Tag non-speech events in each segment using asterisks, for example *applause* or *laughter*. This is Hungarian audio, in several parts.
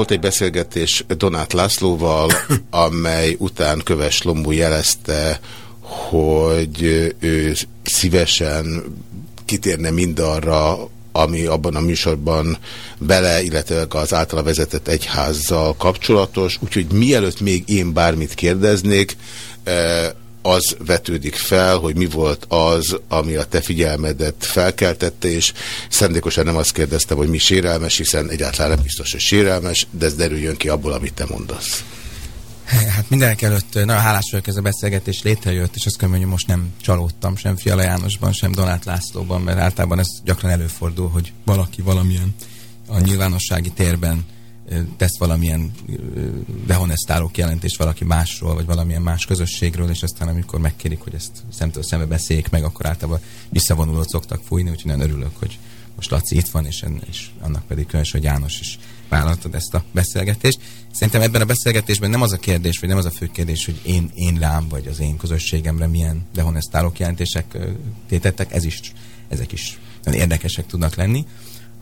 Volt egy beszélgetés Donát Lászlóval, *coughs* amely után Köves Lombú jelezte, hogy ő szívesen kitérne mindarra, ami abban a műsorban bele, illetve az általa vezetett egyházzal kapcsolatos. Úgyhogy mielőtt még én bármit kérdeznék, eh, az vetődik fel, hogy mi volt az, ami a te figyelmedet felkeltette, és szándékosan nem azt kérdeztem, hogy mi sérelmes, hiszen egyáltalán nem biztos, hogy sérelmes, de ez derüljön ki abból, amit te mondasz. Hát mindenek előtt nagyon hálás vagyok ez a beszélgetés létrejött, és azt kell hogy most nem csalódtam sem Fiala Jánosban, sem Donát Lászlóban, mert általában ez gyakran előfordul, hogy valaki valamilyen a nyilvánossági térben tesz valamilyen dehonestáló kijelentést valaki másról, vagy valamilyen más közösségről, és aztán amikor megkérik, hogy ezt szemtől szembe beszéljék meg, akkor általában visszavonulót szoktak fújni, úgyhogy nagyon örülök, hogy most Laci itt van, és, és annak pedig különös, hogy János is vállaltad ezt a beszélgetést. Szerintem ebben a beszélgetésben nem az a kérdés, vagy nem az a fő kérdés, hogy én, én rám, vagy az én közösségemre milyen dehonestáló kijelentések tétettek, ez is, ezek is nagyon érdekesek tudnak lenni,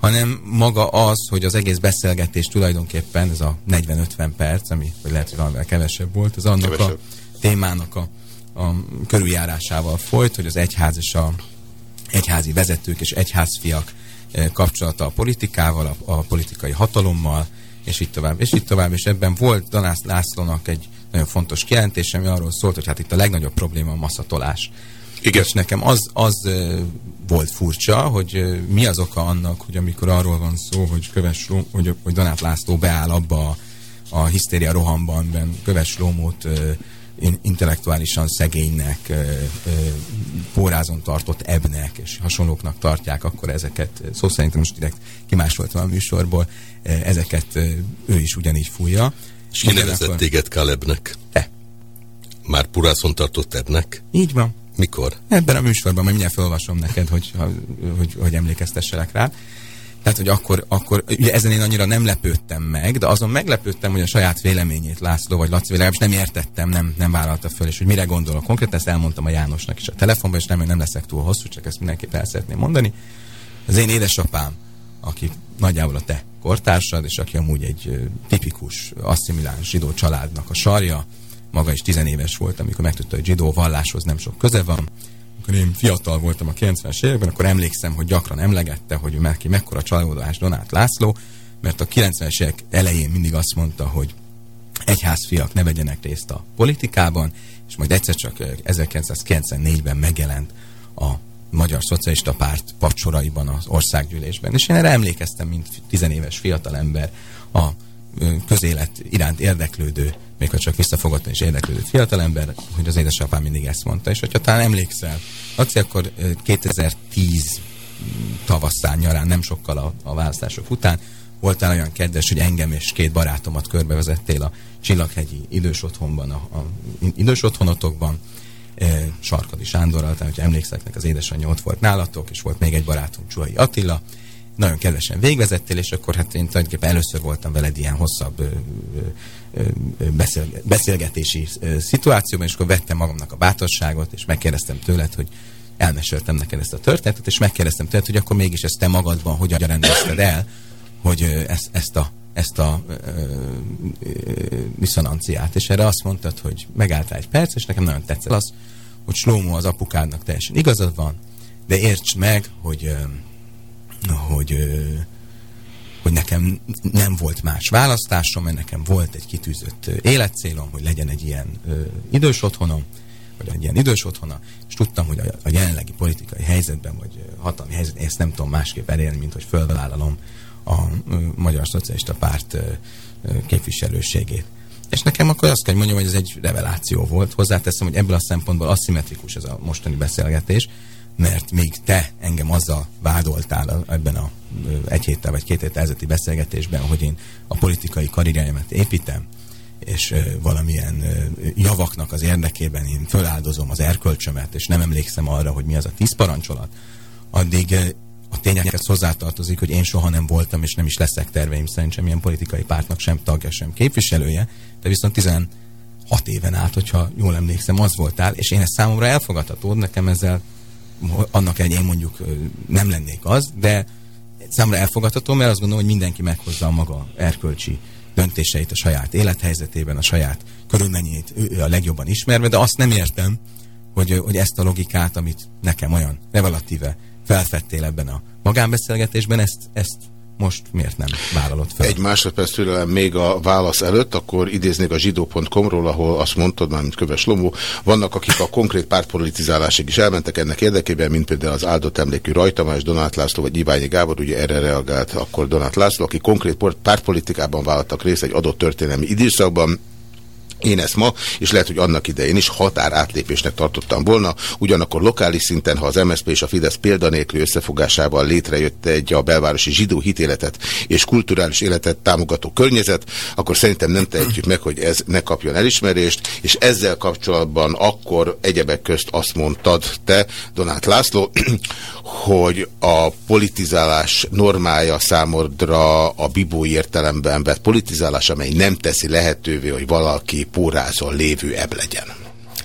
hanem maga az, hogy az egész beszélgetés tulajdonképpen, ez a 40-50 perc, ami vagy lehet, hogy valamivel kevesebb volt, az annak kevesebb. a témának a, a körüljárásával folyt, hogy az egyház és a egyházi vezetők és egyházfiak kapcsolata a politikával, a, a politikai hatalommal, és így tovább, és így tovább, és ebben volt Danász Lászlónak egy nagyon fontos kijelentés, ami arról szólt, hogy hát itt a legnagyobb probléma a masszatolás. Igen. És nekem az, az volt furcsa, hogy mi az oka annak, hogy amikor arról van szó, hogy, Köves, hogy, hogy Donát László beáll abba a, a hisztéria rohamban, Köves Lómót intellektuálisan szegénynek, pórázon tartott ebnek és hasonlóknak tartják, akkor ezeket, szó szerint most direkt kimásoltam a műsorból, ezeket ő is ugyanígy fújja. És ki nevezett akkor... téged Kalebnek? Te. Már purázon tartott ebnek? Így van. Mikor? Ebben a műsorban, majd mindjárt felolvasom neked, hogy, hogy, hogy emlékeztesselek rá. Tehát, hogy akkor, akkor ugye ezen én annyira nem lepődtem meg, de azon meglepődtem, hogy a saját véleményét László vagy Laci legalábbis nem értettem, nem, nem vállalta föl, és hogy mire gondolok konkrétan, ezt elmondtam a Jánosnak is a telefonban, és nem, nem leszek túl hosszú, csak ezt mindenképp el szeretném mondani. Az én édesapám, aki nagyjából a te kortársad, és aki amúgy egy tipikus asszimiláns zsidó családnak a sarja, maga is tizenéves volt, amikor megtudta, hogy zsidó valláshoz nem sok köze van. Amikor én fiatal voltam a 90-es években, akkor emlékszem, hogy gyakran emlegette, hogy neki mekkora csalódás Donát László, mert a 90-es évek elején mindig azt mondta, hogy egyházfiak ne vegyenek részt a politikában, és majd egyszer csak 1994-ben megjelent a Magyar Szocialista Párt pacsoraiban az országgyűlésben. És én erre emlékeztem, mint tizenéves fiatalember, a közélet iránt érdeklődő, még ha csak visszafogadtan is érdeklődő fiatalember, hogy az édesapám mindig ezt mondta. És hogyha talán emlékszel, Laci, akkor 2010 tavaszán, nyarán, nem sokkal a, a választások után, voltál olyan kedves, hogy engem és két barátomat körbevezettél a Csillaghegyi idős otthonban, a, a idős otthonotokban, e, Sarkadi Sándorral, tehát, hogy emlékszek, az édesanyja ott volt nálatok, és volt még egy barátunk, Csuhai Attila, nagyon kedvesen végvezettél, és akkor hát én tulajdonképpen először voltam veled ilyen hosszabb beszélgetési szituációban, és akkor vettem magamnak a bátorságot, és megkérdeztem tőled, hogy elmeséltem neked ezt a történetet, és megkérdeztem tőled, hogy akkor mégis ezt te magadban hogyan rendezted el, hogy ezt, ezt a ezt a ö, ö. És erre azt mondtad, hogy megálltál egy perc, és nekem nagyon tetszett az, hogy Slómo az apukádnak teljesen igazad van, de értsd meg, hogy ö, hogy, hogy nekem nem volt más választásom, mert nekem volt egy kitűzött életcélom, hogy legyen egy ilyen idős otthonom, vagy egy ilyen idős otthona, és tudtam, hogy a, a jelenlegi politikai helyzetben, vagy hatalmi helyzetben ezt nem tudom másképp elérni, mint hogy fölvállalom a Magyar Szocialista Párt képviselőségét. És nekem akkor azt kell mondjam, hogy ez egy reveláció volt. Hozzáteszem, hogy ebből a szempontból aszimmetrikus ez a mostani beszélgetés, mert még te engem azzal vádoltál ebben a egy héttel vagy két héttel ezelőtti beszélgetésben, hogy én a politikai karrierjemet építem, és valamilyen javaknak az érdekében én föláldozom az erkölcsömet, és nem emlékszem arra, hogy mi az a tíz parancsolat, addig a tényekhez hozzátartozik, hogy én soha nem voltam, és nem is leszek terveim szerint semmilyen politikai pártnak sem tagja, sem képviselője, de viszont 16 éven át, hogyha jól emlékszem, az voltál, és én ezt számomra elfogadható, nekem ezzel annak egy én mondjuk nem lennék az, de számomra elfogadható, mert azt gondolom, hogy mindenki meghozza a maga erkölcsi döntéseit a saját élethelyzetében, a saját körülményét ő a legjobban ismerve, de azt nem értem, hogy, hogy ezt a logikát, amit nekem olyan relatíve felfedtél ebben a magánbeszélgetésben, ezt, ezt most miért nem vállalod fel? Egy másodperc türelem még a válasz előtt, akkor idéznék a zsidó.com-ról, ahol azt mondtad már, mint Köves Lomó, vannak, akik a konkrét pártpolitizálásig is elmentek ennek érdekében, mint például az áldott emlékű Rajtamás, Donát László vagy Iványi Gábor, ugye erre reagált akkor Donát László, aki konkrét pártpolitikában vállaltak részt egy adott történelmi időszakban, én ezt ma, és lehet, hogy annak idején is határátlépésnek tartottam volna, ugyanakkor lokális szinten, ha az MSZP és a Fidesz példanélkül összefogásával létrejött egy a belvárosi zsidó hitéletet és kulturális életet támogató környezet, akkor szerintem nem tehetjük meg, hogy ez ne kapjon elismerést, és ezzel kapcsolatban akkor egyebek közt azt mondtad te, Donát László, *clears throat* hogy a politizálás normája számodra a bibó értelemben vett politizálás, amely nem teszi lehetővé, hogy valaki pórázon lévő ebb legyen.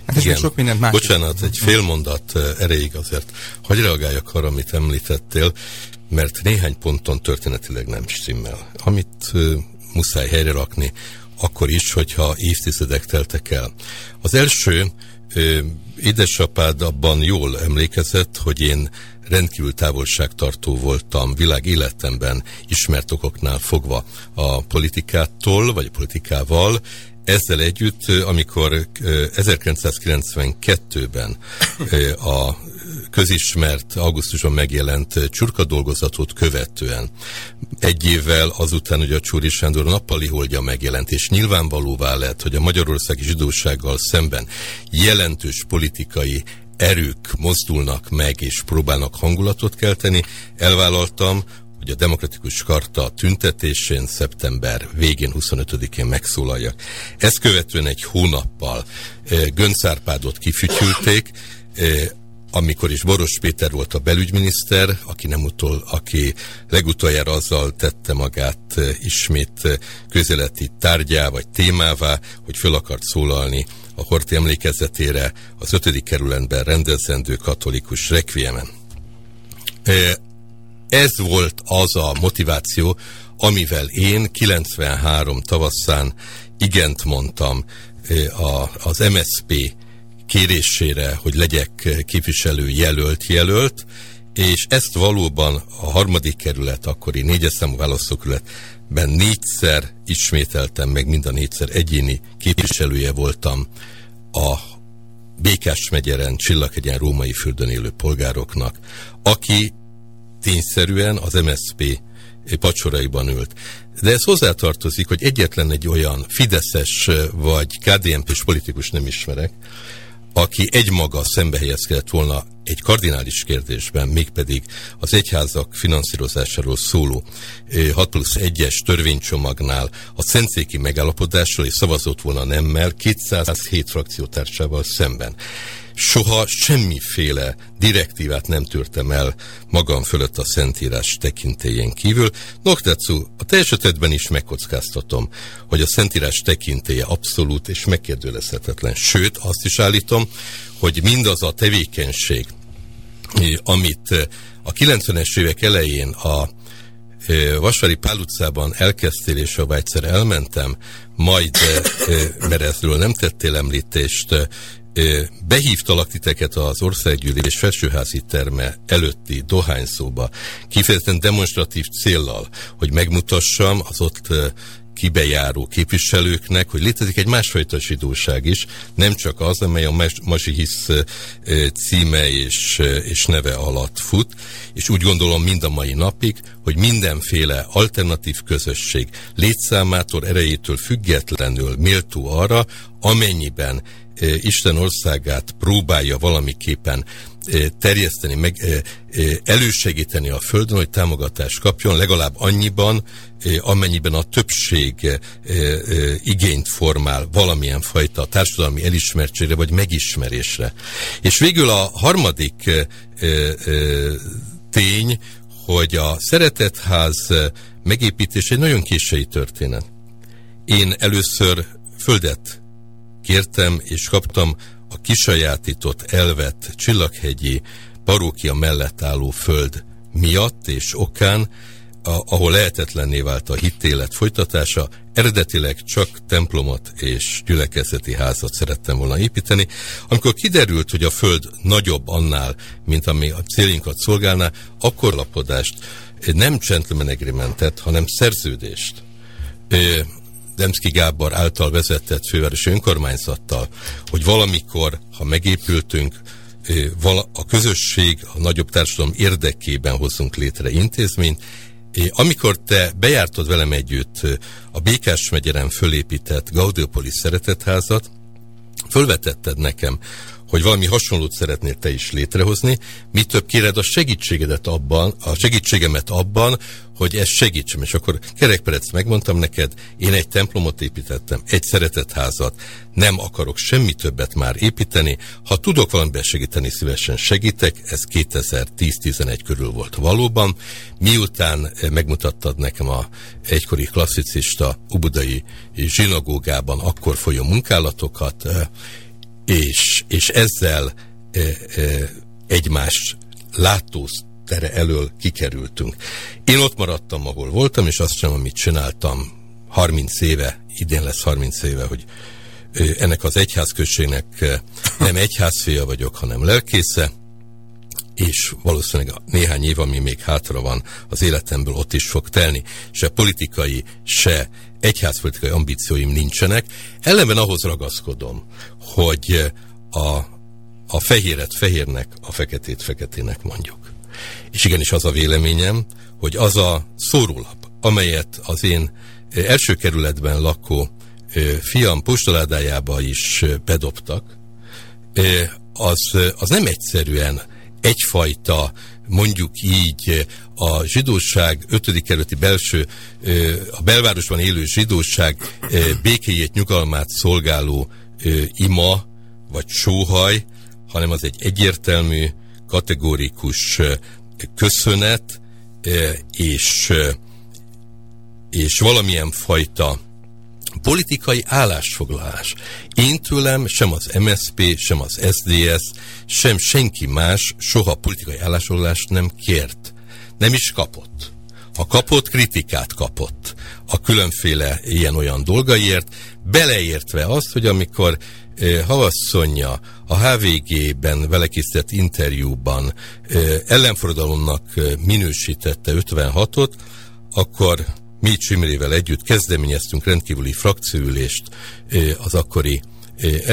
Hát Igen. Sok mindent más Bocsánat, egy fél mondat erejéig azért. Hogy reagáljak arra, amit említettél, mert néhány ponton történetileg nem stimmel. Amit uh, muszáj helyre rakni, akkor is, hogyha évtizedek teltek el. Az első, uh, édesapád abban jól emlékezett, hogy én rendkívül távolságtartó voltam világ életemben ismert okoknál fogva a politikától, vagy a politikával, ezzel együtt, amikor 1992-ben a közismert augusztusban megjelent csurka dolgozatot követően, egy évvel azután, hogy a Csúri Sándor nappali holdja megjelent, és nyilvánvalóvá lett, hogy a magyarországi zsidósággal szemben jelentős politikai erők mozdulnak meg és próbálnak hangulatot kelteni, elvállaltam, hogy a Demokratikus Karta tüntetésén szeptember végén 25-én megszólaljak. Ezt követően egy hónappal Göncárpádot kifütyülték, amikor is Boros Péter volt a belügyminiszter, aki nem utol, aki legutoljára azzal tette magát ismét közeleti tárgyá vagy témává, hogy föl akart szólalni a Horti emlékezetére az 5. kerületben rendezendő katolikus rekviemen. Ez volt az a motiváció, amivel én 93 tavasszán igent mondtam a, az MSP kérésére, hogy legyek képviselő jelölt jelölt, és ezt valóban a harmadik kerület, akkori négyes számú választókerületben négyszer ismételtem, meg mind a négyszer egyéni képviselője voltam a Békás megyeren, Csillaghegyen, Római földön élő polgároknak, aki tényszerűen az MSZP pacsoraiban ült. De ez hozzátartozik, hogy egyetlen egy olyan Fideszes vagy KDNP-s politikus nem ismerek, aki egymaga szembe helyezkedett volna egy kardinális kérdésben, mégpedig az egyházak finanszírozásáról szóló 6 plusz 1-es törvénycsomagnál a szentszéki megállapodásról és szavazott volna nemmel 207 frakciótársával szemben soha semmiféle direktívát nem tűrtem el magam fölött a Szentírás tekintélyén kívül. Noktetsu, a teljes esetben is megkockáztatom, hogy a Szentírás tekintélye abszolút és megkérdőlezhetetlen. Sőt, azt is állítom, hogy mindaz a tevékenység, amit a 90-es évek elején a Vasvári Pál utcában elkezdtél, és ha egyszer elmentem, majd, mert ezről nem tettél említést, behívtalak titeket az országgyűlés felsőházi terme előtti dohányszóba, kifejezetten demonstratív céllal, hogy megmutassam az ott kibejáró képviselőknek, hogy létezik egy másfajta zsidóság is, nem csak az, amely a Hisz címe és, és neve alatt fut, és úgy gondolom mind a mai napig, hogy mindenféle alternatív közösség létszámától, erejétől függetlenül méltó arra, amennyiben Isten országát próbálja valamiképpen terjeszteni, meg elősegíteni a Földön, hogy támogatást kapjon, legalább annyiban, amennyiben a többség igényt formál valamilyen fajta társadalmi elismertségre vagy megismerésre. És végül a harmadik tény, hogy a szeretetház megépítés egy nagyon késői történet. Én először földet kértem és kaptam a kisajátított, elvett, csillaghegyi parókia mellett álló föld miatt és okán, ahol lehetetlenné vált a hitélet folytatása, eredetileg csak templomot és gyülekezeti házat szerettem volna építeni. Amikor kiderült, hogy a föld nagyobb annál, mint ami a célinkat szolgálná, akkor lapodást nem gentleman agreementet, hanem szerződést Demszki Gábor által vezetett fővárosi önkormányzattal, hogy valamikor, ha megépültünk, a közösség, a nagyobb társadalom érdekében hozzunk létre intézményt, amikor te bejártod velem együtt a Békás megyeren fölépített Gaudiopolis szeretetházat, fölvetetted nekem, hogy valami hasonlót szeretnél te is létrehozni, mi több kéred a segítségedet abban, a segítségemet abban, hogy ez segítsem. És akkor Kerekperec megmondtam neked, én egy templomot építettem, egy szeretetházat, nem akarok semmi többet már építeni. Ha tudok valamiben segíteni, szívesen segítek. Ez 2010-11 körül volt valóban. Miután megmutattad nekem a egykori klasszicista ubudai zsinagógában akkor folyó munkálatokat, és, és ezzel e, e, egymás látótere elől kikerültünk. Én ott maradtam, ahol voltam, és azt sem, amit csináltam 30 éve, idén lesz 30 éve, hogy ennek az egyházközségnek nem egyházfia vagyok, hanem lelkésze, és valószínűleg néhány év, ami még hátra van az életemből, ott is fog telni. Se politikai, se egyházpolitikai ambícióim nincsenek. Ellenben ahhoz ragaszkodom, hogy a, a fehéret fehérnek, a feketét feketének mondjuk. És igenis az a véleményem, hogy az a szórólap, amelyet az én első kerületben lakó fiam postaládájába is bedobtak, az, az nem egyszerűen egyfajta, mondjuk így a zsidóság ötödik kerületi belső, a belvárosban élő zsidóság békéjét, nyugalmát szolgáló ima, vagy sóhaj, hanem az egy egyértelmű, kategórikus köszönet, és, és valamilyen fajta politikai állásfoglalás. Én tőlem sem az MSP, sem az SDS, sem senki más soha politikai állásfoglalást nem kért. Nem is kapott. Ha kapott, kritikát kapott a különféle ilyen-olyan dolgaiért, beleértve azt, hogy amikor Havasszonja a HVG-ben vele készített interjúban ellenforradalomnak minősítette 56-ot, akkor mi Csimrével együtt kezdeményeztünk rendkívüli frakcióülést az akkori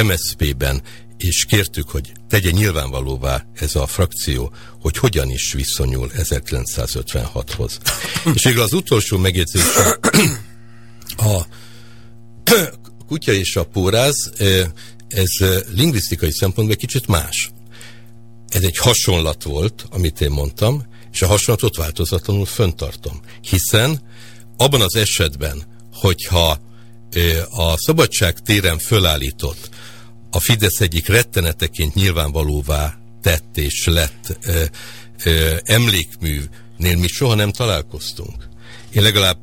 MSZP-ben, és kértük, hogy tegye nyilvánvalóvá ez a frakció, hogy hogyan is viszonyul 1956-hoz. *laughs* és végül az utolsó megjegyzés a *coughs* kutya és a póráz, ez lingvisztikai szempontból egy kicsit más. Ez egy hasonlat volt, amit én mondtam, és a hasonlatot változatlanul föntartom. Hiszen abban az esetben, hogyha a szabadság téren fölállított, a Fidesz egyik retteneteként nyilvánvalóvá tett és lett ö, ö, emlékművnél mi soha nem találkoztunk. Én legalább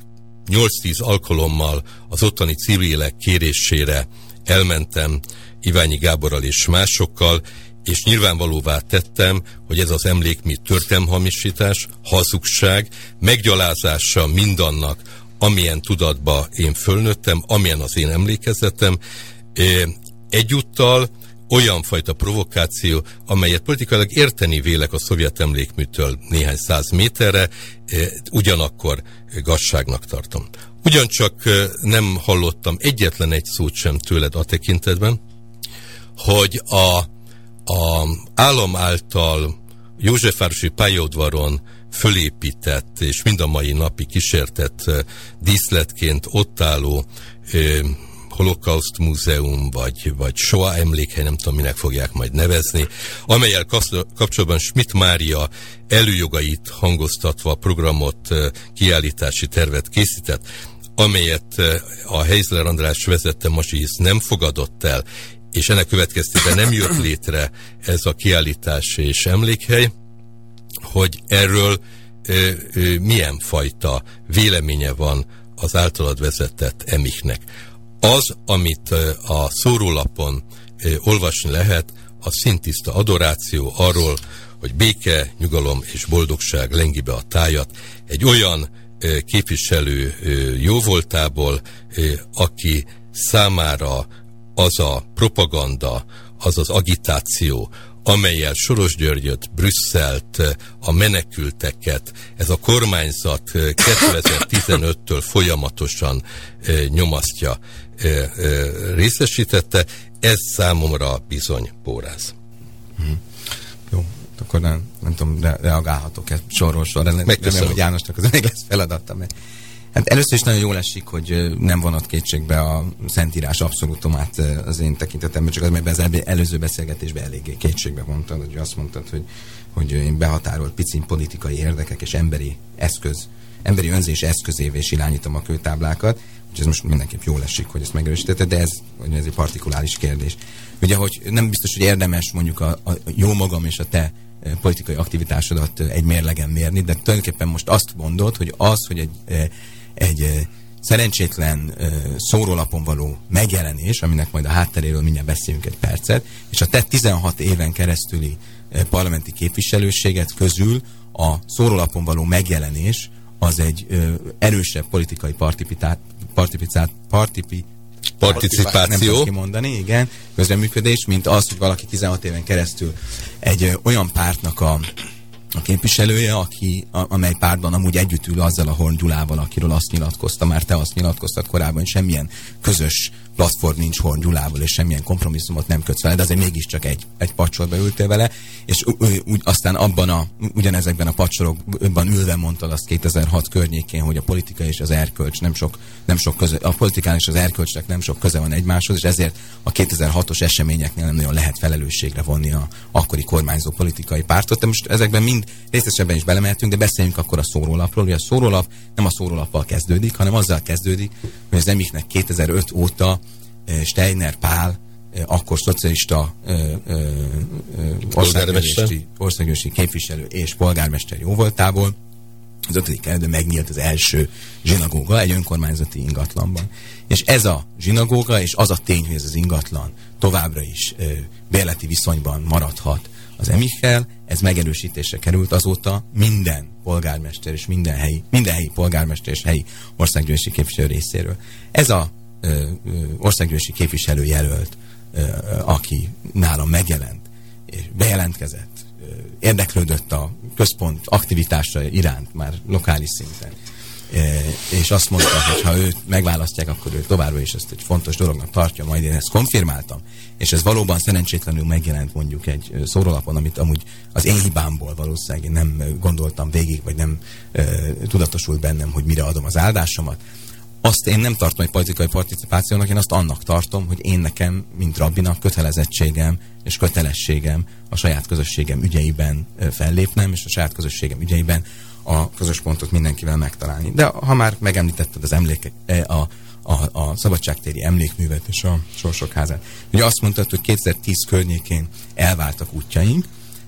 8-10 alkalommal az ottani civilek kérésére elmentem Iványi Gáborral és másokkal, és nyilvánvalóvá tettem, hogy ez az emlékmű történelmhamisítás, hazugság, meggyalázása mindannak, amilyen tudatba én fölnőttem, amilyen az én emlékezetem, egyúttal olyan fajta provokáció, amelyet politikailag érteni vélek a szovjet emlékműtől néhány száz méterre, ugyanakkor gazságnak tartom. Ugyancsak nem hallottam egyetlen egy szót sem tőled a tekintetben, hogy a a állam által Józsefvárosi pályaudvaron fölépített és mind a mai napi kísértett díszletként ott álló holokauszt múzeum, vagy, vagy Shoah emlékhely, nem tudom, minek fogják majd nevezni, amelyel kapcsolatban Schmidt Mária előjogait hangoztatva programot, kiállítási tervet készített, amelyet a Heizler András vezette Masihisz nem fogadott el, és ennek következtében nem jött létre ez a kiállítás és emlékhely, hogy erről ö, ö, milyen fajta véleménye van az általad vezetett emiknek. Az, amit a szórólapon olvasni lehet, a szintiszta adoráció arról, hogy béke, nyugalom és boldogság lengi be a tájat. Egy olyan képviselő jóvoltából, aki számára az a propaganda, az az agitáció, amelyel Soros Györgyöt, Brüsszelt, a menekülteket, ez a kormányzat 2015-től folyamatosan nyomasztja, részesítette, ez számomra bizony póráz. Hmm. Jó, akkor nem, nem tudom, re reagálhatok-e sorról sorra. Remélem, hogy Jánosnak az még lesz feladata, mert Hát először is nagyon jól esik, hogy nem vonott kétségbe a Szentírás abszolútumát az én tekintetemben, csak az, mert az előző beszélgetésben eléggé kétségbe mondtad, hogy azt mondtad, hogy, hogy én behatárolt picin politikai érdekek és emberi eszköz, emberi önzés eszközévé is irányítom a kőtáblákat, úgyhogy ez most mindenképp jól esik, hogy ezt megerősítetted, de ez, hogy ez egy partikuláris kérdés. Ugye, hogy nem biztos, hogy érdemes mondjuk a, a jó magam és a te politikai aktivitásodat egy mérlegen mérni, de tulajdonképpen most azt mondod, hogy az, hogy egy egy szerencsétlen szórólapon való megjelenés, aminek majd a hátteréről mindjárt beszélünk egy percet, és a te 16 éven keresztüli parlamenti képviselőséget közül a szórólapon való megjelenés az egy ö, erősebb politikai partipitá, partipi, participáció. Nem kimondani, igen, közreműködés, mint az, hogy valaki 16 éven keresztül egy ö, olyan pártnak a a képviselője, aki, a, amely pártban amúgy együtt ül azzal a Horn Gyulával, akiről azt nyilatkozta, már te azt nyilatkoztad korábban, semmilyen közös platform nincs Horn Gyulával, és semmilyen kompromisszumot nem kötsz vele, de azért mégiscsak egy, egy pacsorba ültél vele, és úgy, aztán abban a, ugyanezekben a pacsorokban ülve mondtad azt 2006 környékén, hogy a politika és az erkölcs nem sok, nem sok köze, a politikán és az erkölcsnek nem sok köze van egymáshoz, és ezért a 2006-os eseményeknél nem nagyon lehet felelősségre vonni a akkori kormányzó politikai pártot. De most ezekben mind részesebben is belemeltünk, de beszéljünk akkor a szórólapról, hogy a szórólap nem a szórólappal kezdődik, hanem azzal kezdődik, hogy az emiknek 2005 óta Steiner Pál, akkor szocialista országgyűlési képviselő és polgármester jóvoltából, az ötödik kerületben megnyílt az első zsinagóga egy önkormányzati ingatlanban. És ez a zsinagóga, és az a tény, hogy ez az ingatlan továbbra is bérleti viszonyban maradhat az emikkel, ez megerősítésre került azóta minden polgármester és minden helyi, minden helyi polgármester és helyi országgyűlési képviselő részéről. Ez a országgyűlési képviselő jelölt, aki nálam megjelent, és bejelentkezett, érdeklődött a központ aktivitása iránt már lokális szinten, és azt mondta, hogy ha őt megválasztják, akkor ő továbbra is ezt egy fontos dolognak tartja, majd én ezt konfirmáltam, és ez valóban szerencsétlenül megjelent mondjuk egy szórólapon, amit amúgy az én hibámból valószínűleg nem gondoltam végig, vagy nem tudatosult bennem, hogy mire adom az áldásomat, azt én nem tartom egy politikai participációnak, én azt annak tartom, hogy én nekem, mint rabbinak kötelezettségem és kötelességem a saját közösségem ügyeiben fellépnem, és a saját közösségem ügyeiben a közös pontot mindenkivel megtalálni. De ha már megemlítetted az emléke, a, a, a szabadságtéri emlékművet és a sorsok házát. Ugye azt mondtad, hogy 2010 környékén elváltak útjaink,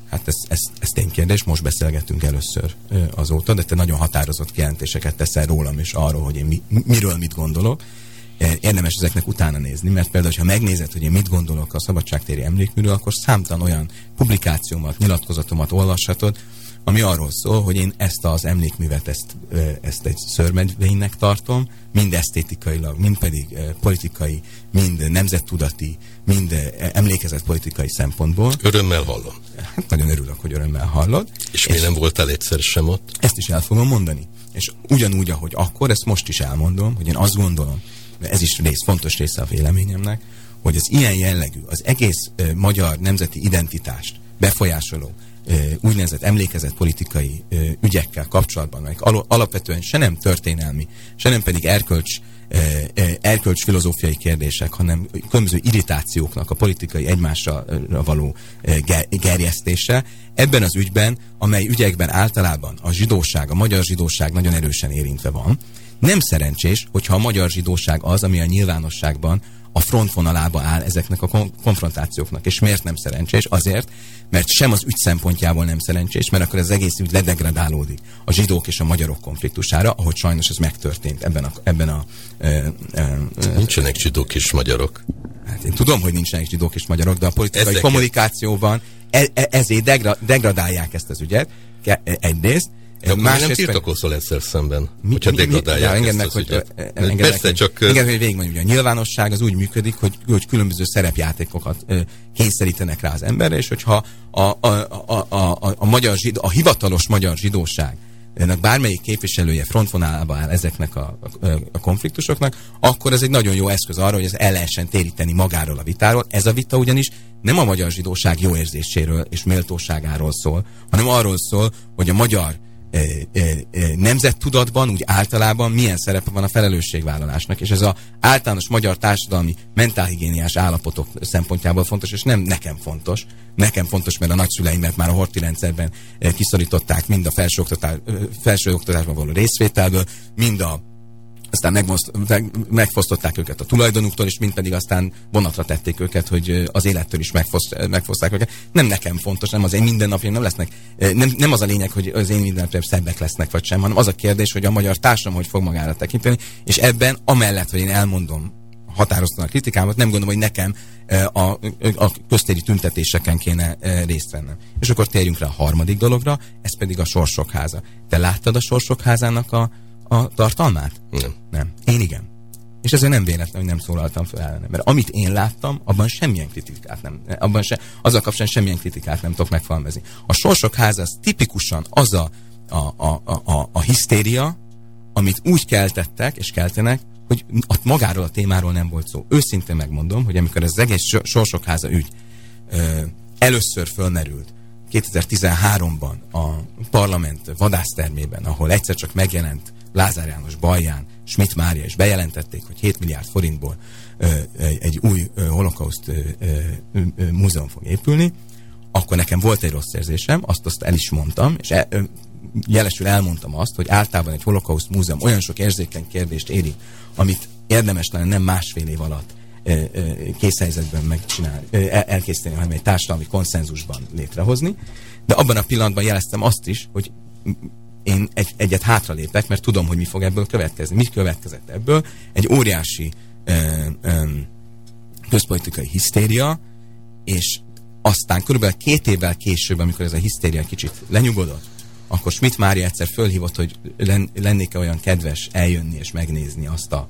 Hát ez, ez, ez ténykérdés, most beszélgetünk először azóta, de te nagyon határozott kijelentéseket teszel rólam és arról, hogy én mi, miről mit gondolok. Érdemes ezeknek utána nézni, mert például, ha megnézed, hogy én mit gondolok a szabadságtéri emlékműről, akkor számtalan olyan publikációmat, nyilatkozatomat olvashatod, ami arról szól, hogy én ezt az emlékművet, ezt, ezt egy szörmedvénynek tartom, mind esztétikailag, mind pedig politikai, mind nemzettudati, mind emlékezett politikai szempontból. Örömmel hallom. Hát nagyon örülök, hogy örömmel hallod. És, és mi nem voltál egyszer sem ott? Ezt is el fogom mondani. És ugyanúgy, ahogy akkor, ezt most is elmondom, hogy én azt gondolom, ez is rész, fontos része a véleményemnek, hogy az ilyen jellegű, az egész magyar nemzeti identitást befolyásoló, úgynevezett emlékezett politikai ügyekkel kapcsolatban, amelyek alapvetően se nem történelmi, se nem pedig erkölcs erkölcs filozófiai kérdések, hanem különböző irritációknak a politikai egymásra való gerjesztése. Ebben az ügyben, amely ügyekben általában a zsidóság, a magyar zsidóság nagyon erősen érintve van, nem szerencsés, hogyha a magyar zsidóság az, ami a nyilvánosságban a frontvonalába áll ezeknek a konfrontációknak. És miért nem szerencsés? Azért, mert sem az ügy szempontjából nem szerencsés, mert akkor az egész ügy ledegradálódik a zsidók és a magyarok konfliktusára, ahogy sajnos ez megtörtént ebben a... Ebben a e, e, Nincsenek zsidók és magyarok. Hát én tudom, hogy nincsenek zsidók és magyarok, de a politikai Ezeket... kommunikációban e, e, ezért degra, degradálják ezt az ügyet, egyrészt, de Másrészt nem tiltakozol ezzel szemben, mi, hogyha degradálják mi, engednek, hogy, engednek, Persze, csak... Engednek, hogy végigmondjuk, a nyilvánosság az úgy működik, hogy, hogy különböző szerepjátékokat ö, kényszerítenek rá az emberre, és hogyha a, a, a, a, a, a, magyar zsidó, a hivatalos magyar zsidóság ennek bármelyik képviselője frontvonalába áll ezeknek a, a, a konfliktusoknak, akkor ez egy nagyon jó eszköz arra, hogy ez el lehessen téríteni magáról a vitáról. Ez a vita ugyanis nem a magyar zsidóság jó érzéséről és méltóságáról szól, hanem arról szól, hogy a magyar nemzettudatban, úgy általában milyen szerepe van a felelősségvállalásnak, és ez a általános magyar társadalmi mentálhigiéniás állapotok szempontjából fontos, és nem nekem fontos. Nekem fontos, mert a nagyszüleimet már a horti rendszerben kiszorították mind a felsőoktatás, felsőoktatásban való részvételből, mind a aztán megfosztották őket a tulajdonuktól, és mind pedig aztán vonatra tették őket, hogy az élettől is megfoszt, megfoszták őket. Nem nekem fontos, nem az én mindennapjaim nem lesznek, nem, nem az a lényeg, hogy az én mindennapjaim szebbek lesznek, vagy sem, hanem az a kérdés, hogy a magyar társadalom hogy fog magára tekinteni, és ebben, amellett, hogy én elmondom határozottan a kritikámat, nem gondolom, hogy nekem a, a köztéri tüntetéseken kéne részt vennem. És akkor térjünk rá a harmadik dologra, ez pedig a Sorsok háza. Te láttad a Sorsok házának a, a tartalmát? Nem. Nem. Én igen. És ezért nem véletlen, hogy nem szólaltam fel ellene. Mert amit én láttam, abban semmilyen kritikát nem, abban se, azzal kapcsolatban semmilyen kritikát nem tudok megfogalmazni. A Sorsok háza az tipikusan az a, a, a, a, a hisztéria, amit úgy keltettek és keltenek, hogy a, magáról a témáról nem volt szó. Őszintén megmondom, hogy amikor ez az egész Sorsok háza ügy ö, először fölmerült, 2013-ban a parlament vadásztermében, ahol egyszer csak megjelent Lázár János Balján, Schmidt Mária is bejelentették, hogy 7 milliárd forintból egy új holokauszt múzeum fog épülni, akkor nekem volt egy rossz érzésem, azt azt el is mondtam, és ö, jelesül elmondtam azt, hogy általában egy holokauszt múzeum olyan sok érzékeny kérdést éri, amit érdemes lenne nem másfél év alatt készhelyzetben megcsinálni, elkészíteni, hanem egy társadalmi konszenzusban létrehozni. De abban a pillanatban jeleztem azt is, hogy én egy, egyet hátralépek, mert tudom, hogy mi fog ebből következni. Mi következett ebből? Egy óriási ö, ö, közpolitikai hisztéria, és aztán körülbelül két évvel később, amikor ez a hisztéria kicsit lenyugodott, akkor Schmidt Mária egyszer fölhívott, hogy lennék-e olyan kedves eljönni és megnézni azt a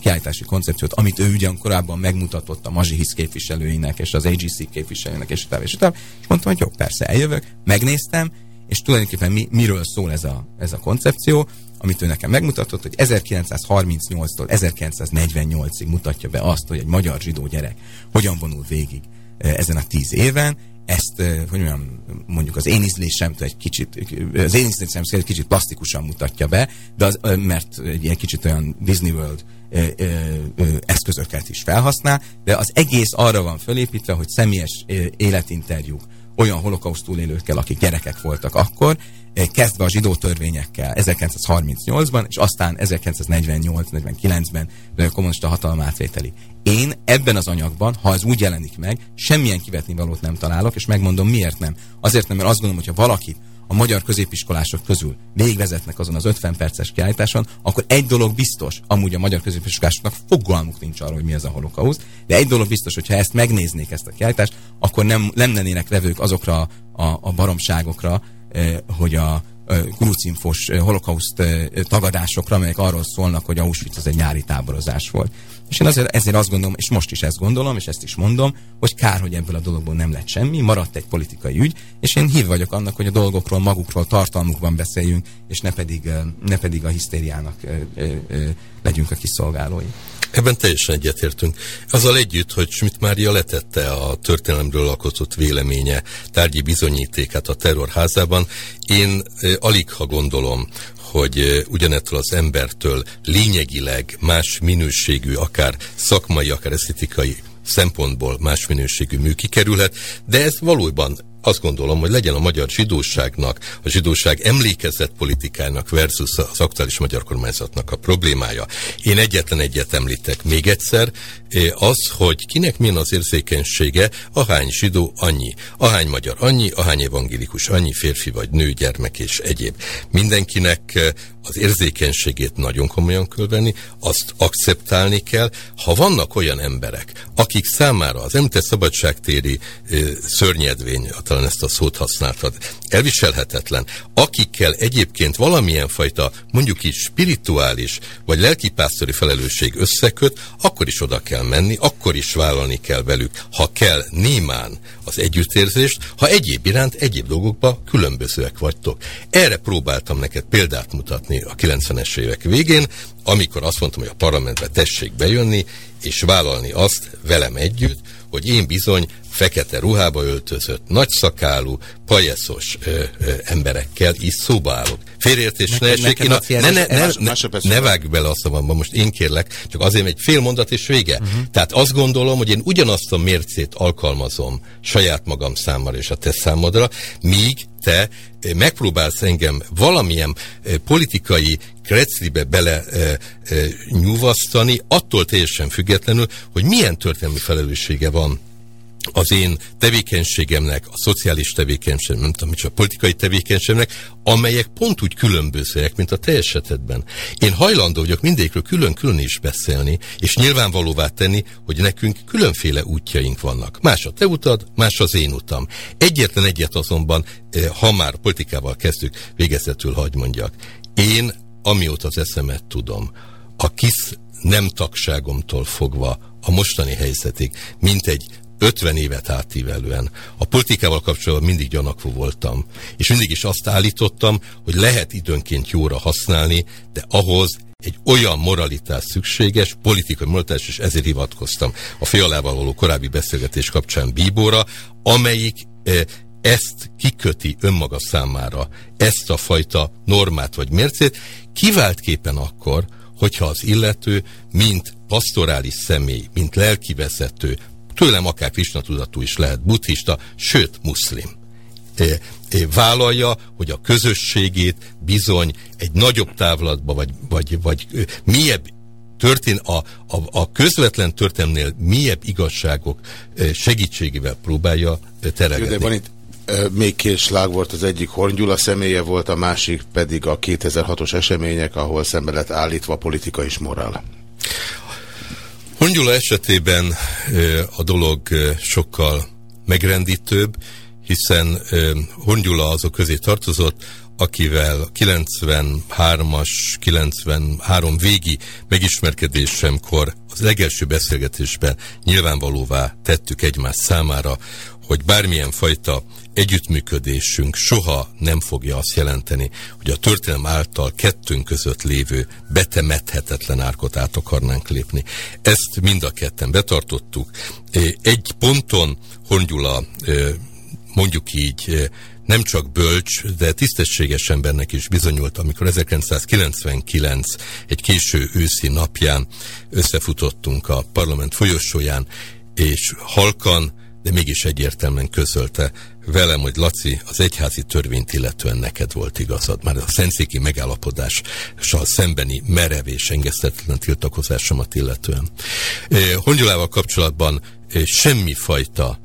kiállítási koncepciót, amit ő ugyan korábban megmutatott a Mazsihisz képviselőinek és az AGC képviselőinek, és utána, és utána, és mondtam, hogy jó, persze, eljövök, megnéztem, és tulajdonképpen mi, miről szól ez a, ez a koncepció, amit ő nekem megmutatott, hogy 1938-tól 1948-ig mutatja be azt, hogy egy magyar zsidó gyerek hogyan vonul végig ezen a tíz éven, ezt, hogy mondjam, mondjuk az én ízlésemtől egy kicsit, az én ízlésem egy kicsit plastikusan mutatja be, de az, mert egy kicsit olyan Disney World eszközöket is felhasznál, de az egész arra van fölépítve, hogy személyes életinterjúk, olyan holokauszt túlélőkkel, akik gyerekek voltak akkor, eh, kezdve a zsidó törvényekkel 1938-ban, és aztán 1948-49-ben a kommunista hatalmátvételi. Én ebben az anyagban, ha ez úgy jelenik meg, semmilyen kivetni valót nem találok, és megmondom miért nem. Azért nem, mert azt gondolom, hogyha valakit a magyar középiskolások közül végigvezetnek azon az 50 perces kiállításon, akkor egy dolog biztos, amúgy a magyar középiskolásoknak fogalmuk nincs arról, hogy mi ez a holokauszt, de egy dolog biztos, hogy ha ezt megnéznék ezt a kiállítást, akkor nem, lennének vevők azokra a, a baromságokra, eh, hogy a kurucinfos holokauszt tagadásokra, amelyek arról szólnak, hogy Auschwitz az egy nyári táborozás volt. És én azért, ezért azt gondolom, és most is ezt gondolom, és ezt is mondom, hogy kár, hogy ebből a dologból nem lett semmi, maradt egy politikai ügy, és én hív vagyok annak, hogy a dolgokról, magukról, tartalmukban beszéljünk, és ne pedig, ne pedig a hisztériának legyünk a kiszolgálói. Ebben teljesen egyetértünk. Azzal együtt, hogy Schmidt Mária letette a történelemről alkotott véleménye, tárgyi bizonyítékát a terrorházában, én alig ha gondolom, hogy ugyanettől az embertől lényegileg más minőségű, akár szakmai, akár esztetikai szempontból más minőségű mű kikerülhet, de ez valójában azt gondolom, hogy legyen a magyar zsidóságnak, a zsidóság emlékezett politikának versus az aktuális magyar kormányzatnak a problémája. Én egyetlen egyet említek még egyszer, eh, az, hogy kinek milyen az érzékenysége, ahány zsidó annyi, ahány magyar annyi, ahány evangélikus annyi, férfi vagy nő, gyermek és egyéb. Mindenkinek eh, az érzékenységét nagyon komolyan kell venni, azt akceptálni kell. Ha vannak olyan emberek, akik számára az említett szabadságtéri e, szörnyedvény, talán ezt a szót használtad, elviselhetetlen, akikkel egyébként valamilyen fajta, mondjuk így spirituális vagy lelkipásztori felelősség összeköt, akkor is oda kell menni, akkor is vállalni kell velük, ha kell némán az együttérzést, ha egyéb iránt egyéb dolgokban különbözőek vagytok. Erre próbáltam neked példát mutatni a 90-es évek végén, amikor azt mondtam, hogy a parlamentbe tessék bejönni, és vállalni azt velem együtt, hogy én bizony fekete ruhába öltözött, nagyszakálú, pajeszos ö, ö, emberekkel is szóba állok. Félértés ne essék, én a, ne, ne, ne, ne, ne vágj bele a szavamba, most én kérlek, csak azért egy fél mondat és vége. Uh-huh. Tehát azt gondolom, hogy én ugyanazt a mércét alkalmazom saját magam számára és a te számodra, míg te megpróbálsz engem valamilyen politikai kreclibe bele e, e, nyúvasztani, attól teljesen függetlenül, hogy milyen történelmi felelőssége van az én tevékenységemnek, a szociális tevékenységemnek, nem tudom, a politikai tevékenységemnek, amelyek pont úgy különbözőek, mint a te esetedben. Én hajlandó vagyok mindegyikről külön-külön is beszélni, és nyilvánvalóvá tenni, hogy nekünk különféle útjaink vannak. Más a te utad, más az én utam. Egyetlen egyet azonban, eh, ha már politikával kezdtük, végezetül hagy mondjak. Én, amióta az eszemet tudom, a kis nem tagságomtól fogva a mostani helyzetig, mint egy 50 évet átívelően. A politikával kapcsolatban mindig gyanakvó voltam, és mindig is azt állítottam, hogy lehet időnként jóra használni, de ahhoz egy olyan moralitás szükséges, politikai moralitás, és ezért hivatkoztam a fialával való korábbi beszélgetés kapcsán Bíbóra, amelyik e, ezt kiköti önmaga számára, ezt a fajta normát vagy mércét, kiváltképpen akkor, hogyha az illető, mint pastorális személy, mint lelkivezető, tőlem akár Krishna tudatú is lehet, buddhista, sőt muszlim. É, é, vállalja, hogy a közösségét bizony egy nagyobb távlatba, vagy, vagy, vagy mélyebb történ, a, a, a közvetlen történelmnél mélyebb igazságok segítségével próbálja teregetni. de van itt még két slág volt, az egyik Horngyula személye volt, a másik pedig a 2006-os események, ahol szembe lett állítva politika és morál. Hongyula esetében a dolog sokkal megrendítőbb, hiszen Hongyula azok közé tartozott, akivel 93-as, 93 végi megismerkedésemkor az legelső beszélgetésben nyilvánvalóvá tettük egymás számára, hogy bármilyen fajta együttműködésünk soha nem fogja azt jelenteni, hogy a történelem által kettőnk között lévő betemethetetlen árkot át akarnánk lépni. Ezt mind a ketten betartottuk. Egy ponton Hongyula mondjuk így nem csak bölcs, de tisztességes embernek is bizonyult, amikor 1999 egy késő őszi napján összefutottunk a parlament folyosóján, és halkan, de mégis egyértelműen közölte velem, hogy Laci, az egyházi törvényt illetően neked volt igazad. Már a szentszéki megállapodással szembeni merev és engesztetlen tiltakozásomat illetően. Hongyolával kapcsolatban semmifajta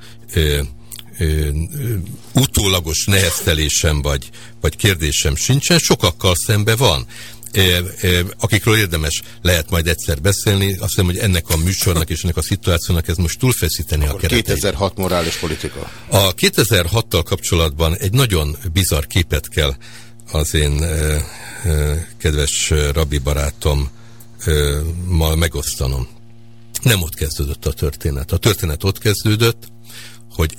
utólagos neheztelésem vagy, vagy kérdésem sincsen, sokakkal szembe van akikről érdemes lehet majd egyszer beszélni. Azt hiszem, hogy ennek a műsornak és ennek a szituációnak ez most túlfeszíteni Akkor a kereteit. 2006 morális politika. A 2006-tal kapcsolatban egy nagyon bizarr képet kell az én kedves rabbi barátommal megosztanom. Nem ott kezdődött a történet. A történet ott kezdődött, hogy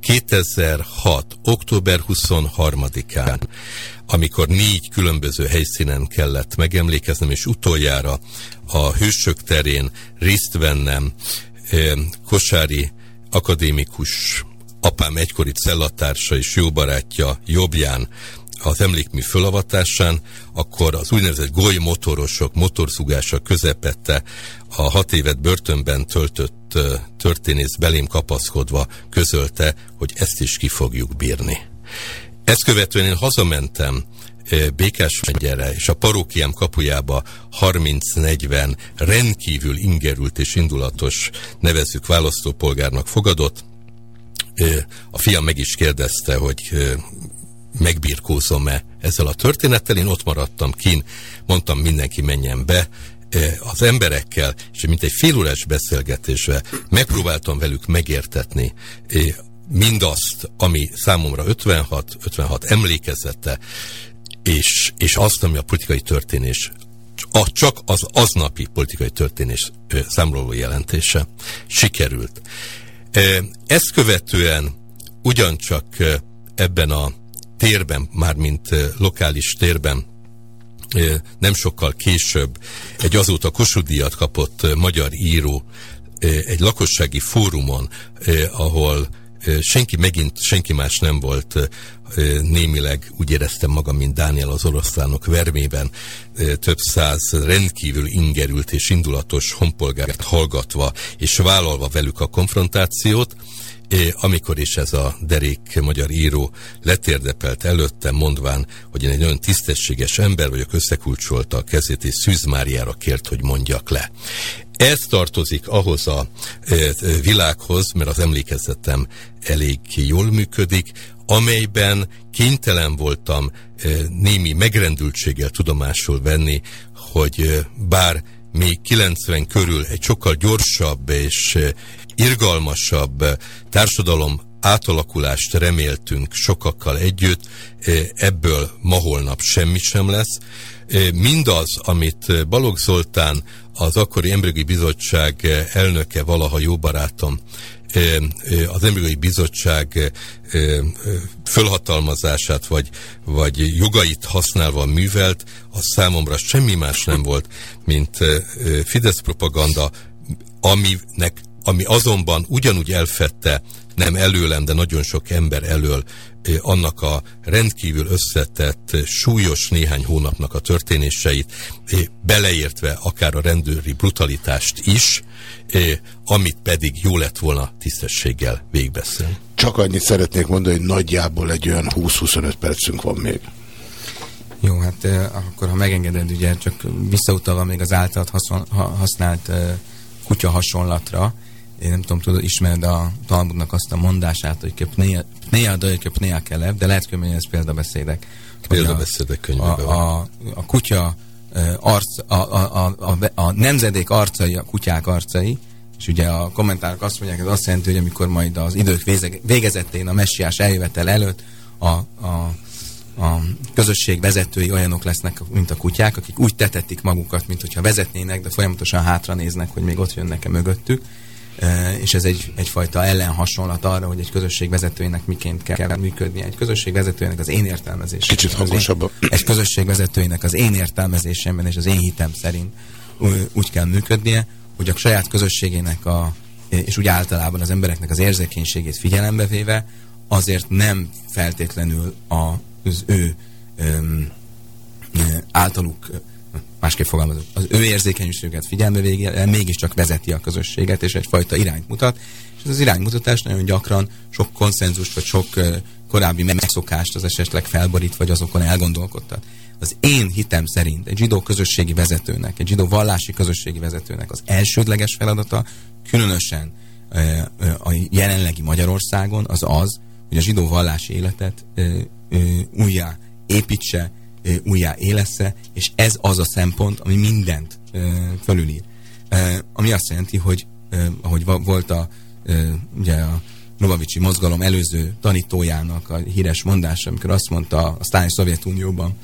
2006. október 23-án amikor négy különböző helyszínen kellett megemlékeznem, és utoljára a Hősök terén részt vennem Kosári akadémikus apám egykori cellatársa és jó barátja Jobbján az emlékmű fölavatásán, akkor az úgynevezett goly motorosok motorszugása közepette a hat évet börtönben töltött történész belém kapaszkodva közölte, hogy ezt is ki fogjuk bírni. Ezt követően én hazamentem Békás megyere és a parókiám kapujába 30-40 rendkívül ingerült és indulatos nevezük választópolgárnak fogadott. A fiam meg is kérdezte, hogy megbirkózom-e ezzel a történettel. Én ott maradtam kin, mondtam mindenki menjen be, az emberekkel, és mint egy félórás beszélgetésre megpróbáltam velük megértetni mindazt, ami számomra 56, 56 emlékezete, és, és azt, ami a politikai történés, a, csak az aznapi politikai történés számoló jelentése sikerült. Ezt követően ugyancsak ebben a térben, mármint lokális térben nem sokkal később egy azóta Kossuth kapott magyar író egy lakossági fórumon, ahol senki megint, senki más nem volt némileg úgy éreztem magam, mint Dániel az oroszlánok vermében, több száz rendkívül ingerült és indulatos honpolgárt hallgatva és vállalva velük a konfrontációt, amikor is ez a derék magyar író letérdepelt előttem, mondván, hogy én egy nagyon tisztességes ember vagyok, összekulcsolta a kezét, és Szűz Máriára kért, hogy mondjak le. Ez tartozik ahhoz a világhoz, mert az emlékezetem elég jól működik, amelyben kénytelen voltam némi megrendültséggel tudomásul venni, hogy bár még 90 körül egy sokkal gyorsabb és irgalmasabb társadalom átalakulást reméltünk sokakkal együtt, ebből ma holnap semmi sem lesz. Mindaz, amit Balogh Zoltán, az akkori Emberi Bizottság elnöke, valaha jó barátom, az Emberi Bizottság fölhatalmazását vagy, vagy jogait használva művelt, az számomra semmi más nem volt, mint Fidesz propaganda, aminek ami azonban ugyanúgy elfette, nem előlem, de nagyon sok ember elől annak a rendkívül összetett, súlyos néhány hónapnak a történéseit, beleértve akár a rendőri brutalitást is, amit pedig jó lett volna tisztességgel végbeszélni. Csak annyit szeretnék mondani, hogy nagyjából egy olyan 20-25 percünk van még. Jó, hát akkor ha megengeded, ugye csak visszautalva még az általad használt kutya hasonlatra, én nem tudom, tudod, ismered a Talmudnak azt a mondását, hogy pnea daj, pnea kelev, de lehet, hogy ez példabeszédek. Példabeszédek könyvében a, a, a kutya arc, a, a, a, a, a nemzedék arcai, a kutyák arcai, és ugye a kommentárok azt mondják, ez azt jelenti, hogy amikor majd az idők végezetén a messiás eljövetel előtt a, a, a közösség vezetői olyanok lesznek, mint a kutyák, akik úgy tetetik magukat, mint hogyha vezetnének, de folyamatosan hátra néznek, hogy még ott jönnek-e mögöttük és ez egy, egyfajta ellenhasonlat arra, hogy egy közösség vezetőjének miként kell, kell működnie. Egy közösség vezetőjének az én értelmezésem. Kicsit hangosabban. Egy közösség vezetőjének az én értelmezésemben és az én hitem szerint úgy kell működnie, hogy a saját közösségének a, és úgy általában az embereknek az érzékenységét figyelembe véve, azért nem feltétlenül az ő öm, általuk másképp fogalmazok, az ő érzékenységüket figyelme végére mégiscsak vezeti a közösséget, és egyfajta irányt mutat, és ez az iránymutatás nagyon gyakran sok konszenzust, vagy sok korábbi megszokást az esetleg felborít, vagy azokon elgondolkodtat. Az én hitem szerint egy zsidó közösségi vezetőnek, egy zsidó vallási közösségi vezetőnek az elsődleges feladata, különösen a jelenlegi Magyarországon, az az, hogy a zsidó vallási életet újjá építse, újjá élesze, és ez az a szempont, ami mindent fölülír. Ami azt jelenti, hogy ahogy volt a, ugye a Novavicsi mozgalom előző tanítójának a híres mondása, amikor azt mondta a Sztálin Szovjetunióban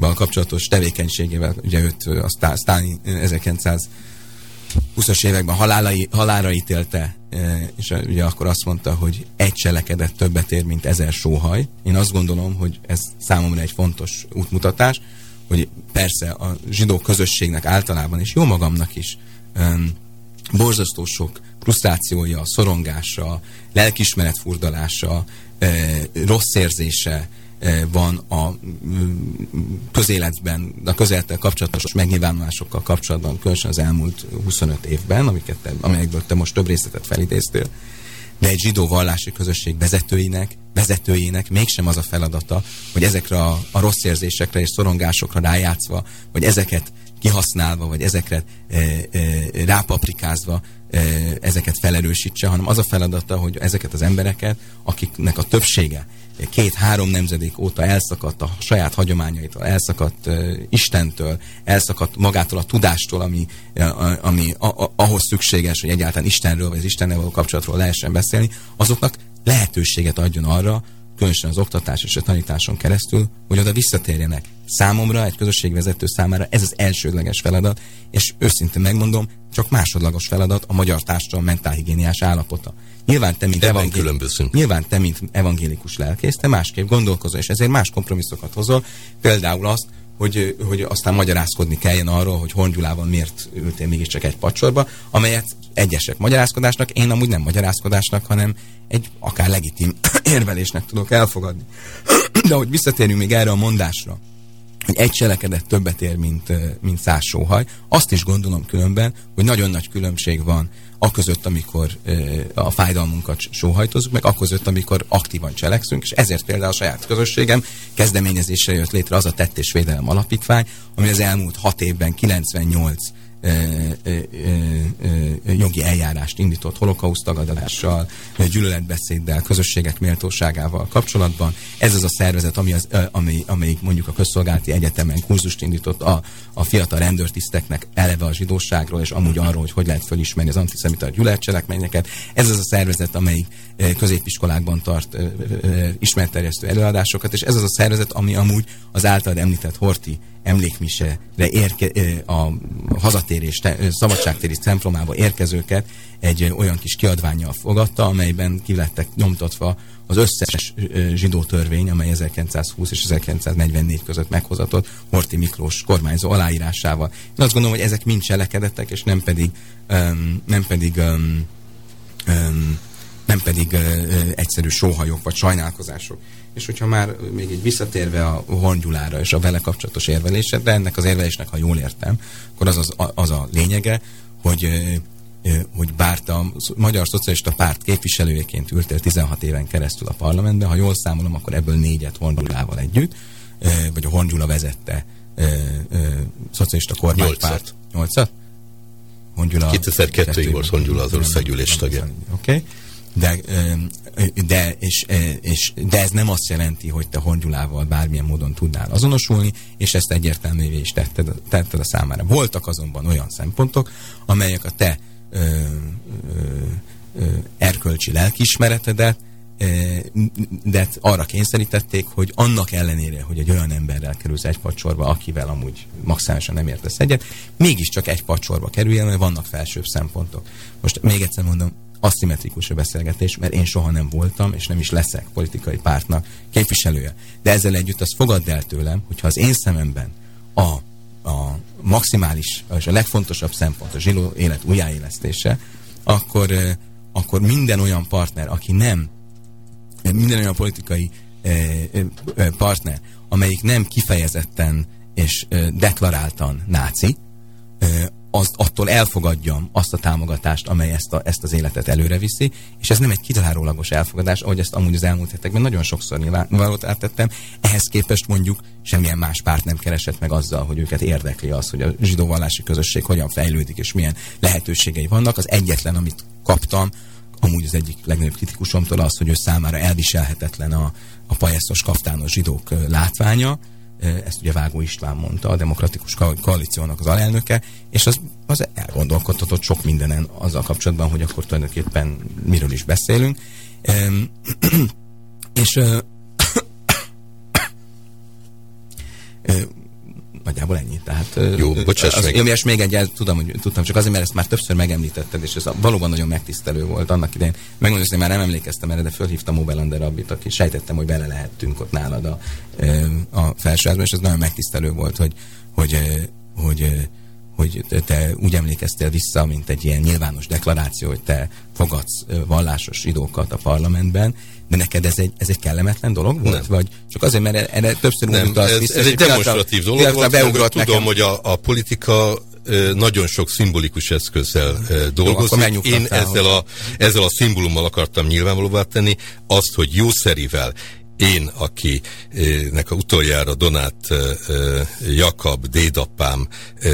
a kapcsolatos tevékenységével, ugye őt a Sztálin 1920-as években halálai, halára ítélte és ugye akkor azt mondta, hogy egy cselekedet többet ér, mint ezer sóhaj. Én azt gondolom, hogy ez számomra egy fontos útmutatás, hogy persze a zsidó közösségnek általában, és jó magamnak is, borzasztó sok frusztrációja, szorongása, lelkismeret furdalása, rossz érzése, van a mm, közéletben, a közeltel kapcsolatos megnyilvánulásokkal kapcsolatban, különösen az elmúlt 25 évben, amiket te, amelyekből te most több részletet felidéztél, de egy zsidó vallási közösség vezetőinek, vezetőjének mégsem az a feladata, hogy ezekre a, a rossz érzésekre és szorongásokra rájátszva, vagy ezeket kihasználva, vagy ezeket e, e, rápaprikázva e, ezeket felerősítse, hanem az a feladata, hogy ezeket az embereket, akiknek a többsége két-három nemzedék óta elszakadt a saját hagyományaitól, elszakadt uh, Istentől, elszakadt magától a tudástól, ami, uh, ami a, a, ahhoz szükséges, hogy egyáltalán Istenről vagy az Istennel való kapcsolatról lehessen beszélni, azoknak lehetőséget adjon arra, különösen az oktatás és a tanításon keresztül, hogy oda visszatérjenek. Számomra, egy közösségvezető számára ez az elsődleges feladat, és őszintén megmondom, csak másodlagos feladat a magyar társadalom mentálhigiéniás állapota. Nyilván te, mint, evangélikus, nyilván te, mint evangélikus lelkész, te másképp gondolkozol, és ezért más kompromisszokat hozol. Például azt, hogy, hogy aztán magyarázkodni kelljen arról, hogy Hongyulában miért ültél mégiscsak egy pacsorba, amelyet egyesek magyarázkodásnak, én amúgy nem magyarázkodásnak, hanem egy akár legitim *clears throat* érvelésnek tudok elfogadni. *clears throat* De hogy visszatérjünk még erre a mondásra, hogy egy cselekedet többet ér, mint, mint száz sóhaj. Azt is gondolom különben, hogy nagyon nagy különbség van a között, amikor a fájdalmunkat sóhajtozunk, meg a között, amikor aktívan cselekszünk, és ezért például a saját közösségem kezdeményezésre jött létre az a tett és védelem alapítvány, ami az elmúlt hat évben 98 jogi eljárást indított holokauszt tagadással, gyűlöletbeszéddel, közösségek méltóságával kapcsolatban. Ez az a szervezet, ami az, ami, amelyik mondjuk a közszolgálati egyetemen kurzust indított a, a fiatal rendőrtiszteknek eleve a zsidóságról, és amúgy arról, hogy hogy lehet fölismerni az antiszemita gyűlöletcselekményeket. Ez az a szervezet, amelyik középiskolákban tart ismerterjesztő előadásokat, és ez az a szervezet, ami amúgy az általad említett Horti emlékmisere érke, a hazatérés, szabadságtéri templomába érkezőket egy olyan kis kiadványjal fogadta, amelyben kilettek nyomtatva az összes zsidó törvény, amely 1920 és 1944 között meghozatott Horti Miklós kormányzó aláírásával. Én azt gondolom, hogy ezek mind cselekedettek, és nem pedig, um, nem pedig um, um, nem pedig egyszerű sóhajok vagy sajnálkozások. És hogyha már még egy visszatérve a hongyulára és a vele kapcsolatos érvelésedre, ennek az érvelésnek, ha jól értem, akkor az az, az a lényege, hogy hogy bár a Magyar Szocialista Párt képviselőjeként ültél 16 éven keresztül a parlamentben, ha jól számolom, akkor ebből négyet Hongyulával együtt, vagy a Hongyula vezette szocialista kormánypárt. Nyolcat? Hongyula... 2002-ig volt Hongyula az országgyűlés tagja. Oké. Okay de, de, és, és, de ez nem azt jelenti, hogy te Hongyulával bármilyen módon tudnál azonosulni, és ezt egyértelművé is tetted, tetted a számára. Voltak azonban olyan szempontok, amelyek a te ö, ö, ö, erkölcsi lelkiismeretedet de arra kényszerítették, hogy annak ellenére, hogy egy olyan emberrel kerülsz egy pacsorba, akivel amúgy maximálisan nem értesz egyet, mégiscsak egy pacsorba kerüljen, mert vannak felsőbb szempontok. Most még egyszer mondom, aszimmetrikus a beszélgetés, mert én soha nem voltam, és nem is leszek politikai pártnak képviselője. De ezzel együtt azt fogadd el tőlem, hogyha az én szememben a, a maximális, és a legfontosabb szempont a zsiló élet újjáélesztése, akkor, akkor minden olyan partner, aki nem, minden olyan politikai partner, amelyik nem kifejezetten és deklaráltan náci, az, attól elfogadjam azt a támogatást, amely ezt, a, ezt az életet előre viszi, és ez nem egy kizárólagos elfogadás, ahogy ezt amúgy az elmúlt hetekben nagyon sokszor nyilvánvalót áttettem. Ehhez képest mondjuk semmilyen más párt nem keresett meg azzal, hogy őket érdekli az, hogy a zsidó vallási közösség hogyan fejlődik, és milyen lehetőségei vannak. Az egyetlen, amit kaptam, amúgy az egyik legnagyobb kritikusomtól az, hogy ő számára elviselhetetlen a, a pajesztos kaftános zsidók látványa, ezt ugye Vágó István mondta, a Demokratikus Koalíciónak az alelnöke, és az, az elgondolkodhatott sok mindenen azzal kapcsolatban, hogy akkor tulajdonképpen miről is beszélünk. *clears throat* és *clears throat* nagyjából ennyi. Tehát, Jó, bocsáss az. Jó, és még egy, tudom, hogy tudtam, csak azért, mert ezt már többször megemlítetted, és ez valóban nagyon megtisztelő volt annak idején. Megmondom, hogy már nem emlékeztem erre, de fölhívtam Obelander Rabbit, aki sejtettem, hogy bele lehettünk ott nálad a, a felsőházban, és ez nagyon megtisztelő volt, hogy, hogy, hogy hogy te úgy emlékeztél vissza, mint egy ilyen nyilvános deklaráció, hogy te fogadsz vallásos idókat a parlamentben, de neked ez egy, ez egy kellemetlen dolog volt? Nem. Vagy csak azért, mert erre többször nem, ez, vissza, ez egy demonstratív dolog volt, beugrott tudom, nekem. hogy a, a politika nagyon sok szimbolikus eszközzel dolgozik. Én ezzel a, ezzel a szimbólummal akartam nyilvánvalóvá tenni azt, hogy jószerivel én, akinek a utoljára Donát Jakab dédapám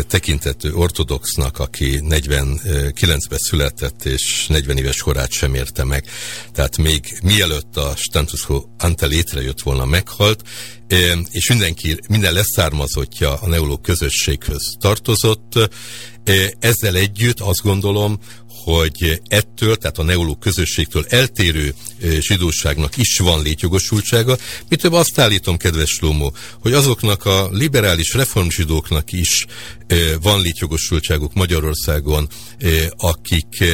tekintető ortodoxnak, aki 49-ben született, és 40 éves korát sem érte meg. Tehát még mielőtt a Stantus Quo ante létrejött volna, meghalt, és mindenki, minden leszármazottja a neoló közösséghöz tartozott. Ezzel együtt azt gondolom, hogy ettől, tehát a neoló közösségtől eltérő zsidóságnak is van létjogosultsága. Mi több azt állítom, kedves Lomó, hogy azoknak a liberális reformzsidóknak is van létjogosultságuk Magyarországon, akik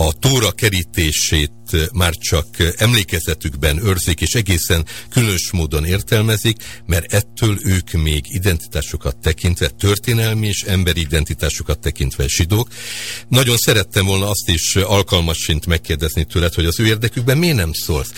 a tóra kerítését már csak emlékezetükben őrzik, és egészen különös módon értelmezik, mert ettől ők még identitásokat tekintve, történelmi és emberi identitásokat tekintve zsidók. Nagyon szerettem volna azt is alkalmasint megkérdezni tőled, hogy az ő érdekükben miért nem szólsz?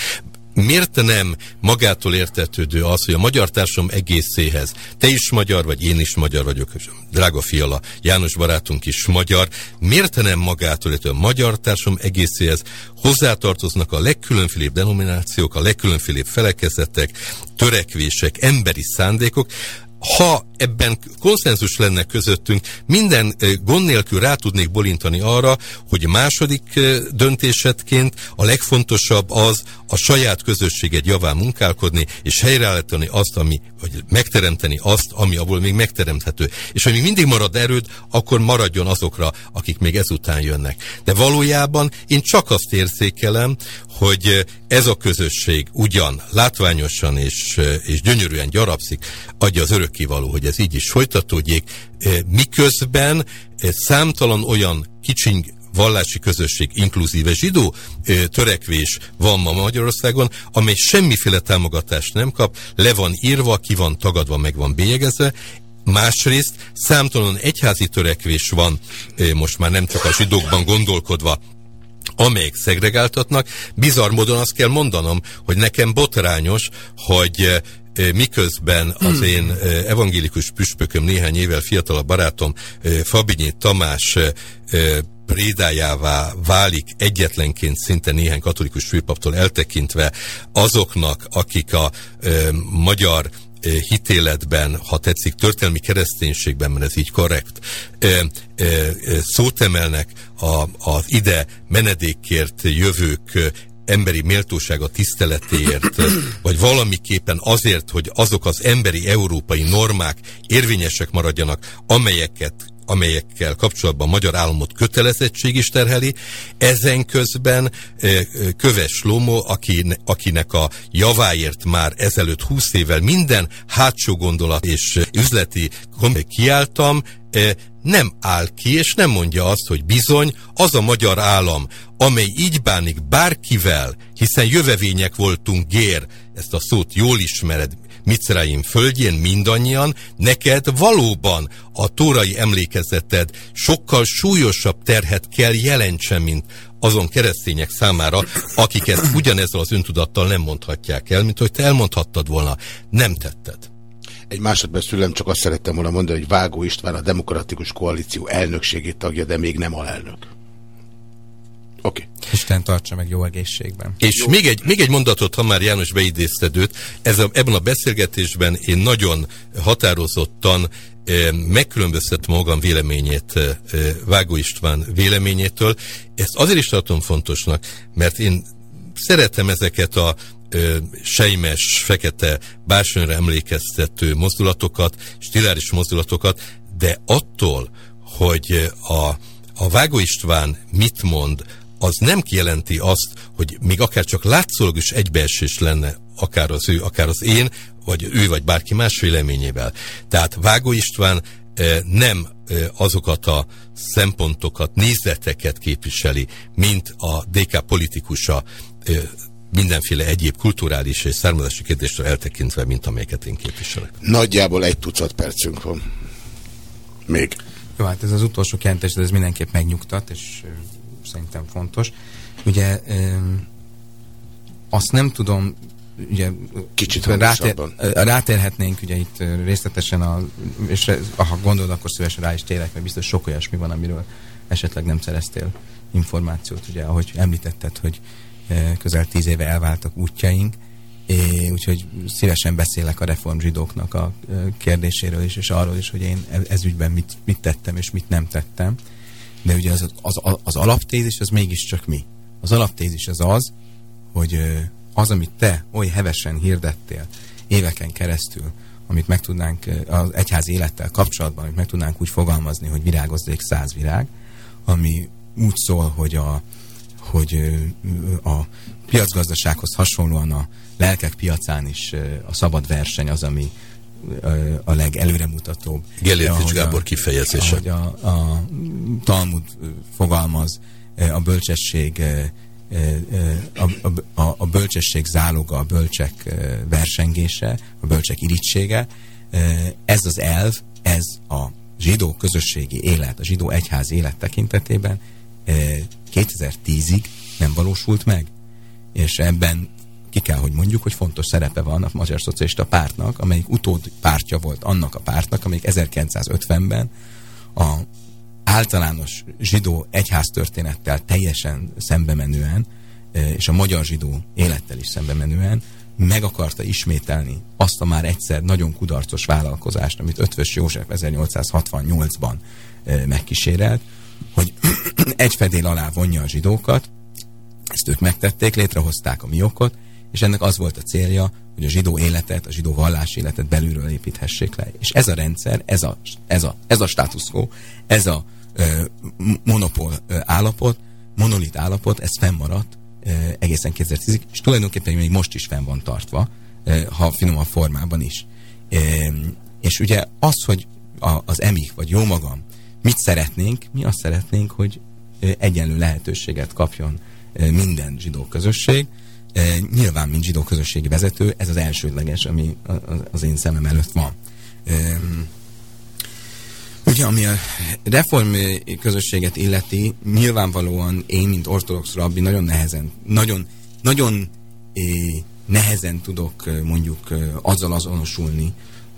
Miért nem magától értetődő az, hogy a magyar társadalom egészéhez, te is magyar vagy, én is magyar vagyok, drága fiala, János barátunk is magyar, miért nem magától értetődő a magyar társadalom egészéhez? Hozzátartoznak a legkülönfélébb denominációk, a legkülönfélébb felekezetek, törekvések, emberi szándékok, ha ebben konszenzus lenne közöttünk, minden gond nélkül rá tudnék bolintani arra, hogy második döntésedként a legfontosabb az a saját közösséged javán munkálkodni, és helyreállítani azt, ami, vagy megteremteni azt, ami abból még megteremthető. És ha még mindig marad erőd, akkor maradjon azokra, akik még ezután jönnek. De valójában én csak azt érzékelem, hogy ez a közösség ugyan látványosan és, és gyönyörűen gyarapszik, adja az örökkivaló, hogy ez így is folytatódjék, miközben számtalan olyan kicsiny vallási közösség, inkluzíve zsidó törekvés van ma Magyarországon, amely semmiféle támogatást nem kap, le van írva, ki van tagadva, meg van bélyegezve, Másrészt számtalan egyházi törekvés van, most már nem csak a zsidókban gondolkodva, amelyek szegregáltatnak. Bizarr módon azt kell mondanom, hogy nekem botrányos, hogy miközben az én evangélikus püspököm, néhány évvel fiatalabb barátom, Fabinyi Tamás prédájává válik egyetlenként szinte néhány katolikus főpaptól eltekintve azoknak, akik a ö, magyar hitéletben, ha tetszik, történelmi kereszténységben, mert ez így korrekt, szót emelnek a, az ide menedékkért jövők emberi méltósága tiszteletéért, vagy valamiképpen azért, hogy azok az emberi európai normák érvényesek maradjanak, amelyeket amelyekkel kapcsolatban a magyar államot kötelezettség is terheli. Ezen közben Köves Lomó, akinek a javáért már ezelőtt 20 évvel minden hátsó gondolat és üzleti kiálltam, nem áll ki, és nem mondja azt, hogy bizony az a magyar állam, amely így bánik bárkivel, hiszen jövevények voltunk gér, ezt a szót jól ismered, Micraim földjén mindannyian, neked valóban a tórai emlékezeted sokkal súlyosabb terhet kell jelentsen, mint azon keresztények számára, akik ezt ugyanezzel az öntudattal nem mondhatják el, mint hogy te elmondhattad volna. Nem tetted. Egy másodperc szülem, csak azt szerettem volna mondani, hogy Vágó István a Demokratikus Koalíció elnökségét tagja, de még nem alelnök. Oké. Okay. Isten tartsa meg jó egészségben. És jó. Még, egy, még egy mondatot, ha már János beidézted őt, ez a, ebben a beszélgetésben én nagyon határozottan eh, megkülönböztetem magam véleményét eh, Vágó István véleményétől. Ezt azért is tartom fontosnak, mert én szeretem ezeket a ö, sejmes, fekete, bársonyra emlékeztető mozdulatokat, stiláris mozdulatokat, de attól, hogy a, a Vágó István mit mond, az nem kijelenti azt, hogy még akár csak látszólag is egybeesés lenne akár az ő, akár az én, vagy ő, vagy bárki más véleményével. Tehát Vágó István nem azokat a szempontokat, nézeteket képviseli, mint a DK politikusa mindenféle egyéb kulturális és származási kérdéstől eltekintve, mint amelyeket én képviselek. Nagyjából egy tucat percünk van. Még. Jó, hát ez az utolsó kijelentés, de ez mindenképp megnyugtat, és szerintem fontos. Ugye azt nem tudom, ugye Kicsit rátér, rátérhetnénk ugye itt részletesen, a, és ha gondolod, akkor szívesen rá is térek, mert biztos sok olyasmi van, amiről esetleg nem szereztél információt, ugye, ahogy említetted, hogy közel tíz éve elváltak útjaink, É, úgyhogy szívesen beszélek a reformzsidóknak a kérdéséről is, és arról is, hogy én e-, ez ügyben mit, mit tettem és mit nem tettem. De ugye az, az, az alaptézis az mégiscsak mi? Az alaptézis az az, hogy az, amit te oly hevesen hirdettél éveken keresztül, amit meg tudnánk az egyházi élettel kapcsolatban, amit meg tudnánk úgy fogalmazni, hogy virágozzék száz virág, ami úgy szól, hogy a, hogy a piacgazdasághoz hasonlóan a lelkek piacán is a szabad verseny az, ami a legelőremutatóbb. Gellértics Gábor kifejezése. Ahogy a, a Talmud fogalmaz, a bölcsesség a, a, a bölcsesség záloga, a bölcsek versengése, a bölcsek irítsége. Ez az elv, ez a zsidó közösségi élet, a zsidó egyház élet tekintetében 2010-ig nem valósult meg. És ebben ki kell, hogy mondjuk, hogy fontos szerepe van a Magyar Szocialista Pártnak, amelyik utód pártja volt annak a pártnak, amelyik 1950-ben a általános zsidó egyháztörténettel teljesen szembe menően, és a magyar zsidó élettel is szembe menően meg akarta ismételni azt a már egyszer nagyon kudarcos vállalkozást, amit Ötvös József 1868-ban megkísérelt, hogy *clears throat* egy fedél alá vonja a zsidókat, ezt ők megtették, létrehozták a miokot, és ennek az volt a célja, hogy a zsidó életet, a zsidó vallás életet belülről építhessék le. És ez a rendszer, ez a, ez a, ez a status quo, ez a ö, monopól ö, állapot, monolit állapot, ez fennmaradt ö, egészen 2010-ig, és tulajdonképpen még most is fenn van tartva, ö, ha finomabb formában is. Ö, és ugye az, hogy a, az EMI, vagy jó magam, mit szeretnénk? Mi azt szeretnénk, hogy egyenlő lehetőséget kapjon minden zsidó közösség, nyilván, mint zsidó közösségi vezető, ez az elsődleges, ami az én szemem előtt van. E, ugye, ami a reform közösséget illeti, nyilvánvalóan én, mint ortodox rabbi, nagyon nehezen, nagyon, nagyon e, nehezen tudok mondjuk azzal azonosulni,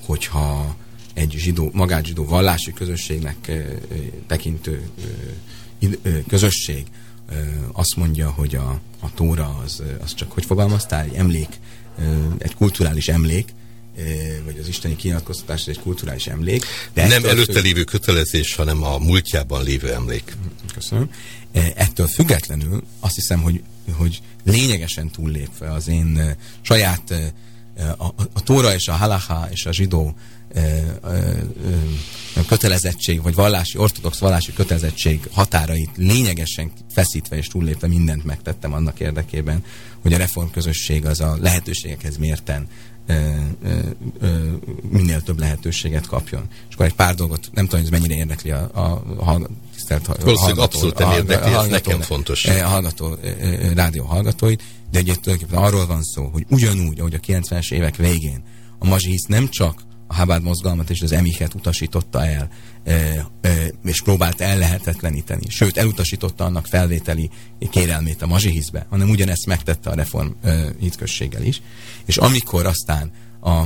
hogyha egy zsidó, magát zsidó vallási közösségnek tekintő közösség azt mondja, hogy a, a tóra az, az csak, hogy fogalmaztál, egy emlék, egy kulturális emlék, vagy az isteni kinyilatkoztatás egy kulturális emlék. De Nem előtte függ... lévő kötelezés, hanem a múltjában lévő emlék. Köszönöm. Ettől függetlenül azt hiszem, hogy, hogy lényegesen túllépve az én saját a, a, a Tóra és a Halacha és a zsidó kötelezettség, vagy vallási, ortodox vallási kötelezettség határait lényegesen feszítve és túllépve mindent megtettem annak érdekében, hogy a reformközösség az a lehetőségekhez mérten minél több lehetőséget kapjon. És akkor egy pár dolgot, nem tudom, hogy ez mennyire érdekli a, a, a tisztelt hallgató. abszolút nem érdekli, ez nekem fontos. A hallgató, rádió hallgatóit, de tulajdonképpen arról van szó, hogy ugyanúgy, ahogy a 90-es évek végén a mazsihisz nem csak a Habad mozgalmat és az emiket utasította el, és próbált ellehetetleníteni. Sőt, elutasította annak felvételi kérelmét a mazsihizbe, hanem ugyanezt megtette a reform hitközséggel is. És amikor aztán a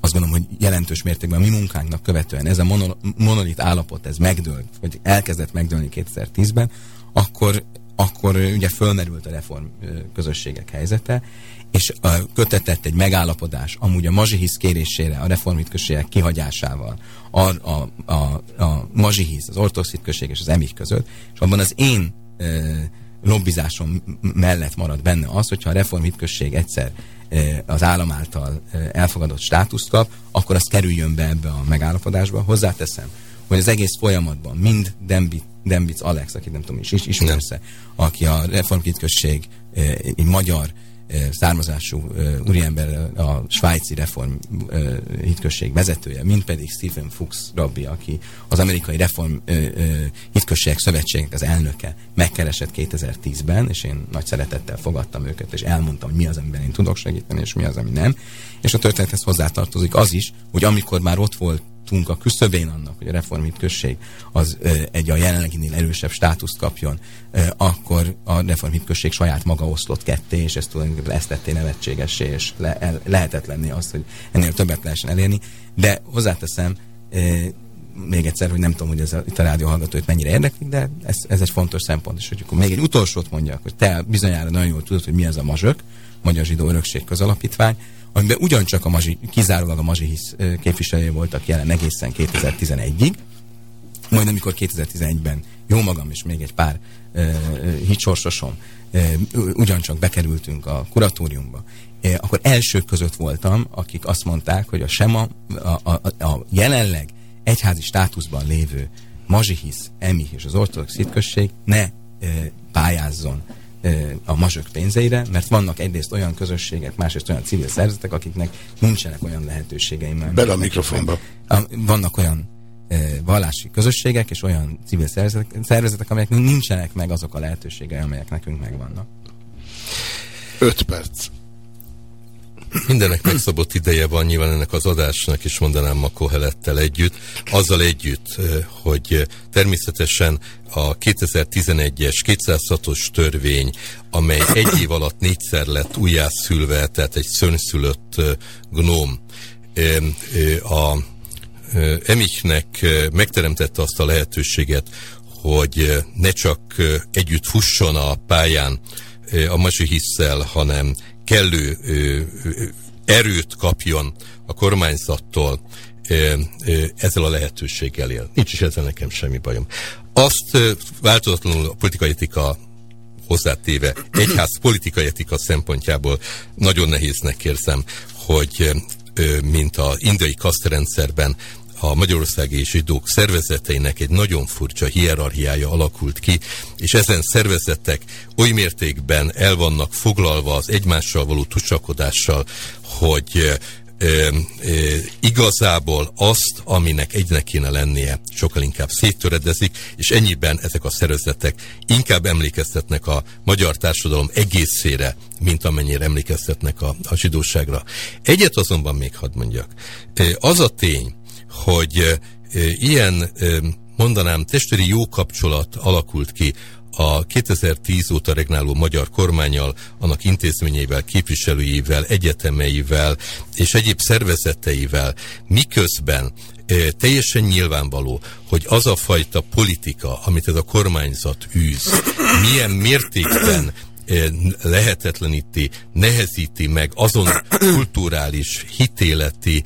azt gondolom, hogy jelentős mértékben a mi munkánknak követően ez a monolit állapot, ez megdőlt, vagy elkezdett megdőlni 2010-ben, akkor, akkor ugye fölmerült a reform közösségek helyzete, és kötetett egy megállapodás amúgy a mazsihisz kérésére, a reformhitközségek kihagyásával, a, a, a, a mazsihisz, az ortodox hitközség és az emik között, és abban az én e, lobbizásom mellett marad benne az, hogyha a reformhitközség egyszer e, az állam által elfogadott státuszt kap, akkor az kerüljön be ebbe a megállapodásba. Hozzáteszem, hogy az egész folyamatban mind Dembic, Dembic Alex, akit nem tudom is, is ismersz aki a reformhitközség e, egy magyar származású úriember, a svájci reform hitközség vezetője, mint pedig Stephen Fuchs rabbi, aki az amerikai reform hitközségek szövetségnek az elnöke megkeresett 2010-ben, és én nagy szeretettel fogadtam őket, és elmondtam, hogy mi az, amiben én tudok segíteni, és mi az, ami nem. És a történethez hozzátartozik az is, hogy amikor már ott volt tartunk a küszöbén annak, hogy a reformit község az egy a jelenleginél erősebb státuszt kapjon, akkor a reformit község saját maga oszlott ketté, és ezt tulajdonképpen ezt tetté nevetségessé, és le, el, lehetetlenni azt, hogy ennél többet lehessen elérni. De hozzáteszem, még egyszer, hogy nem tudom, hogy ez a, itt a rádió hallgatóit mennyire érdeklik, de ez, ez egy fontos szempont, és hogy akkor még egy utolsót mondjak, hogy te bizonyára nagyon jól tudod, hogy mi ez a mazsök, Magyar Zsidó Örökség Közalapítvány, amiben ugyancsak a mazsi, kizárólag a mazsihisz képviselője voltak jelen egészen 2011-ig, majd amikor 2011-ben jó magam és még egy pár uh, hitsorsosom ugyancsak bekerültünk a kuratóriumba, akkor elsők között voltam, akik azt mondták, hogy a SEMA a, a, a jelenleg egyházi státuszban lévő mazsihisz, emih és az ortodox hitközség ne uh, pályázzon a mazsök pénzeire, mert vannak egyrészt olyan közösségek, másrészt olyan civil szervezetek, akiknek nincsenek olyan lehetőségeim. Bele a mikrofonba. Vannak olyan vallási közösségek és olyan civil szervezetek, szervezetek amelyeknek nincsenek meg azok a lehetőségei, amelyek nekünk megvannak. Öt perc. Mindenek megszabott ideje van nyilván ennek az adásnak is mondanám ma Kohelettel együtt, azzal együtt, hogy természetesen a 2011-es 206-os törvény, amely egy év alatt négyszer lett újjászülve, tehát egy szönszülött gnóm, a Emichnek megteremtette azt a lehetőséget, hogy ne csak együtt fusson a pályán a masi hisszel, hanem kellő erőt kapjon a kormányzattól, ezzel a lehetőséggel él. Nincs is ezzel nekem semmi bajom. Azt változatlanul a politikai etika hozzátéve, egyház politikai etika szempontjából nagyon nehéznek érzem, hogy mint a indiai kasztrendszerben a magyarországi zsidók szervezeteinek egy nagyon furcsa hierarchiája alakult ki, és ezen szervezetek oly mértékben el vannak foglalva az egymással való tusakodással, hogy e, e, igazából azt, aminek egynek kéne lennie, sokkal inkább széttöredezik, és ennyiben ezek a szervezetek inkább emlékeztetnek a magyar társadalom egészére, mint amennyire emlékeztetnek a, a zsidóságra. Egyet azonban még hadd mondjak. Az a tény, hogy ilyen, mondanám, testőri jó kapcsolat alakult ki a 2010 óta regnáló magyar kormányal, annak intézményeivel, képviselőivel, egyetemeivel és egyéb szervezeteivel, miközben teljesen nyilvánvaló, hogy az a fajta politika, amit ez a kormányzat űz, milyen mértékben lehetetleníti, nehezíti meg azon *clears throat* kulturális, hitéleti,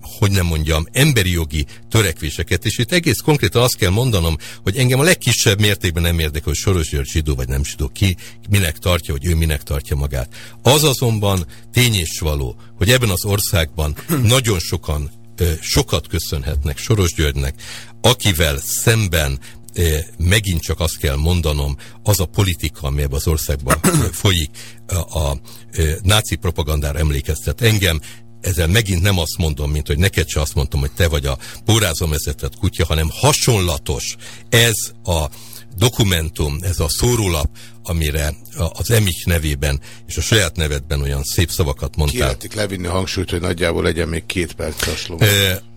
hogy nem mondjam, emberi jogi törekvéseket, és itt egész konkrétan azt kell mondanom, hogy engem a legkisebb mértékben nem érdekel, hogy Soros György zsidó vagy nem zsidó, ki minek tartja, hogy ő minek tartja magát. Az azonban tény és való, hogy ebben az országban *clears throat* nagyon sokan sokat köszönhetnek Soros Györgynek, akivel szemben megint csak azt kell mondanom, az a politika, ami ebben az országban *coughs* folyik, a, a, a náci propagandára emlékeztet engem, ezzel megint nem azt mondom, mint hogy neked se azt mondtam, hogy te vagy a pórázom vezetett kutya, hanem hasonlatos ez a dokumentum, ez a szórólap, amire az Emich nevében és a saját nevedben olyan szép szavakat mondtál. Kiáltik levinni hangsúlyt, hogy nagyjából legyen még két perc E,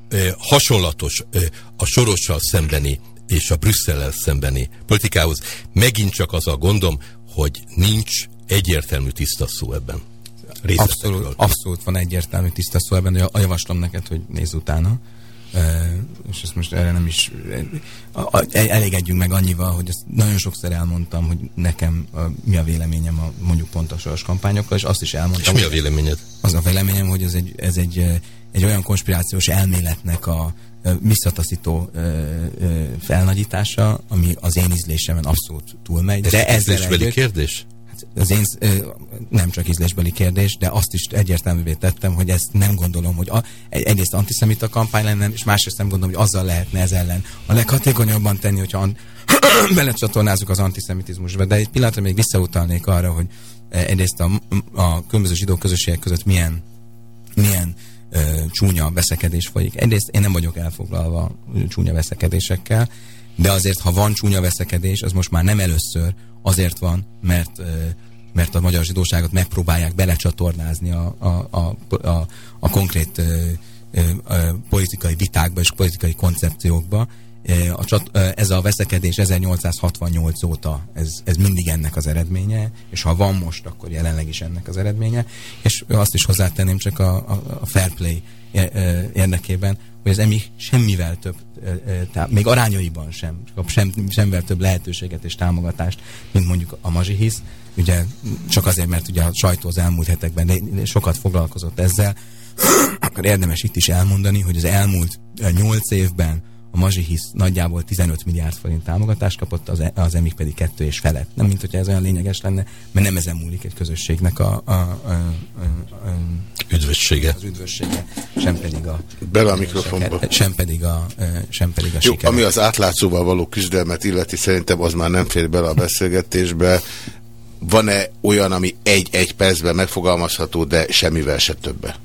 e, hasonlatos e, a sorossal szembeni és a Brüsszellel szembeni politikához. Megint csak az a gondom, hogy nincs egyértelmű tiszta szó ebben. Abszolút, abszolút van egyértelmű tiszta szó ebben, a javaslom neked, hogy nézz utána. És ezt most erre nem is uh, elégedjünk meg annyival, hogy ezt nagyon sokszor elmondtam, hogy nekem mi a véleményem a mondjuk pont a soros kampányokkal, és azt is elmondtam. És mi a véleményed? Az a véleményem, hogy ez egy, ez egy, egy olyan konspirációs elméletnek a, visszataszító felnagyítása, ami az én ízlésemen abszolút túlmegy. Ez de ezzel ízlésbeli együtt, kérdés? Hát az én nem csak ízlésbeli kérdés, de azt is egyértelművé tettem, hogy ezt nem gondolom, hogy a, egyrészt antiszemita kampány lenne, és másrészt nem gondolom, hogy azzal lehetne ez ellen a leghatékonyabban tenni, hogyha an, *clears throat* belecsatornázzuk az antiszemitizmusba, de egy pillanatra még visszautalnék arra, hogy egyrészt a, a különböző zsidó közösségek között milyen, milyen ö, csúnya veszekedés folyik. Egyrészt én nem vagyok elfoglalva csúnya veszekedésekkel, de azért, ha van csúnya veszekedés, az most már nem először azért van, mert mert a magyar zsidóságot megpróbálják belecsatornázni a, a, a, a, a konkrét ö, ö, ö, politikai vitákba és politikai koncepciókba. A csat, ez a veszekedés 1868 óta ez, ez mindig ennek az eredménye, és ha van most, akkor jelenleg is ennek az eredménye. És azt is hozzátenném csak a, a, a fair play érdekében, hogy az EMI semmivel több, tehát még arányaiban sem, sem, semmivel több lehetőséget és támogatást, mint mondjuk a Mazsihisz, ugye csak azért, mert ugye a sajtó az elmúlt hetekben sokat foglalkozott ezzel, akkor érdemes itt is elmondani, hogy az elmúlt nyolc évben a Mazsihisz nagyjából 15 milliárd forint támogatást kapott, az, e, az EMIK pedig kettő és felett. Nem, mint hogyha ez olyan lényeges lenne, mert nem ezen múlik egy közösségnek a, a, a, a, a üdvössége. Az üdvössége, sem pedig a Bele a mikrofonba. Sem pedig a, sem pedig a Jó, Ami az átlátszóval való küzdelmet illeti, szerintem az már nem fér bele a beszélgetésbe. Van-e olyan, ami egy-egy percben megfogalmazható, de semmivel se többe?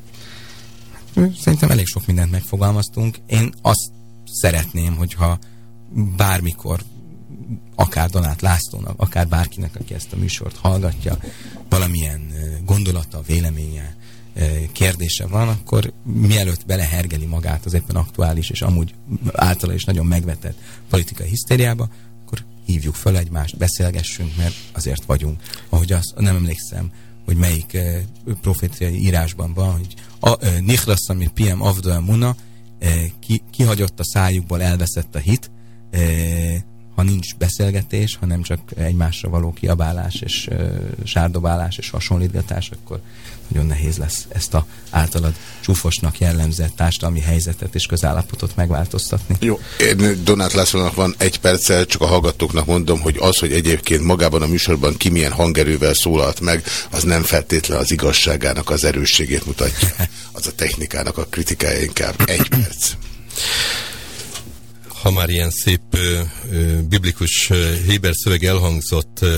Szerintem elég sok mindent megfogalmaztunk. Én azt szeretném, hogyha bármikor akár Donát Lászlónak, akár bárkinek, aki ezt a műsort hallgatja, valamilyen gondolata, véleménye, kérdése van, akkor mielőtt belehergeli magát az éppen aktuális és amúgy általa is nagyon megvetett politikai hisztériába, akkor hívjuk fel egymást, beszélgessünk, mert azért vagyunk. Ahogy azt nem emlékszem, hogy melyik proféciai írásban van, hogy a, Nichlas, ami PM Avdol Muna, kihagyott a szájukból, elveszett a hit, ha nincs beszélgetés, hanem csak egymásra való kiabálás és sárdobálás és hasonlítgatás, akkor nagyon nehéz lesz ezt a általad csúfosnak jellemzett társadalmi helyzetet és közállapotot megváltoztatni. Jó, én Donát Lászlónak van egy perccel, csak a hallgatóknak mondom, hogy az, hogy egyébként magában a műsorban ki milyen hangerővel szólalt meg, az nem feltétlen az igazságának az erősségét mutatja. *laughs* Az a technikának a kritikája inkább. Egy perc. Ha már ilyen szép ö, ö, biblikus héber szöveg elhangzott, ö,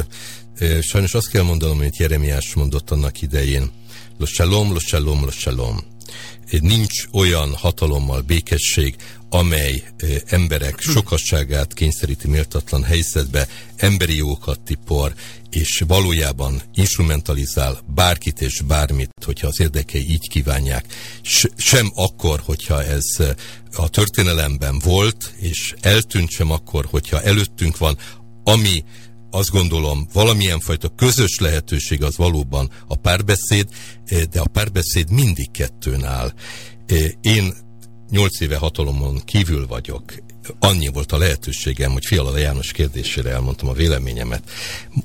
ö, sajnos azt kell mondanom, amit Jeremiás mondott annak idején Lo shalom, lo shalom, lo shalom. Nincs olyan hatalommal békesség, amely emberek sokasságát kényszeríti méltatlan helyzetbe, emberi jókat tipor, és valójában instrumentalizál bárkit és bármit, hogyha az érdekei így kívánják. Sem akkor, hogyha ez a történelemben volt, és eltűnt sem akkor, hogyha előttünk van, ami azt gondolom, valamilyen fajta közös lehetőség az valóban a párbeszéd, de a párbeszéd mindig kettőn áll. Én nyolc éve hatalomon kívül vagyok, annyi volt a lehetőségem, hogy Fiala János kérdésére elmondtam a véleményemet.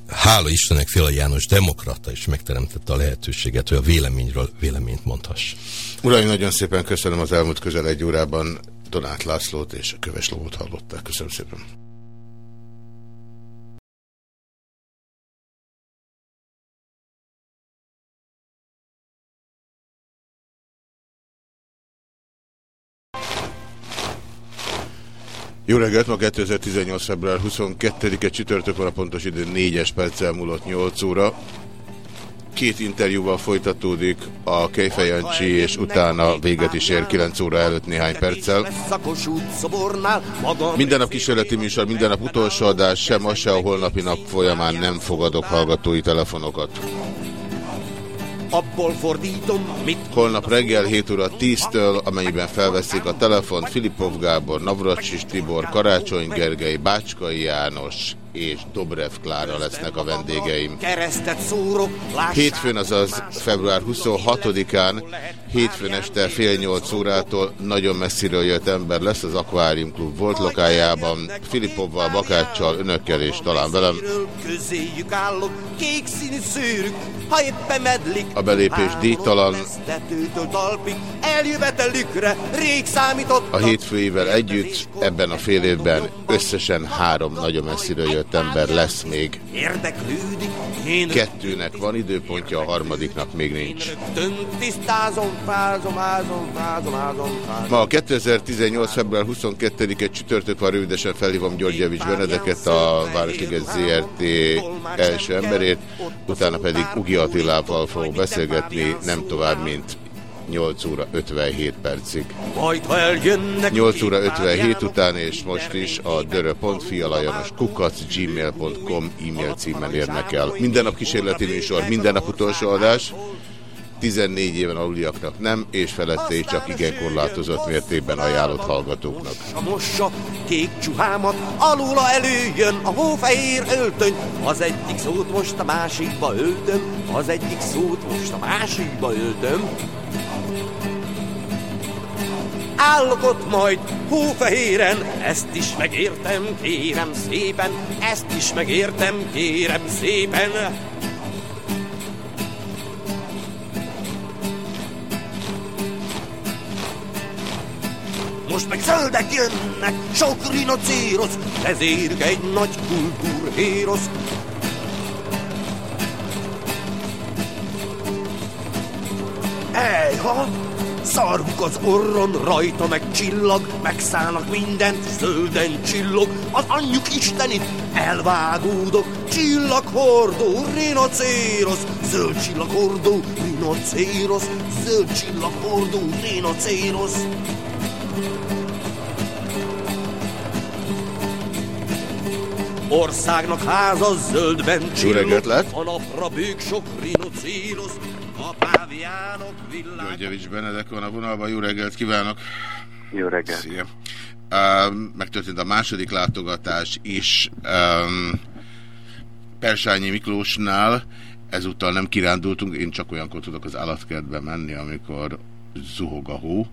Hála Istennek Fiala János demokrata is megteremtette a lehetőséget, hogy a véleményről véleményt mondhass. Uraim, nagyon szépen köszönöm az elmúlt közel egy órában Donát Lászlót és a Köves Lót hallották. Köszönöm szépen. Jó reggelt, ma 2018. február 22-e csütörtök van a pontos idő 4-es perccel múlott 8 óra. Két interjúval folytatódik a Kejfejancsi, és utána véget is ér 9 óra előtt néhány perccel. Minden nap kísérleti műsor, minden nap utolsó adás, sem ma se a holnapi nap folyamán nem fogadok hallgatói telefonokat abból fordítom, mit... Holnap reggel 7 óra 10-től, amennyiben felveszik a telefont, Filipov Gábor, Navracsis Tibor, Karácsony Gergely, Bácskai János, és Dobrev Klára lesznek a vendégeim. Hétfőn, azaz február 26-án, hétfőn este fél nyolc órától nagyon messziről jött ember lesz az Aquarium Klub volt lokájában, Filipovval, Bakáccsal, önökkel és talán velem. A belépés díjtalan. A hétfőivel együtt ebben a fél évben összesen három nagyon messziről jött érintett ember lesz még. Kettőnek van időpontja, a harmadiknak még nincs. Ma 2018. február 22-e csütörtök van, rövidesen felhívom György Javics Benedeket, a Városliget ZRT első emberét, utána pedig Ugi Attilával fogok beszélgetni, nem tovább, mint 8 óra 57 percig. Majd, ha eljönnek 8 óra 57 után és most is a dörö.fialajanos kukac gmail.com e-mail címen érnek el. Minden nap kísérleti műsor, minden nap utolsó adás. 14 éven aluliaknak nem, és felette is csak igen korlátozott mértékben ajánlott hallgatóknak. A mossa kék csuhámat, alula előjön a hófehér öltöny. Az egyik szót most a másikba öltöm, az egyik szót most a másikba öltöm. Állok ott majd hófehéren, ezt is megértem, kérem szépen, ezt is megértem, kérem szépen. Most meg zöldek jönnek, sok rinocérosz, ezért egy nagy kultúrhérosz. Ejha! Szarvuk az orron, rajta meg csillag, megszállnak mindent, zölden csillog, az anyjuk istenit, elvágódok, csillaghordó, rinocérosz, zöld csillaghordó, rinocérosz, zöld csillaghordó, rinocérosz. Országnak háza zöldben csillog, a napra bők sok rinocérosz, páviánok villák. György Javics Benedek van a vonalban, jó reggelt kívánok! Jó reggelt. Szia! Um, megtörtént a második látogatás is um, Persányi Miklósnál, ezúttal nem kirándultunk, én csak olyankor tudok az állatkertbe menni, amikor zuhog a hó.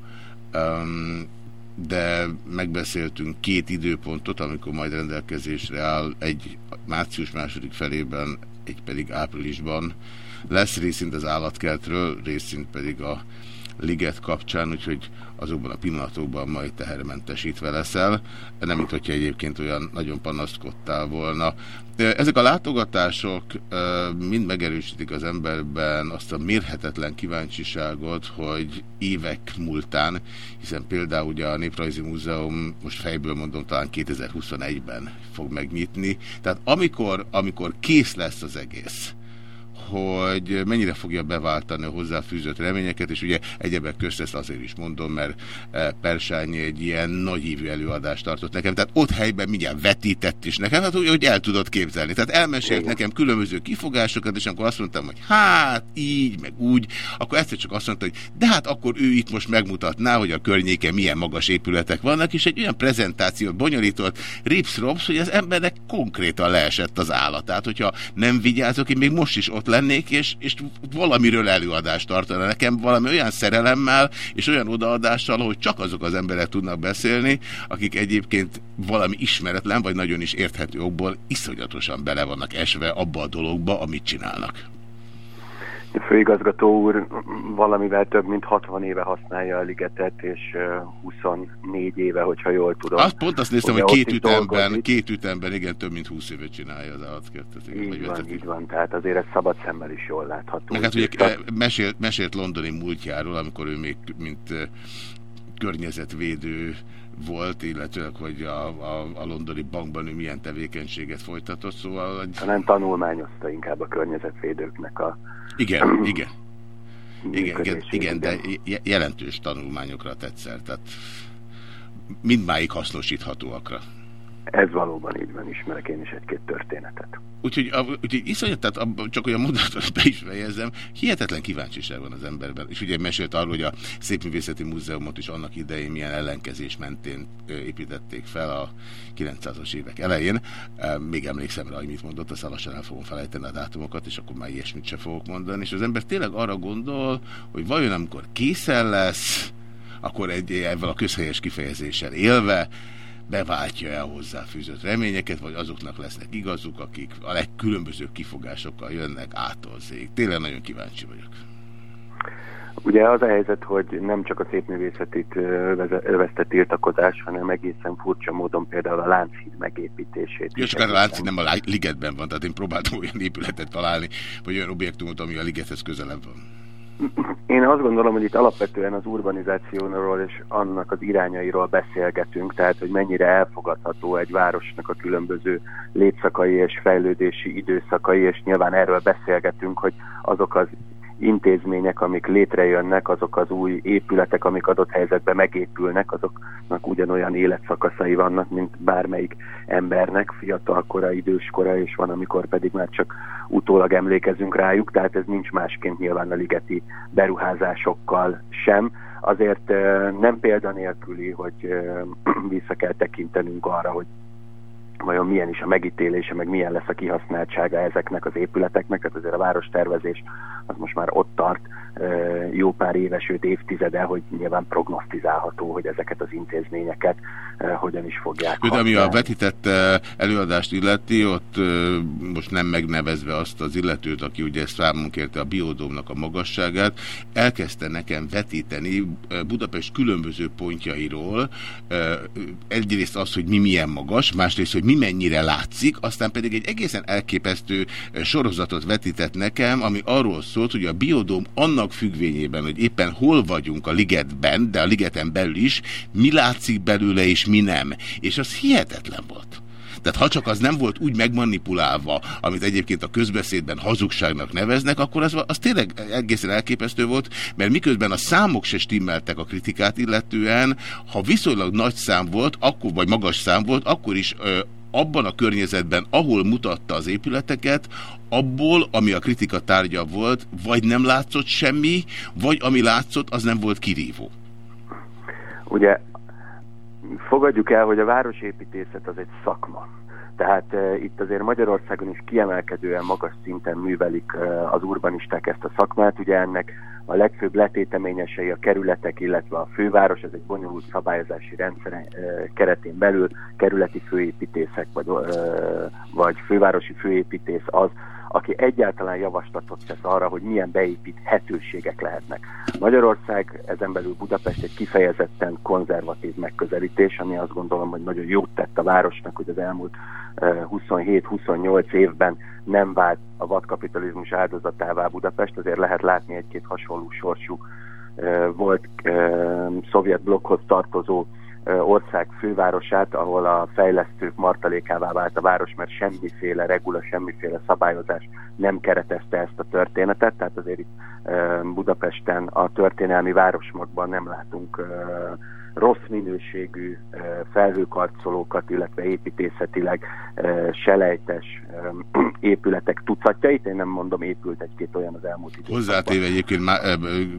Um, de megbeszéltünk két időpontot, amikor majd rendelkezésre áll, egy március második felében, egy pedig áprilisban. Lesz részint az állatkertről, részint pedig a liget kapcsán, úgyhogy azokban a pillanatokban majd tehermentesítve leszel. Nem, mint hogyha egyébként olyan nagyon panaszkodtál volna. Ezek a látogatások mind megerősítik az emberben azt a mérhetetlen kíváncsiságot, hogy évek múltán, hiszen például ugye a Néprajzi Múzeum, most fejből mondom, talán 2021-ben fog megnyitni. Tehát amikor, amikor kész lesz az egész, hogy mennyire fogja beváltani a hozzáfűzött reményeket, és ugye egyebek közt ezt azért is mondom, mert Persányi egy ilyen nagyívű előadást tartott nekem, tehát ott helyben mindjárt vetített is nekem, hát úgy, hogy el tudod képzelni. Tehát elmesélt nekem különböző kifogásokat, és amikor azt mondtam, hogy hát így, meg úgy, akkor egyszer csak azt mondta, hogy de hát akkor ő itt most megmutatná, hogy a környéken milyen magas épületek vannak, és egy olyan prezentációt bonyolított rips hogy az embernek konkrétan leesett az állatát, hogyha nem vigyázok, én még most is ott lennék, és, és valamiről előadást tartana nekem, valami olyan szerelemmel, és olyan odaadással, hogy csak azok az emberek tudnak beszélni, akik egyébként valami ismeretlen, vagy nagyon is érthető okból iszonyatosan bele vannak esve abba a dologba, amit csinálnak. Főigazgató úr valamivel több mint 60 éve használja a ligetet, és 24 éve, hogyha jól tudom. Azt pont azt néztem, hogy két ütemben, két ütemben, igen, több mint 20 évet csinálja az állatkertet. Így van, így van, tehát azért ez szabad szemmel is jól látható. Meg hát ugye mesélt, mesélt londoni múltjáról, amikor ő még mint környezetvédő volt, illetőleg, hogy a, a, a londoni bankban ő milyen tevékenységet folytatott, szóval... Nem tanulmányozta inkább a környezetvédőknek a... Igen, *clears throat* igen. Igen, igen, igen, de jelentős tanulmányokra tetszett, tehát mindmáig hasznosíthatóakra. Ez valóban így van, ismerek én is egy-két történetet. Úgyhogy, úgyhogy iszonyat, tehát csak olyan mondatot be is fejezem, hihetetlen kíváncsiság van az emberben. És ugye mesélt arról, hogy a Szépművészeti Múzeumot is annak idején milyen ellenkezés mentén építették fel a 900-as évek elején. Még emlékszem rá, hogy mit mondott, aztán lassan el fogom felejteni a dátumokat, és akkor már ilyesmit sem fogok mondani. És az ember tényleg arra gondol, hogy vajon amikor készen lesz, akkor egy ebben a közhelyes kifejezéssel élve, beváltja-e a hozzáfűzött reményeket, vagy azoknak lesznek igazuk, akik a legkülönbözőbb kifogásokkal jönnek átolzék. Tényleg nagyon kíváncsi vagyok. Ugye az a helyzet, hogy nem csak a szépművészetit övezte tiltakozás, hanem egészen furcsa módon például a Lánchíd megépítését. Jó, csak a Lánchíd nem a ligetben van, tehát én próbáltam olyan épületet találni, vagy olyan objektumot, ami a ligethez közelebb van. Én azt gondolom, hogy itt alapvetően az urbanizációról és annak az irányairól beszélgetünk, tehát hogy mennyire elfogadható egy városnak a különböző létszakai és fejlődési időszakai, és nyilván erről beszélgetünk, hogy azok az intézmények, amik létrejönnek, azok az új épületek, amik adott helyzetben megépülnek, azoknak ugyanolyan életszakaszai vannak, mint bármelyik embernek, fiatalkora, időskora, és van, amikor pedig már csak utólag emlékezünk rájuk, tehát ez nincs másként nyilván a ligeti beruházásokkal sem. Azért nem példanélküli, hogy *clears throat* vissza kell tekintenünk arra, hogy vajon milyen is a megítélése, meg milyen lesz a kihasználtsága ezeknek az épületeknek, tehát azért a várostervezés az most már ott tart jó pár éves, őt évtizede, hogy nyilván prognosztizálható, hogy ezeket az intézményeket hogyan is fogják. De ami a vetített előadást illeti, ott most nem megnevezve azt az illetőt, aki ugye számon kérte a biodómnak a magasságát, elkezdte nekem vetíteni Budapest különböző pontjairól egyrészt az, hogy mi milyen magas, másrészt, hogy mi mennyire látszik, aztán pedig egy egészen elképesztő sorozatot vetített nekem, ami arról szólt, hogy a biodóm annak függvényében, hogy éppen hol vagyunk a ligetben, de a ligeten belül is, mi látszik belőle és mi nem. És az hihetetlen volt. Tehát ha csak az nem volt úgy megmanipulálva, amit egyébként a közbeszédben hazugságnak neveznek, akkor az, az tényleg egészen elképesztő volt, mert miközben a számok se stimmeltek a kritikát illetően, ha viszonylag nagy szám volt, akkor, vagy magas szám volt, akkor is ö, abban a környezetben, ahol mutatta az épületeket, abból, ami a kritika tárgya volt, vagy nem látszott semmi, vagy ami látszott, az nem volt kirívó. Ugye fogadjuk el, hogy a városépítészet az egy szakma. Tehát e, itt azért Magyarországon is kiemelkedően magas szinten művelik e, az urbanisták ezt a szakmát. Ugye ennek a legfőbb letéteményesei a kerületek, illetve a főváros, ez egy bonyolult szabályozási rendszer e, keretén belül kerületi főépítészek, vagy, vagy fővárosi főépítész az, aki egyáltalán javaslatot tesz arra, hogy milyen beépíthetőségek lehetnek. Magyarország, ezen belül Budapest egy kifejezetten konzervatív megközelítés, ami azt gondolom, hogy nagyon jót tett a városnak, hogy az elmúlt 27-28 eh, évben nem vált a vadkapitalizmus áldozatává Budapest, azért lehet látni egy-két hasonló sorsú volt szovjet blokkhoz tartozó ország fővárosát, ahol a fejlesztők martalékává vált a város, mert semmiféle regula, semmiféle szabályozás nem keretezte ezt a történetet, tehát azért itt Budapesten a történelmi városmagban nem látunk rossz minőségű felhőkarcolókat, illetve építészetileg selejtes *clears throat* épületek tucatjait. Én nem mondom, épült egy-két olyan az elmúlt időszakban. Hozzátéve egyébként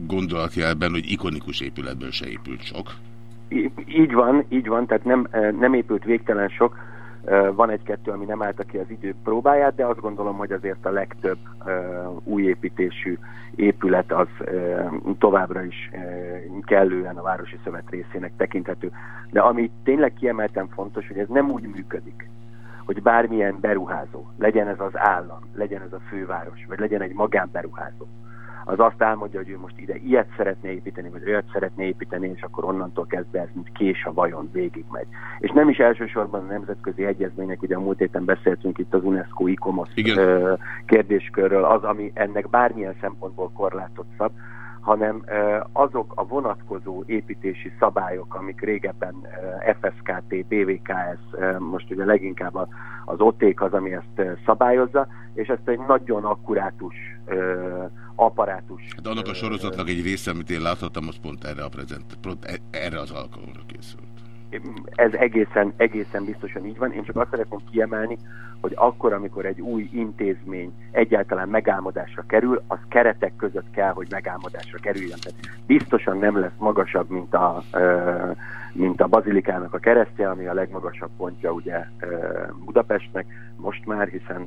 gondolatjelben, hogy ikonikus épületből se épült sok. Így van, így van, tehát nem, nem épült végtelen sok, van egy-kettő, ami nem állta ki az idő próbáját, de azt gondolom, hogy azért a legtöbb új építésű épület az továbbra is kellően a Városi Szövet részének tekinthető. De ami tényleg kiemelten fontos, hogy ez nem úgy működik, hogy bármilyen beruházó, legyen ez az állam, legyen ez a főváros, vagy legyen egy magánberuházó, az azt álmodja, hogy ő most ide ilyet szeretne építeni, vagy olyat szeretne építeni, és akkor onnantól kezdve ez mint kés a vajon végigmegy. És nem is elsősorban a nemzetközi egyezmények, ugye a múlt héten beszéltünk itt az UNESCO ICOMOS kérdéskörről, az, ami ennek bármilyen szempontból korlátottabb, hanem azok a vonatkozó építési szabályok, amik régebben FSKT, BVKS, most ugye leginkább az OTÉK az, ami ezt szabályozza, és ezt egy nagyon akkurátus apparátus. Hát annak a sorozatnak egy része, amit én láthattam, az pont erre, a prezent, pont e- erre az alkalomra készült. Ez egészen, egészen biztosan így van. Én csak azt szeretném kiemelni, hogy akkor, amikor egy új intézmény egyáltalán megálmodásra kerül, az keretek között kell, hogy megálmodásra kerüljön. Tehát biztosan nem lesz magasabb, mint a, mint a bazilikának a keresztje, ami a legmagasabb pontja ugye Budapestnek most már, hiszen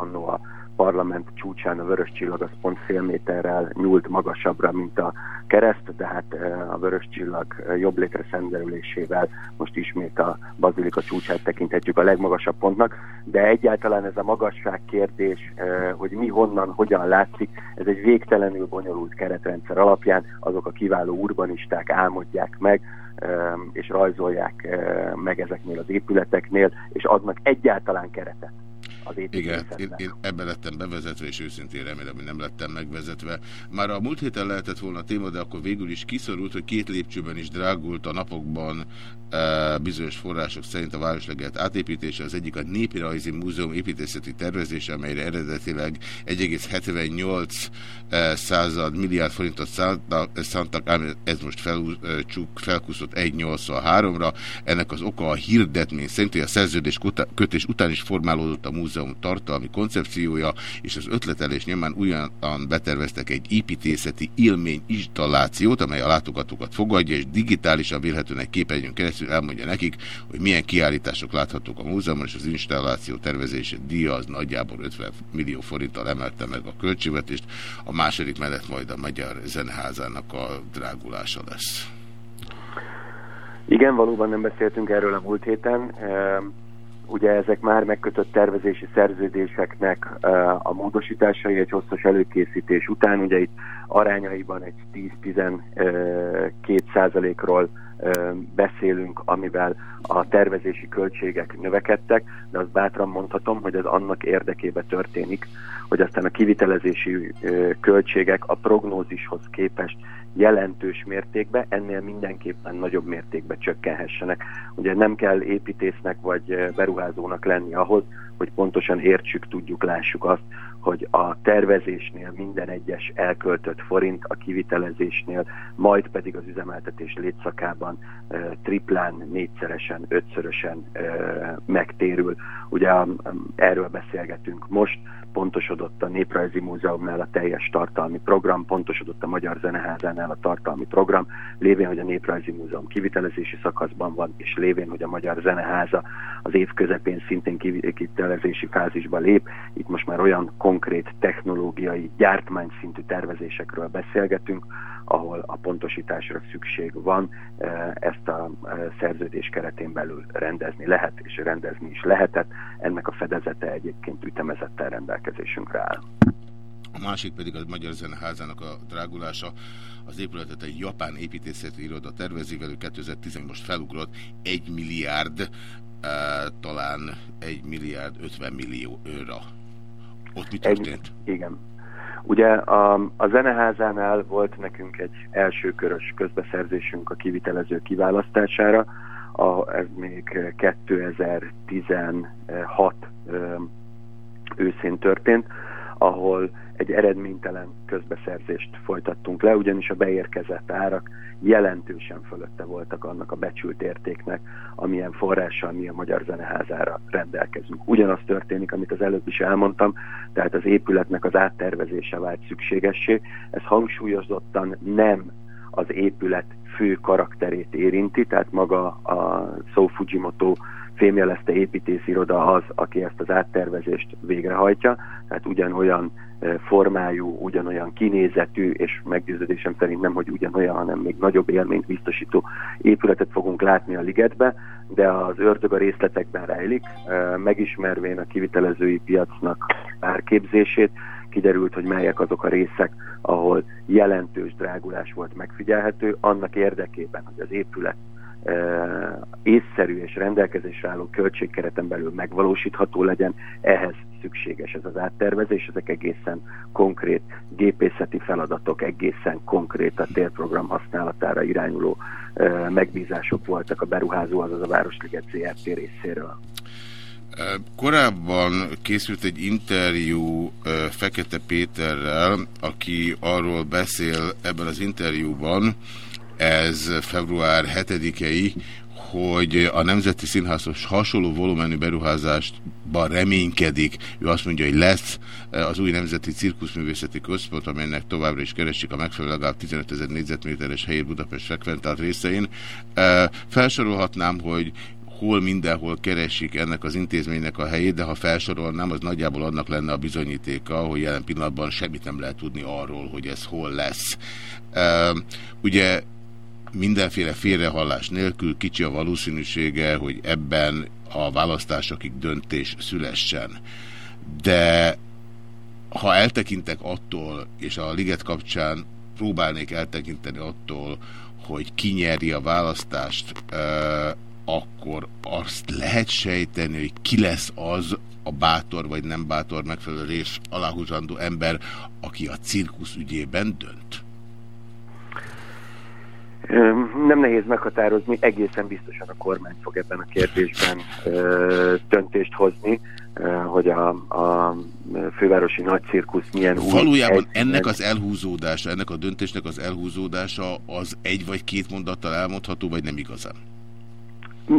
annó a parlament csúcsán a vörös csillag az pont fél méterrel nyúlt magasabbra, mint a kereszt, de hát a vörös csillag jobb létre szenderülésével most ismét a bazilika csúcsát tekinthetjük a legmagasabb pontnak, de egyáltalán ez a magasság kérdés, hogy mi honnan, hogyan látszik, ez egy végtelenül bonyolult keretrendszer alapján azok a kiváló urbanisták álmodják meg, és rajzolják meg ezeknél az épületeknél, és adnak egyáltalán keretet az Igen, én, én ebben lettem bevezetve, és őszintén remélem, hogy nem lettem megvezetve. Már a múlt héten lehetett volna téma, de akkor végül is kiszorult, hogy két lépcsőben is drágult a napokban e, bizonyos források szerint a városleget átépítése. Az egyik a Néprajzi Múzeum építészeti tervezése, amelyre eredetileg 1,78 e, század milliárd forintot szántak, ám ez most fel, e, csuk, felkúszott 1,83-ra. Ennek az oka a hirdetmény szerint, hogy a szerződés kötés után is formálódott a múzeum múzeum tartalmi koncepciója, és az ötletelés nyomán ugyan beterveztek egy építészeti élmény installációt, amely a látogatókat fogadja, és digitálisan vélhetően egy képernyőn keresztül elmondja nekik, hogy milyen kiállítások láthatók a múzeumon, és az installáció tervezése díja az nagyjából 50 millió forinttal emelte meg a költségvetést. A második mellett majd a Magyar Zeneházának a drágulása lesz. Igen, valóban nem beszéltünk erről a múlt héten. Ugye ezek már megkötött tervezési szerződéseknek a módosításai egy hosszas előkészítés után, ugye itt arányaiban egy 10-12 százalékról beszélünk, amivel a tervezési költségek növekedtek, de azt bátran mondhatom, hogy ez annak érdekébe történik, hogy aztán a kivitelezési költségek a prognózishoz képest jelentős mértékben, ennél mindenképpen nagyobb mértékben csökkenhessenek. Ugye nem kell építésznek vagy beruházónak lenni ahhoz, hogy pontosan értsük, tudjuk, lássuk azt, hogy a tervezésnél minden egyes elköltött forint, a kivitelezésnél, majd pedig az üzemeltetés létszakában e, triplán, négyszeresen, ötszörösen e, megtérül. Ugye erről beszélgetünk most, pontosodott a Néprajzi Múzeumnál a teljes tartalmi program, pontosodott a Magyar Zeneházánál a tartalmi program, lévén, hogy a Néprajzi Múzeum kivitelezési szakaszban van, és lévén, hogy a Magyar Zeneháza az év közepén szintén kivitelezési fázisba lép. Itt most már olyan konkrét technológiai, gyártmányszintű tervezésekről beszélgetünk, ahol a pontosításra szükség van, e, ezt a e, szerződés keretén belül rendezni lehet, és rendezni is lehetett. Ennek a fedezete egyébként ütemezettel rendelkezésünkre áll. A másik pedig a Magyar Zeneházának a drágulása. Az épületet egy japán építészeti iroda tervezi, velük 2010 most felugrott 1 milliárd, e, talán 1 milliárd 50 millió őra. Ott mi történt? Egy, igen. Ugye a, a zeneházánál volt nekünk egy elsőkörös közbeszerzésünk a kivitelező kiválasztására, a, ez még 2016 őszén történt, ahol egy eredménytelen közbeszerzést folytattunk le, ugyanis a beérkezett árak jelentősen fölötte voltak annak a becsült értéknek, amilyen forrással mi a Magyar Zeneházára rendelkezünk. Ugyanaz történik, amit az előbb is elmondtam, tehát az épületnek az áttervezése vált szükségessé. Ez hangsúlyozottan nem az épület fő karakterét érinti, tehát maga a Szó Fujimoto fémjelezte építésziroda az, aki ezt az áttervezést végrehajtja, tehát ugyanolyan formájú, ugyanolyan kinézetű, és meggyőződésem szerint nem, hogy ugyanolyan, hanem még nagyobb élményt biztosító épületet fogunk látni a ligetbe, de az ördög a részletekben rejlik, megismervén a kivitelezői piacnak árképzését, kiderült, hogy melyek azok a részek, ahol jelentős drágulás volt megfigyelhető, annak érdekében, hogy az épület észszerű és rendelkezésre álló költségkereten belül megvalósítható legyen, ehhez szükséges ez az áttervezés, ezek egészen konkrét gépészeti feladatok, egészen konkrét a térprogram használatára irányuló megbízások voltak a beruházó, azaz a Városliget ZRT részéről. Korábban készült egy interjú Fekete Péterrel, aki arról beszél ebben az interjúban, ez február 7-ei, hogy a Nemzeti Színházos hasonló volumenű beruházásban reménykedik. Ő azt mondja, hogy lesz az új Nemzeti Cirkuszművészeti Központ, amelynek továbbra is keresik a megfelelő legalább 15 ezer négyzetméteres helyét Budapest frekventált részein. Felsorolhatnám, hogy hol mindenhol keresik ennek az intézménynek a helyét, de ha felsorolnám, az nagyjából annak lenne a bizonyítéka, hogy jelen pillanatban semmit nem lehet tudni arról, hogy ez hol lesz. Uh, ugye mindenféle félrehallás nélkül kicsi a valószínűsége, hogy ebben a választásokig döntés szülessen. De ha eltekintek attól, és a liget kapcsán próbálnék eltekinteni attól, hogy ki nyeri a választást, akkor azt lehet sejteni, hogy ki lesz az a bátor vagy nem bátor megfelelő rész aláhúzandó ember, aki a cirkusz ügyében dönt? Nem nehéz meghatározni, egészen biztosan a kormány fog ebben a kérdésben döntést hozni, hogy a, a fővárosi nagycirkusz milyen új... Valójában ennek az elhúzódása, ennek a döntésnek az elhúzódása az egy vagy két mondattal elmondható, vagy nem igazán?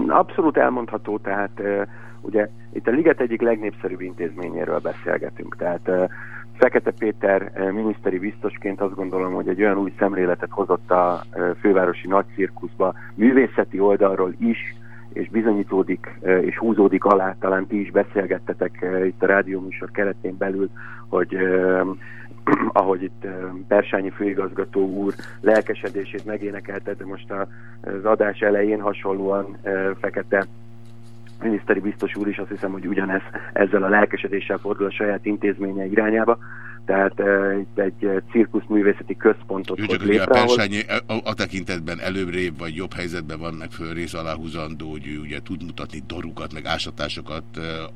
Abszolút elmondható, tehát ugye itt a Liget egyik legnépszerűbb intézményéről beszélgetünk, tehát Fekete Péter miniszteri biztosként azt gondolom, hogy egy olyan új szemléletet hozott a fővárosi nagycirkuszba, művészeti oldalról is, és bizonyítódik és húzódik alá, talán ti is beszélgettetek itt a rádióműsor keretén belül, hogy *clears throat* ahogy itt Persányi főigazgató úr lelkesedését megénekelte, de most az adás elején hasonlóan Fekete miniszteri biztos úr is azt hiszem, hogy ugyanez ezzel a lelkesedéssel fordul a saját intézménye irányába. Tehát uh, itt egy cirkuszművészeti központot Jó, csak létre, a Persányi a, a tekintetben előbbre vagy jobb helyzetben van meg fölrész aláhúzandó, hogy ő ugye tud mutatni dorukat, meg ásatásokat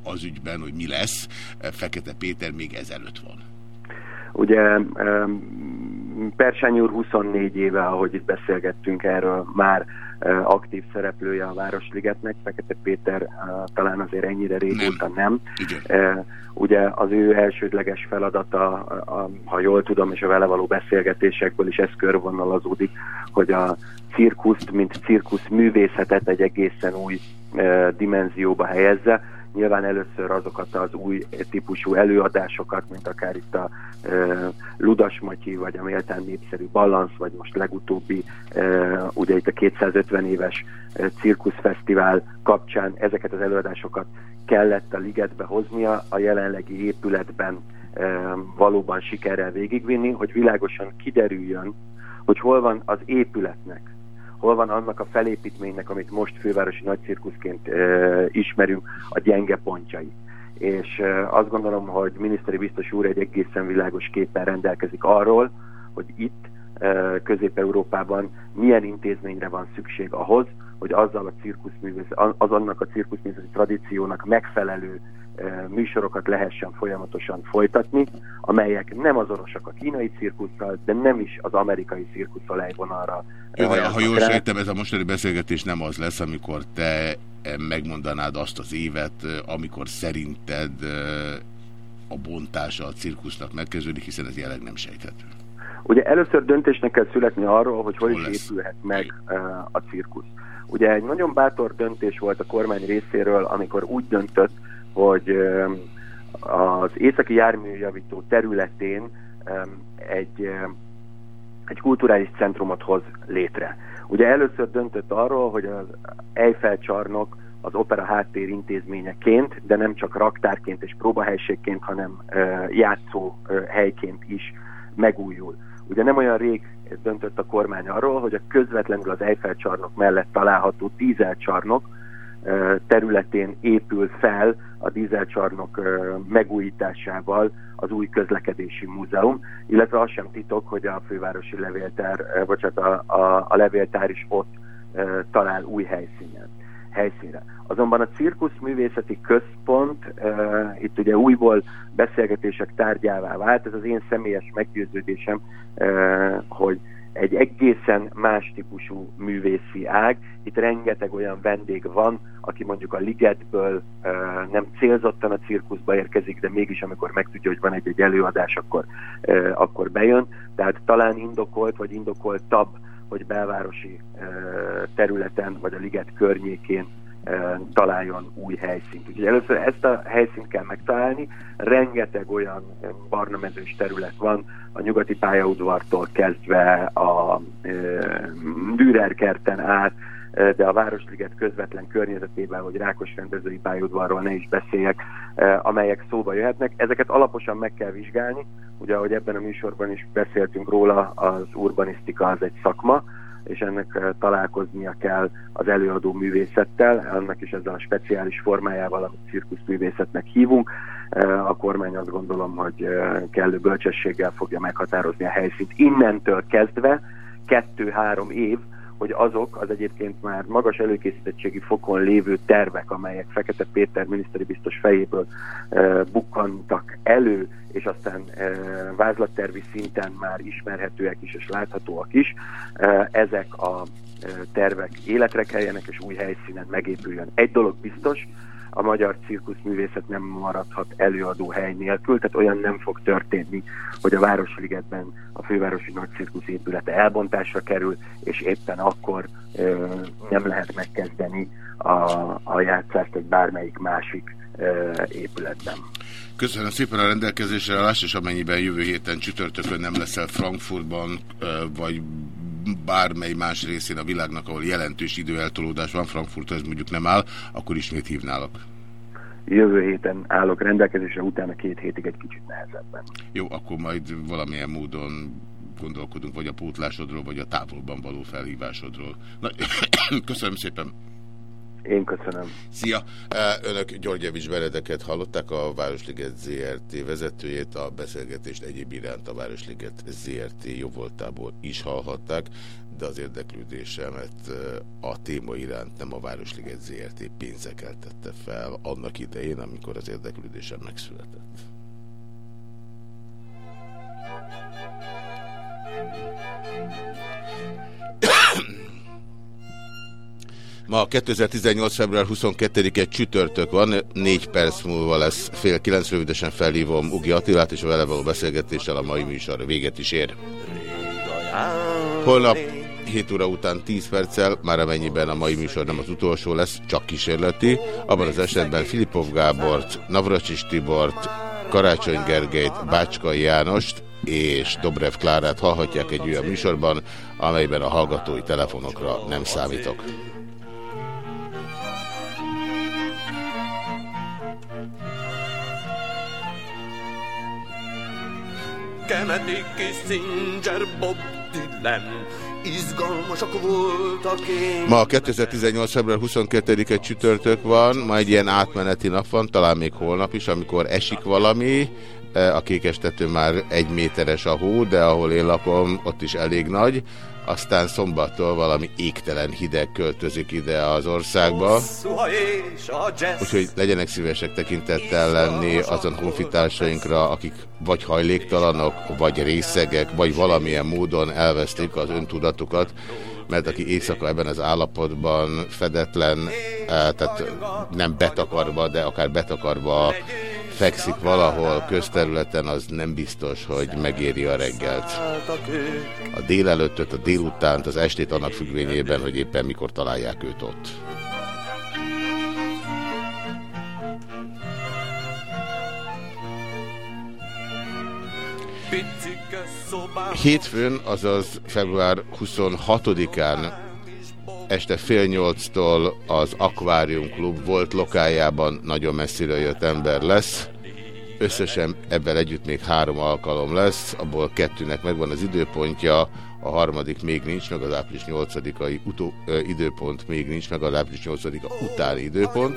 az ügyben, hogy mi lesz. Fekete Péter még ezelőtt van. Ugye Persányi úr 24 éve, ahogy itt beszélgettünk erről, már aktív szereplője a Városligetnek, Fekete Péter talán azért ennyire régóta nem. nem. Ugye az ő elsődleges feladata, ha jól tudom, és a vele való beszélgetésekből is ez körvonalazódik, hogy a cirkuszt, mint cirkusz művészetet egy egészen új dimenzióba helyezze, nyilván először azokat az új típusú előadásokat, mint akár itt a e, Ludas Matyi, vagy a méltán népszerű Balansz, vagy most legutóbbi, e, ugye itt a 250 éves cirkuszfesztivál kapcsán ezeket az előadásokat kellett a ligetbe hoznia, a jelenlegi épületben e, valóban sikerrel végigvinni, hogy világosan kiderüljön, hogy hol van az épületnek hol van annak a felépítménynek, amit most fővárosi nagycirkuszként e, ismerünk, a gyenge pontjai. És e, azt gondolom, hogy miniszteri biztos úr egy egészen világos képen rendelkezik arról, hogy itt Közép-Európában milyen intézményre van szükség ahhoz, hogy azzal a cirkuszművész, az annak a cirkuszművészeti tradíciónak megfelelő műsorokat lehessen folyamatosan folytatni, amelyek nem azonosak a kínai cirkusszal, de nem is az amerikai cirkusszal egy vonalra. Jó, de, ha jól sejtem, ez a mostani beszélgetés nem az lesz, amikor te megmondanád azt az évet, amikor szerinted a bontása a cirkusznak megkezdődik, hiszen ez jelenleg nem sejthető. Ugye először döntésnek kell születni arról, hogy hol, hol is lesz? épülhet meg a cirkusz. Ugye egy nagyon bátor döntés volt a kormány részéről, amikor úgy döntött, hogy az északi járműjavító területén egy, egy kulturális centrumot hoz létre. Ugye először döntött arról, hogy az Eiffel csarnok az opera háttér intézményeként, de nem csak raktárként és próbahelységként, hanem játszó helyként is megújul. Ugye nem olyan rég döntött a kormány arról, hogy a közvetlenül az Eiffel csarnok mellett található dízelcsarnok területén épül fel a dízelcsarnok megújításával az új közlekedési múzeum, illetve az sem titok, hogy a fővárosi levéltár, bocsánat, a, a, a levéltár is ott talál új helyszínen, helyszínre. Azonban a cirkuszművészeti központ uh, itt ugye újból beszélgetések tárgyává vált, ez az én személyes meggyőződésem, hogy egy egészen más típusú művészi ág. Itt rengeteg olyan vendég van, aki mondjuk a ligetből nem célzottan a cirkuszba érkezik, de mégis amikor megtudja, hogy van egy-egy előadás, akkor, akkor bejön. Tehát talán indokolt, vagy indokoltabb, hogy belvárosi területen, vagy a liget környékén találjon új helyszínt. Úgyhogy először ezt a helyszínt kell megtalálni. Rengeteg olyan barnamezős terület van, a nyugati pályaudvartól kezdve a Dürer kerten át, de a Városliget közvetlen környezetében, hogy Rákos rendezői pályaudvarról ne is beszéljek, amelyek szóba jöhetnek. Ezeket alaposan meg kell vizsgálni, ugye ahogy ebben a műsorban is beszéltünk róla, az urbanisztika az egy szakma, és ennek találkoznia kell az előadó művészettel, annak is ezzel a speciális formájával, amit cirkuszművészetnek hívunk. A kormány azt gondolom, hogy kellő bölcsességgel fogja meghatározni a helyszínt. Innentől kezdve kettő-három év, hogy azok az egyébként már magas előkészítettségi fokon lévő tervek, amelyek Fekete Péter miniszteri biztos fejéből e, bukkantak elő, és aztán e, vázlattervi szinten már ismerhetőek is és láthatóak is, e, ezek a e, tervek életre keljenek és új helyszínen megépüljön. Egy dolog biztos, a magyar cirkuszművészet nem maradhat előadó hely nélkül, tehát olyan nem fog történni, hogy a Városligetben a fővárosi nagy cirkusz épülete elbontásra kerül, és éppen akkor ö, nem lehet megkezdeni a, a játszást egy bármelyik másik ö, épületben. Köszönöm szépen a rendelkezésre állás, és amennyiben jövő héten csütörtökön nem leszel Frankfurtban, vagy bármely más részén a világnak, ahol jelentős időeltolódás van, Frankfurt ez mondjuk nem áll, akkor ismét hívnálok. Jövő héten állok rendelkezésre, utána két hétig egy kicsit nehezebben. Jó, akkor majd valamilyen módon gondolkodunk, vagy a pótlásodról, vagy a távolban való felhívásodról. Na, *coughs* köszönöm szépen! Én köszönöm. Szia! Önök Györgyevics Beredeket hallották, a Városliget ZRT vezetőjét, a beszélgetést egyéb iránt a Városliget ZRT jóvoltából is hallhatták, de az érdeklődésemet a téma iránt nem a Városliget ZRT pénzekkel tette fel annak idején, amikor az érdeklődésem megszületett. Ma 2018. február 22-e csütörtök van, négy perc múlva lesz fél kilenc, rövidesen felhívom Ugi Attilát, és a vele való beszélgetéssel a mai műsor véget is ér. Holnap 7 óra után 10 perccel, már amennyiben a mai műsor nem az utolsó lesz, csak kísérleti, abban az esetben Filipov Gábort, Navracsis Tibort, Karácsony Gergelyt, Bácskai Jánost és Dobrev Klárát hallhatják egy olyan műsorban, amelyben a hallgatói telefonokra nem számítok. Kennedy, Kissinger, Bob Dylan, izgalmasak voltak én. Ma 2018. február 22-e csütörtök van, ma egy ilyen átmeneti nap van, talán még holnap is, amikor esik valami, e, a kékestető már egy méteres a hó, de ahol én lakom, ott is elég nagy aztán szombattól valami égtelen hideg költözik ide az országba. Úgyhogy legyenek szívesek tekintettel lenni azon honfitársainkra, akik vagy hajléktalanok, vagy részegek, vagy valamilyen módon elvesztik az öntudatukat, mert aki éjszaka ebben az állapotban fedetlen, eh, tehát nem betakarva, de akár betakarva fekszik valahol közterületen, az nem biztos, hogy megéri a reggelt. A délelőttöt, a délutánt, az estét annak függvényében, hogy éppen mikor találják őt ott. Hétfőn, azaz február 26-án este fél nyolctól az Aquarium Klub volt lokájában nagyon messziről jött ember lesz. Összesen ebben együtt még három alkalom lesz, abból kettőnek megvan az időpontja, a harmadik még nincs, meg az április 8-ai időpont még nincs, meg az április 8-a utáni időpont.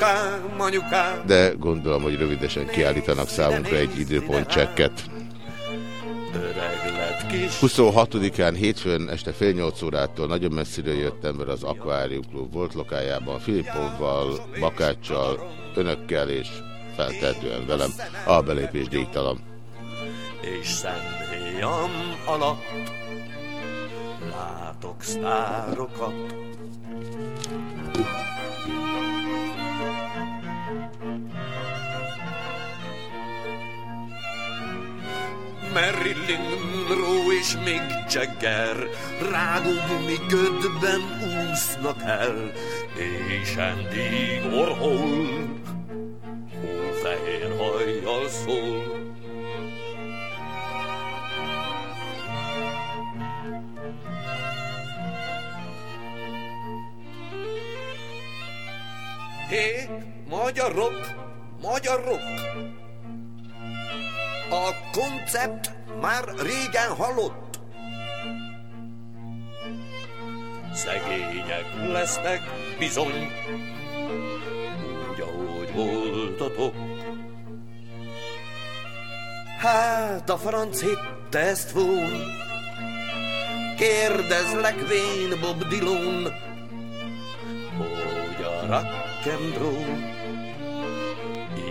De gondolom, hogy rövidesen kiállítanak számunkra egy időpont csekket. 26-án hétfőn este fél nyolc órától nagyon messziről jött ember az Aquarium Club volt lokájában, Filipovval, Bakáccsal, önökkel és feltehetően velem. A belépés díjtalan. És szemhéjam alatt látok sztárokat. Marilyn Monroe és még Jagger rágógumi ködben úsznak el, és Andy Warhol hófehér hajjal szól. Gyerekek, magyarok, magyarok! A koncept már régen halott. Szegények lesznek bizony, úgy, ahogy voltatok. Hát a franc hitte ezt volna, Kérdezlek vén Bob Dylan, hogy a rock'n'roll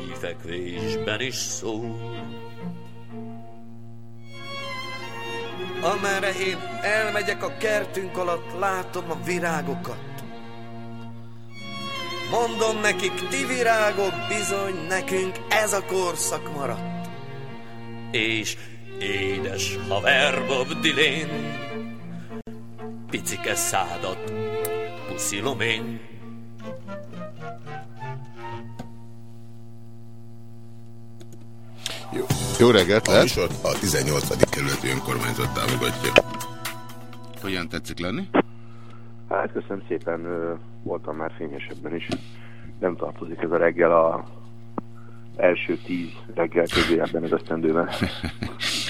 ífekvésben is szól. Amerre én elmegyek a kertünk alatt, látom a virágokat. Mondom nekik, ti virágok, bizony nekünk ez a korszak maradt. És édes haver Bob Dylan, picike szádat puszilom én. Jó, reggelt, lehet? A, a 18. kerületi önkormányzat támogatja. Hogyan tetszik lenni? Hát köszönöm szépen, voltam már fényesebben is. Nem tartozik ez a reggel a első tíz reggel közé ebben az esztendőben. *laughs*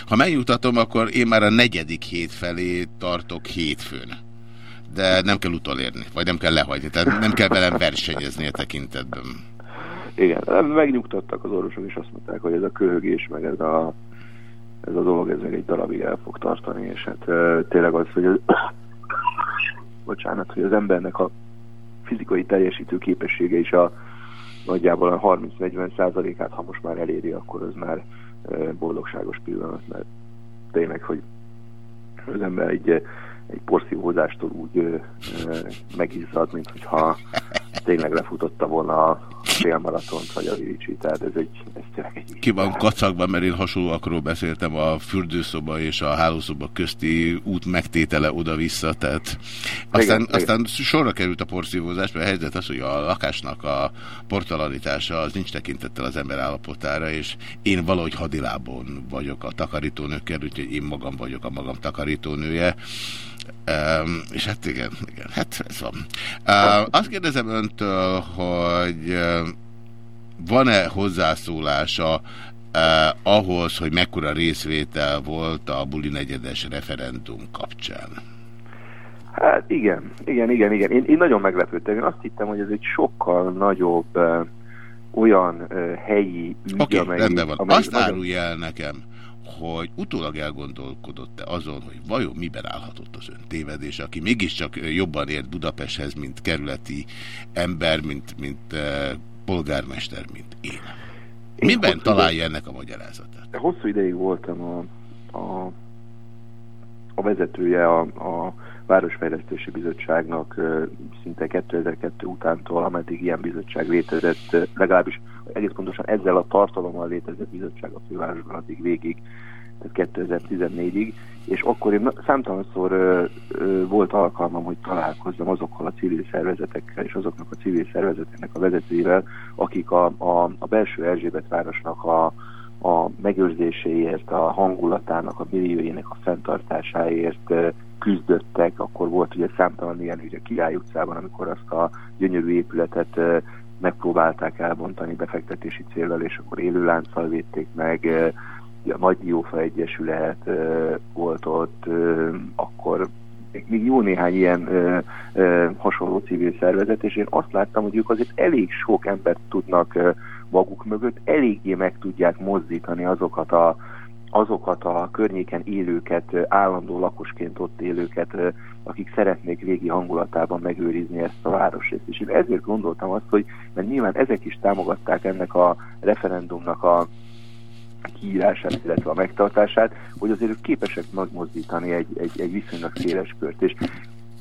Ha megjutatom, akkor én már a negyedik hét felé tartok hétfőn. De nem kell utolérni, vagy nem kell lehagyni, tehát nem kell velem versenyezni a tekintetben. Igen, megnyugtattak az orvosok, és azt mondták, hogy ez a köhögés, meg ez a, ez a dolog, ez meg egy darabig el fog tartani, és hát tényleg az, hogy az, *coughs* bocsánat, hogy az embernek a fizikai teljesítő képessége is a nagyjából a 30-40 százalékát, ha most már eléri, akkor az már boldogságos pillanat, mert tényleg, hogy az ember egy, egy porszívózástól úgy megizzad, mint hogyha tényleg lefutotta volna a félmaratont, vagy a Viricsi, tehát ez egy, ez tényleg egy... Ki van kacagban, mert én hasonlóakról beszéltem a fürdőszoba és a hálószoba közti út megtétele oda-vissza, tehát aztán, igen, aztán igen. sorra került a porszívózás, mert a helyzet az, hogy a lakásnak a portalanítása az nincs tekintettel az ember állapotára, és én valahogy hadilábon vagyok a takarítónőkkel, úgyhogy én magam vagyok a magam takarítónője. Um, és hát igen, igen, hát ez van. Uh, azt kérdezem öntől, hogy uh, van-e hozzászólása uh, ahhoz, hogy mekkora részvétel volt a buli negyedes referendum kapcsán? Hát igen, igen, igen, igen. Én, én nagyon meglepődtem. Én azt hittem, hogy ez egy sokkal nagyobb uh, olyan uh, helyi ügy, okay, amely... rendben van. Amely azt nagyon... árulja el nekem, hogy utólag elgondolkodott-e azon, hogy vajon miben állhatott az ön tévedés, aki mégiscsak jobban ért Budapesthez, mint kerületi ember, mint, mint uh, polgármester, mint én. én miben találja ideig, ennek a magyarázatát? Hosszú ideig voltam a, a, a vezetője a, a Városfejlesztési Bizottságnak szinte 2002 utántól, ameddig ilyen bizottság létezett, legalábbis egész pontosan ezzel a tartalommal létezett bizottság a fővárosban addig végig, tehát 2014-ig, és akkor én számtalanszor ö, ö, volt alkalmam, hogy találkozzam azokkal a civil szervezetekkel és azoknak a civil szervezeteknek a vezetőivel, akik a, a, a belső Erzsébet városnak a, a megőrzéséért, a hangulatának, a milliójének a fenntartásáért küzdöttek, akkor volt ugye számtalan ilyen ugye Király utcában, amikor azt a gyönyörű épületet megpróbálták elbontani befektetési célral, és akkor élőlánccal védték meg, a Nagy Diófa Egyesület volt ott, akkor még jó néhány ilyen ö, ö, hasonló civil szervezet, és én azt láttam, hogy ők azért elég sok embert tudnak ö, maguk mögött, eléggé meg tudják mozdítani azokat a azokat a környéken élőket, állandó lakosként ott élőket, akik szeretnék végi hangulatában megőrizni ezt a városét. És én ezért gondoltam azt, hogy mert nyilván ezek is támogatták ennek a referendumnak a kiírását, illetve a megtartását, hogy azért ők képesek megmozdítani egy, egy, egy viszonylag széles kört. És,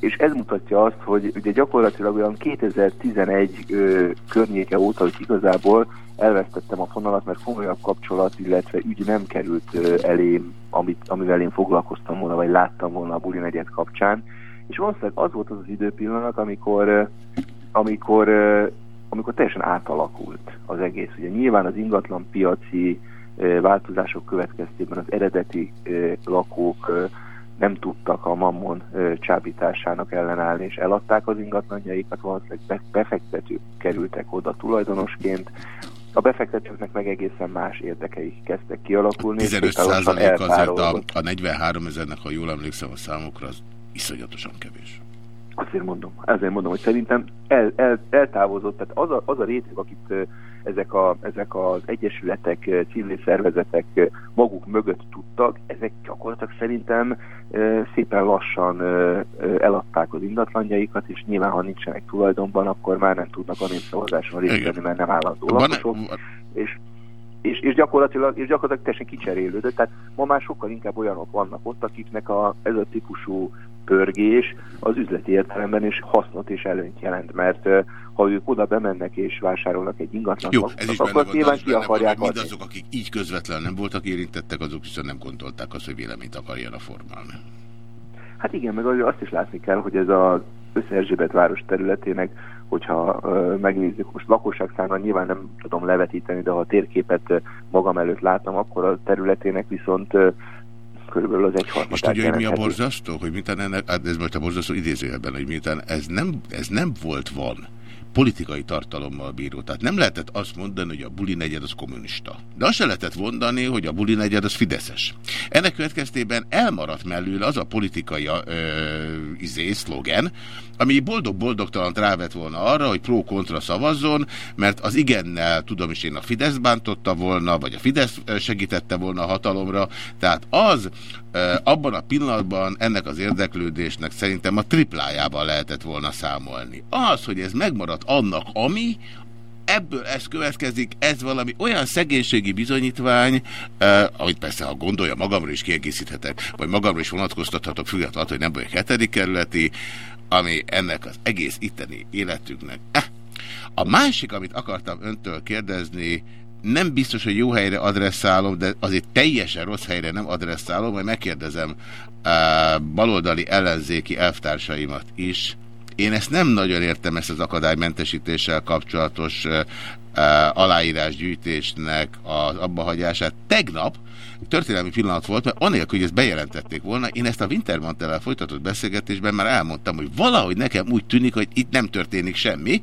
és ez mutatja azt, hogy ugye gyakorlatilag olyan 2011 ö, környéke óta, hogy igazából elvesztettem a fonalat, mert komolyabb kapcsolat, illetve ügy nem került elém, amit, amivel én foglalkoztam volna, vagy láttam volna a buli negyed kapcsán. És valószínűleg az volt az az időpillanat, amikor, amikor, amikor teljesen átalakult az egész. Ugye nyilván az ingatlan piaci változások következtében az eredeti lakók nem tudtak a mammon csábításának ellenállni, és eladták az ingatlanjaikat, valószínűleg befektetők kerültek oda tulajdonosként, a befektetőknek meg egészen más érdekeik kezdtek kialakulni. 15 százalék azért a, a 43 ezernek, ha jól emlékszem a számokra, az iszonyatosan kevés. Azért mondom, ezért mondom, hogy szerintem el, el, eltávozott, tehát az a, az a réteg, akit ezek, a, ezek az egyesületek, civil szervezetek maguk mögött tudtak, ezek gyakorlatilag szerintem szépen lassan eladták az ingatlanjaikat, és nyilván, ha nincsenek tulajdonban, akkor már nem tudnak a népszavazáson részt venni, mert nem állandó lakosok. És és, és gyakorlatilag, és gyakorlatilag teljesen kicserélődött. Tehát ma már sokkal inkább olyanok vannak ott, akiknek a, ez a típusú pörgés az üzleti értelemben is hasznot és előnyt jelent, mert ha ők oda bemennek és vásárolnak egy ingatlan, Jó, ez is akkor nyilván ki akarják van, Mindazok, akik így közvetlenül nem voltak érintettek, azok viszont nem gondolták azt, hogy véleményt akarjanak formálni. Hát igen, meg azt is látni kell, hogy ez az Összerzsébet város területének, hogyha megnézzük, most lakosságszámra nyilván nem tudom levetíteni, de ha a térképet magam előtt látom, akkor a területének viszont körülbelül az egyharmadát És tudja, hogy mi a borzasztó? Hogy miután ennek, hát ez most a borzasztó idézőjelben, hogy miután ez nem, ez nem volt van, politikai tartalommal bíró. Tehát nem lehetett azt mondani, hogy a buli negyed az kommunista. De azt se lehetett mondani, hogy a buli negyed az fideszes. Ennek következtében elmaradt mellőle az a politikai ö, izé, szlogen, ami boldog-boldogtalan rávett volna arra, hogy pro-kontra szavazzon, mert az igennel, tudom is én, a Fidesz bántotta volna, vagy a Fidesz segítette volna a hatalomra. Tehát az abban a pillanatban ennek az érdeklődésnek szerintem a triplájában lehetett volna számolni. Az, hogy ez megmaradt annak, ami, ebből ez következik, ez valami olyan szegénységi bizonyítvány, eh, amit persze, ha gondolja, magamra is kiegészíthetek, vagy magamra is vonatkoztathatok, függetlenül, hogy nem vagyok hetedik kerületi, ami ennek az egész itteni életünknek. Eh. A másik, amit akartam öntől kérdezni, nem biztos, hogy jó helyre adresszálom, de azért teljesen rossz helyre nem adresszálom, majd megkérdezem uh, baloldali ellenzéki elvtársaimat is. Én ezt nem nagyon értem, ezt az akadálymentesítéssel kapcsolatos uh, aláírásgyűjtésnek az abbahagyását. Tegnap történelmi pillanat volt, mert anélkül, hogy ezt bejelentették volna, én ezt a Wintermantel-el folytatott beszélgetésben már elmondtam, hogy valahogy nekem úgy tűnik, hogy itt nem történik semmi,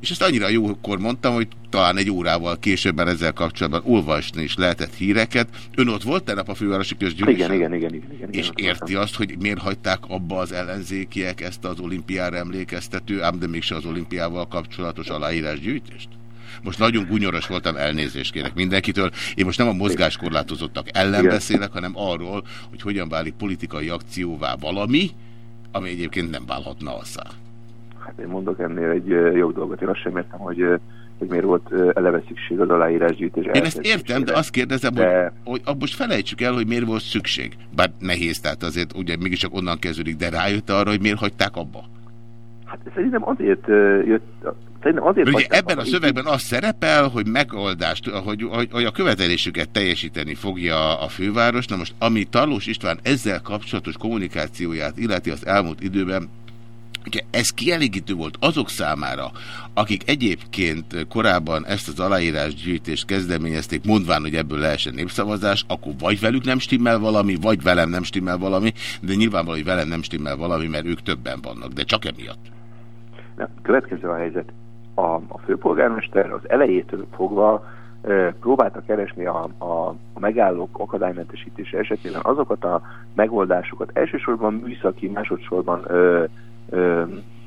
és ezt annyira jókor mondtam, hogy talán egy órával későbben ezzel kapcsolatban olvasni is lehetett híreket. Ön ott volt tegnap a fővárosi közgyűlésen? Igen, igen, igen, igen, igen. És érti azt, hogy miért hagyták abba az ellenzékiek ezt az olimpiára emlékeztető, ám de mégse az olimpiával kapcsolatos aláírásgyűjtést? Most nagyon gunyoros voltam, elnézést kérek mindenkitől. Én most nem a mozgáskorlátozottak ellen beszélek, hanem arról, hogy hogyan válik politikai akcióvá valami, ami egyébként nem válhatna azzá. Hát én mondok ennél egy jó dolgot. Én azt sem értem, hogy hogy miért volt eleve szükség az aláírásgyűjtés. Én ezt értem, de azt kérdezem, de... hogy, hogy most felejtsük el, hogy miért volt szükség. Bár nehéz, tehát azért ugye mégiscsak onnan kezdődik, de rájött arra, hogy miért hagyták abba? Hát szerintem azért jött, Szerintem azért Ugye ebben a szövegben az szerepel, hogy megoldást, hogy, hogy, hogy a követelésüket teljesíteni fogja a főváros. Na most, ami Tarlós István ezzel kapcsolatos kommunikációját illeti az elmúlt időben, Ugye ez kielégítő volt azok számára, akik egyébként korábban ezt az aláírásgyűjtést kezdeményezték, mondván, hogy ebből lehessen népszavazás, akkor vagy velük nem stimmel valami, vagy velem nem stimmel valami, de nyilvánvaló, hogy velem nem stimmel valami, mert ők többen vannak, de csak emiatt. Na, következő a helyzet a, a főpolgármester az elejétől fogva próbálta keresni a, a, a megállók akadálymentesítése esetében azokat a megoldásokat, elsősorban műszaki, másodszorban ö, ö,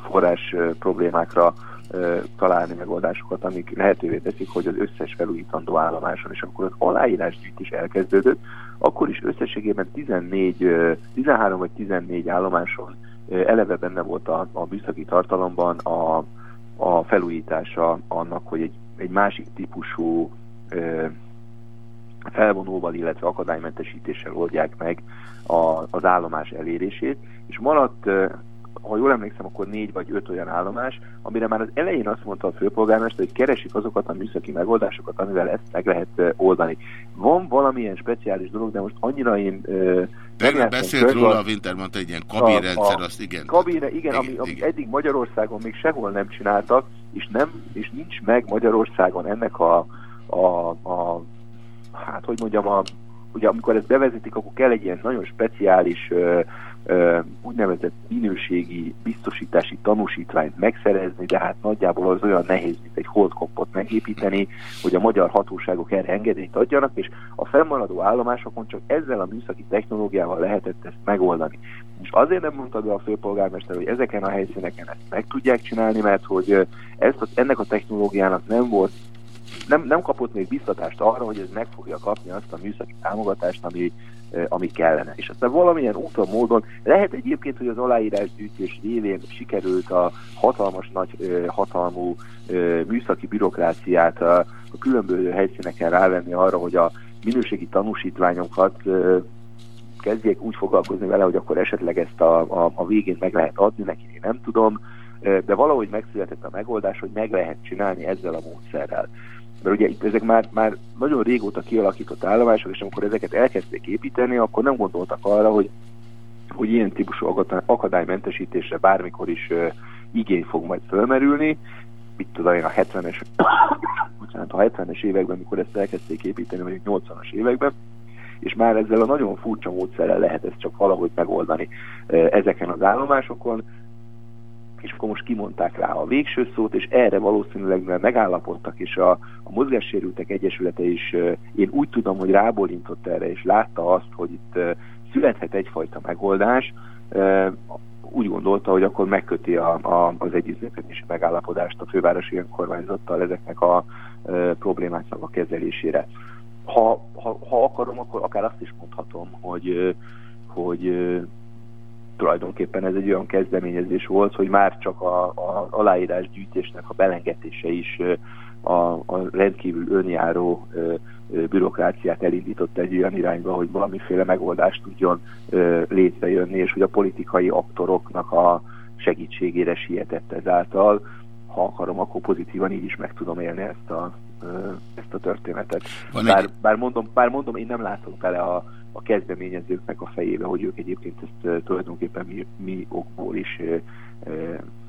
forrás ö, problémákra ö, találni megoldásokat, amik lehetővé teszik, hogy az összes felújítandó állomáson, és akkor az aláírásgyűjtés elkezdődött, akkor is összességében 14, 13 vagy 14 állomáson eleve benne volt a, a műszaki tartalomban a a felújítása annak, hogy egy, egy másik típusú ö, felvonóval, illetve akadálymentesítéssel oldják meg a, az állomás elérését, és maradt, ha jól emlékszem, akkor négy vagy öt olyan állomás, amire már az elején azt mondta a főpolgármester, hogy keresik azokat a műszaki megoldásokat, amivel ezt meg lehet oldani. Van valamilyen speciális dolog, de most annyira én Tegnap beszélt róla a Wintermann, egy ilyen kabinrendszer, azt igen. Kabine, igen, igen, ami, igen. eddig Magyarországon még sehol nem csináltak, és, nem, és nincs meg Magyarországon ennek a, a, a hát hogy mondjam, a ugye amikor ezt bevezetik, akkor kell egy ilyen nagyon speciális ö, úgynevezett minőségi biztosítási tanúsítványt megszerezni, de hát nagyjából az olyan nehéz, mint egy holdkompot megépíteni, hogy a magyar hatóságok erre engedélyt adjanak, és a fennmaradó állomásokon csak ezzel a műszaki technológiával lehetett ezt megoldani. És azért nem mondta be a főpolgármester, hogy ezeken a helyszíneken ezt meg tudják csinálni, mert hogy ezt, ennek a technológiának nem volt nem, nem kapott még biztatást arra, hogy ez meg fogja kapni azt a műszaki támogatást, ami, ami kellene. És aztán valamilyen úton, módon lehet egyébként, hogy az aláírásgyűjtés révén sikerült a hatalmas nagy hatalmú műszaki bürokráciát a, a különböző helyszíneken rávenni arra, hogy a minőségi tanúsítványokat kezdjék úgy foglalkozni vele, hogy akkor esetleg ezt a, a, a végén meg lehet adni neki, én nem tudom, de valahogy megszületett a megoldás, hogy meg lehet csinálni ezzel a módszerrel. Mert ugye itt ezek már, már nagyon régóta kialakított állomások, és amikor ezeket elkezdték építeni, akkor nem gondoltak arra, hogy, hogy ilyen típusú akadálymentesítésre bármikor is uh, igény fog majd fölmerülni. Mit tudom én a 70-es, *coughs* bocsánat, a 70-es években, amikor ezt elkezdték építeni, vagy 80-as években, és már ezzel a nagyon furcsa módszerrel lehet ezt csak valahogy megoldani ezeken az állomásokon, és akkor most kimondták rá a végső szót, és erre valószínűleg megállapodtak, és a, a mozgássérültek egyesülete is, én úgy tudom, hogy rábólintott erre, és látta azt, hogy itt születhet egyfajta megoldás, úgy gondolta, hogy akkor megköti a, a, az együttműködési megállapodást a fővárosi önkormányzattal ezeknek a e, problémáknak a kezelésére. Ha, ha, ha akarom, akkor akár azt is mondhatom, hogy, hogy tulajdonképpen ez egy olyan kezdeményezés volt, hogy már csak a, a aláírásgyűjtésnek a belengetése is a, a rendkívül önjáró bürokráciát elindított egy olyan irányba, hogy valamiféle megoldást tudjon létrejönni, és hogy a politikai aktoroknak a segítségére sietett ezáltal. Ha akarom, akkor pozitívan így is meg tudom élni ezt a, ezt a történetet. Bár, bár, mondom, bár mondom, én nem látok bele a, a kezdeményezőknek a fejébe, hogy ők egyébként ezt tulajdonképpen mi, mi okból is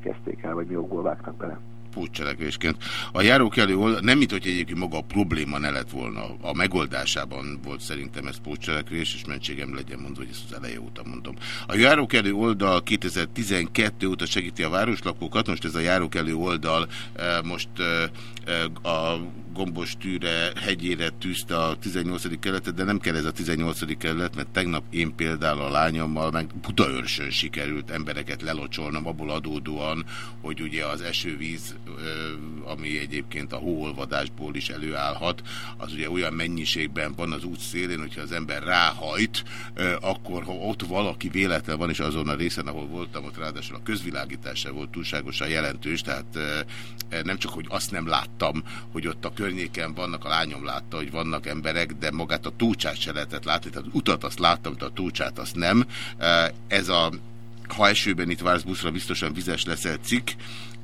kezdték el, vagy mi okból vágtak bele pótcselekvésként. A járókelő oldal, nem mint hogy egyébként maga a probléma ne lett volna, a megoldásában volt szerintem ez pótcselekvés, és mentségem legyen mondva, hogy ezt az eleje óta mondom. A járókelő oldal 2012 óta segíti a városlakókat, most ez a járókelő oldal most a gombos tűre, hegyére tűzte a 18. kerületet, de nem kell ez a 18. kerület, mert tegnap én például a lányommal meg Budaörsön sikerült embereket lelocsolnom abból adódóan, hogy ugye az esővíz, ami egyébként a hóolvadásból is előállhat, az ugye olyan mennyiségben van az út szélén, hogyha az ember ráhajt, akkor ha ott valaki véletlen van, és azon a részen, ahol voltam, ott ráadásul a közvilágítása volt túlságosan jelentős, tehát nem csak, hogy azt nem láttam, hogy ott a környéken vannak, a lányom látta, hogy vannak emberek, de magát a túlcsát se lehetett látni, tehát utat azt láttam, de a túlcsát azt nem. Ez a ha esőben itt vársz buszra, biztosan vizes leszel cikk,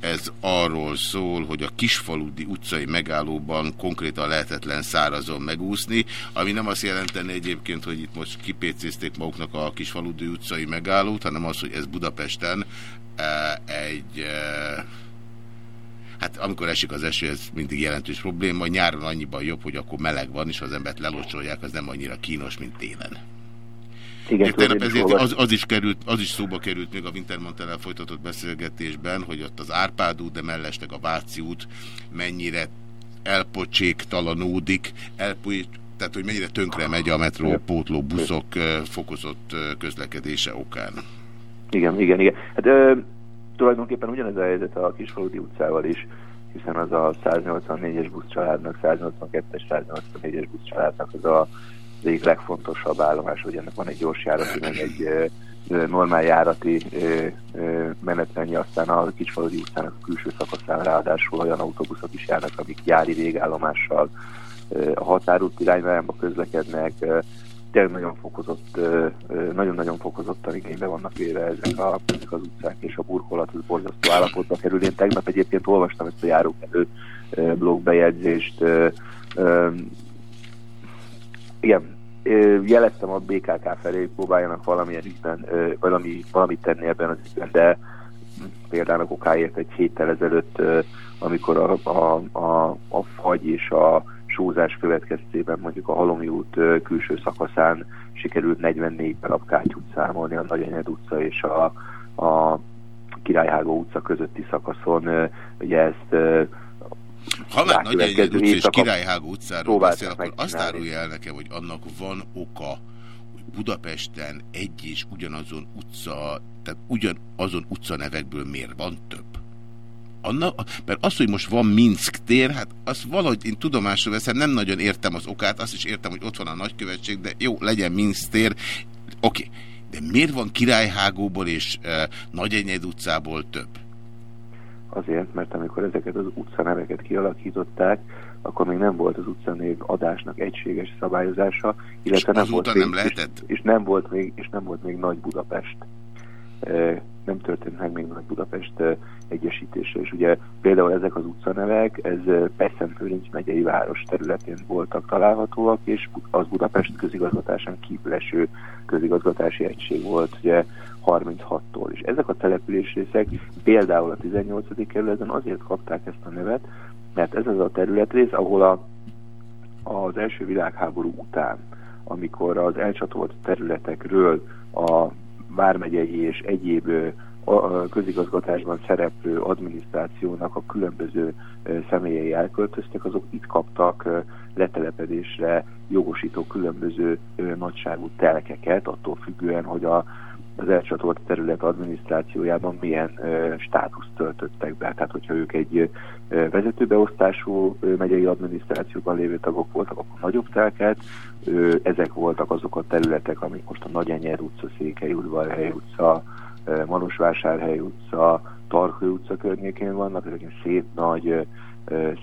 ez arról szól, hogy a Kisfaludi utcai megállóban konkrétan lehetetlen szárazon megúszni, ami nem azt jelenteni egyébként, hogy itt most kipécézték maguknak a Kisfaludi utcai megállót, hanem az, hogy ez Budapesten egy Hát amikor esik az eső, ez mindig jelentős probléma. Nyáron annyiban jobb, hogy akkor meleg van, és az embert lelocsolják, az nem annyira kínos, mint télen. Igen, Tegnap ezért az, az, is került, az is szóba került még a Wintermantel folytatott beszélgetésben, hogy ott az Árpád út, de mellesleg a Váci út mennyire elpocséktalanódik, elpocsik, tehát hogy mennyire tönkre megy a metró pótló buszok fokozott közlekedése okán. Igen, igen, igen. Hát ö, tulajdonképpen ugyanez a helyzet a Kisfaludi utcával is, hiszen az a 184-es buszcsaládnak, 182-es, 184-es buszcsaládnak az a az egyik legfontosabb állomás, hogy ennek van egy gyors járati, meg egy normál járati menetrendje, aztán a Kicsfaludi utcának a külső szakaszán ráadásul olyan autóbuszok is járnak, amik gyári végállomással a határút irányba közlekednek, tényleg nagyon fokozott, nagyon-nagyon fokozottan igénybe vannak véve ezek, a, ezek az utcák, és a burkolat az borzasztó állapotba kerül. Én tegnap egyébként olvastam ezt a járókelő blogbejegyzést. Igen, jeleztem a BKK felé, próbáljanak valamilyen ügyben, valami, valamit tenni ebben az ügyben, de például okáért egy héttel ezelőtt, amikor a, a, a, a fagy és a sózás következtében mondjuk a Halomi út külső szakaszán sikerült 44 darab kátyút számolni a Nagyenyed utca és a, a Királyhágó utca közötti szakaszon. Ugye ezt ha már Nagy utca és Királyhágó utcáról beszél, akkor azt árulja el nekem, hogy annak van oka, hogy Budapesten egy és ugyanazon utca, tehát ugyanazon utcanevekből miért van több? Anna, mert az, hogy most van Minsk tér, hát azt valahogy én tudomásra veszem, nem nagyon értem az okát, azt is értem, hogy ott van a nagykövetség, de jó, legyen Minsk tér, oké. Okay. De miért van Királyhágóból és e, Nagyenyed utcából több? Azért, mert amikor ezeket az utcaneveket kialakították, akkor még nem volt az utcanév adásnak egységes szabályozása, illetve és nem volt, még, nem lehetett? És, és, nem volt még, és nem volt még Nagy Budapest nem történt meg még Nagy Budapest egyesítése. És ugye például ezek az utcanevek, ez Peszentfőrincs megyei város területén voltak találhatóak, és az Budapest közigazgatásán kívül közigazgatási egység volt ugye 36-tól. És ezek a településrészek például a 18. kerületben azért kapták ezt a nevet, mert ez az a területrész, ahol a, az első világháború után, amikor az elcsatolt területekről a vármegyei és egyéb közigazgatásban szereplő adminisztrációnak a különböző személyei elköltöztek, azok itt kaptak letelepedésre jogosító különböző nagyságú telkeket, attól függően, hogy a, az elcsatolt terület adminisztrációjában milyen státuszt töltöttek be. Tehát, hogyha ők egy vezetőbeosztású megyei adminisztrációban lévő tagok voltak, akkor nagyobb telket, ezek voltak azok a területek, amik most a Nagyenyer utca, Székely Udvarhely utca, Manusvásárhely utca, Tarkő utca környékén vannak, ezek szép nagy,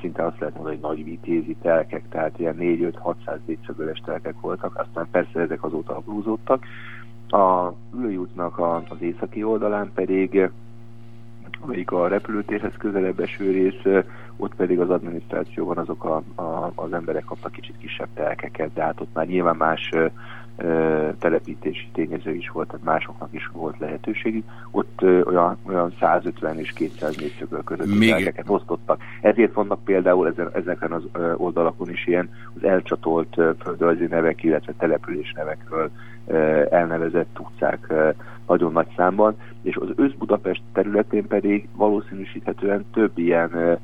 szinte azt lehet mondani, hogy nagy vitézi telkek, tehát ilyen 4-5-600 négyszögöles telkek voltak, aztán persze ezek azóta ablúzódtak. A Ülői útnak az északi oldalán pedig amelyik a repülőtérhez közelebb eső rész, ott pedig az adminisztrációban azok a, a, az emberek kaptak kicsit kisebb telkeket, de hát ott már nyilván más telepítési tényező is volt, tehát másoknak is volt lehetőségük. Ott ö, olyan, olyan 150 és 200 négyszögöl között Még... osztottak. Ezért vannak például ezen, ezeken az oldalakon is ilyen az elcsatolt földrajzi nevek, illetve település nevekről elnevezett utcák nagyon nagy számban, és az Ősz-Budapest területén pedig valószínűsíthetően több ilyen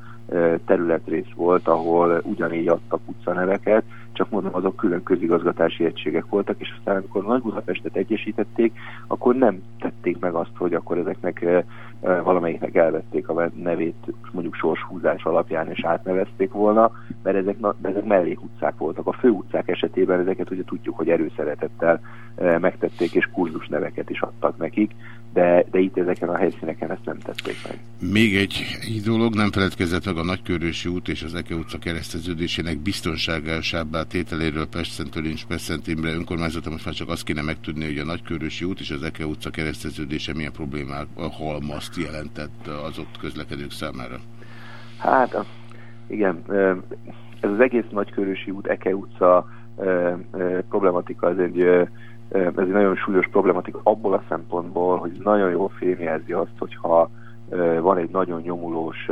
területrész volt, ahol ugyanígy adtak utcaneveket, csak mondom, azok külön közigazgatási egységek voltak, és aztán amikor Nagy Budapestet egyesítették, akkor nem tették meg azt, hogy akkor ezeknek valamelyiknek elvették a nevét mondjuk sorshúzás alapján, és átnevezték volna, mert ezek, ezek mellékutcák voltak. A főutcák esetében ezeket ugye tudjuk, hogy erőszeretettel megtették, és kurzus neveket is adtak nekik, de, de itt ezeken a helyszíneken ezt nem tették meg. Még egy, egy dolog, nem feledkezett a Nagykörösi út és az Eke utca kereszteződésének biztonságosabbá tételéről Pest-Szentőlincs, Pest-Szent Imre önkormányzata most már csak azt kéne megtudni, hogy a Nagykörösi út és az Eke utca kereszteződése milyen problémák halmazt jelentett az ott közlekedők számára. Hát, igen, ez az egész Nagykörösi út, Eke utca problematika, ez egy ez egy nagyon súlyos problematika abból a szempontból, hogy nagyon jól fémjelzi azt, hogyha van egy nagyon nyomulós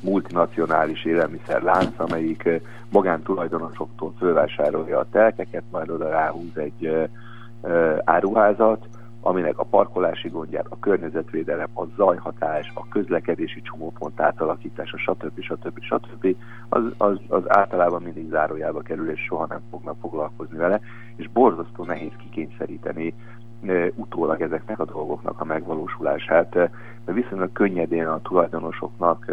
multinacionális élelmiszerlánc, amelyik magántulajdonosoktól fölvásárolja a telkeket, majd oda ráhúz egy áruházat, aminek a parkolási gondját, a környezetvédelem, a zajhatás, a közlekedési csomópont átalakítása, stb. stb. stb. Az, az, az általában mindig zárójába kerül, és soha nem fognak foglalkozni vele, és borzasztó nehéz kikényszeríteni utólag ezeknek a dolgoknak a megvalósulását, mert viszonylag könnyedén a tulajdonosoknak,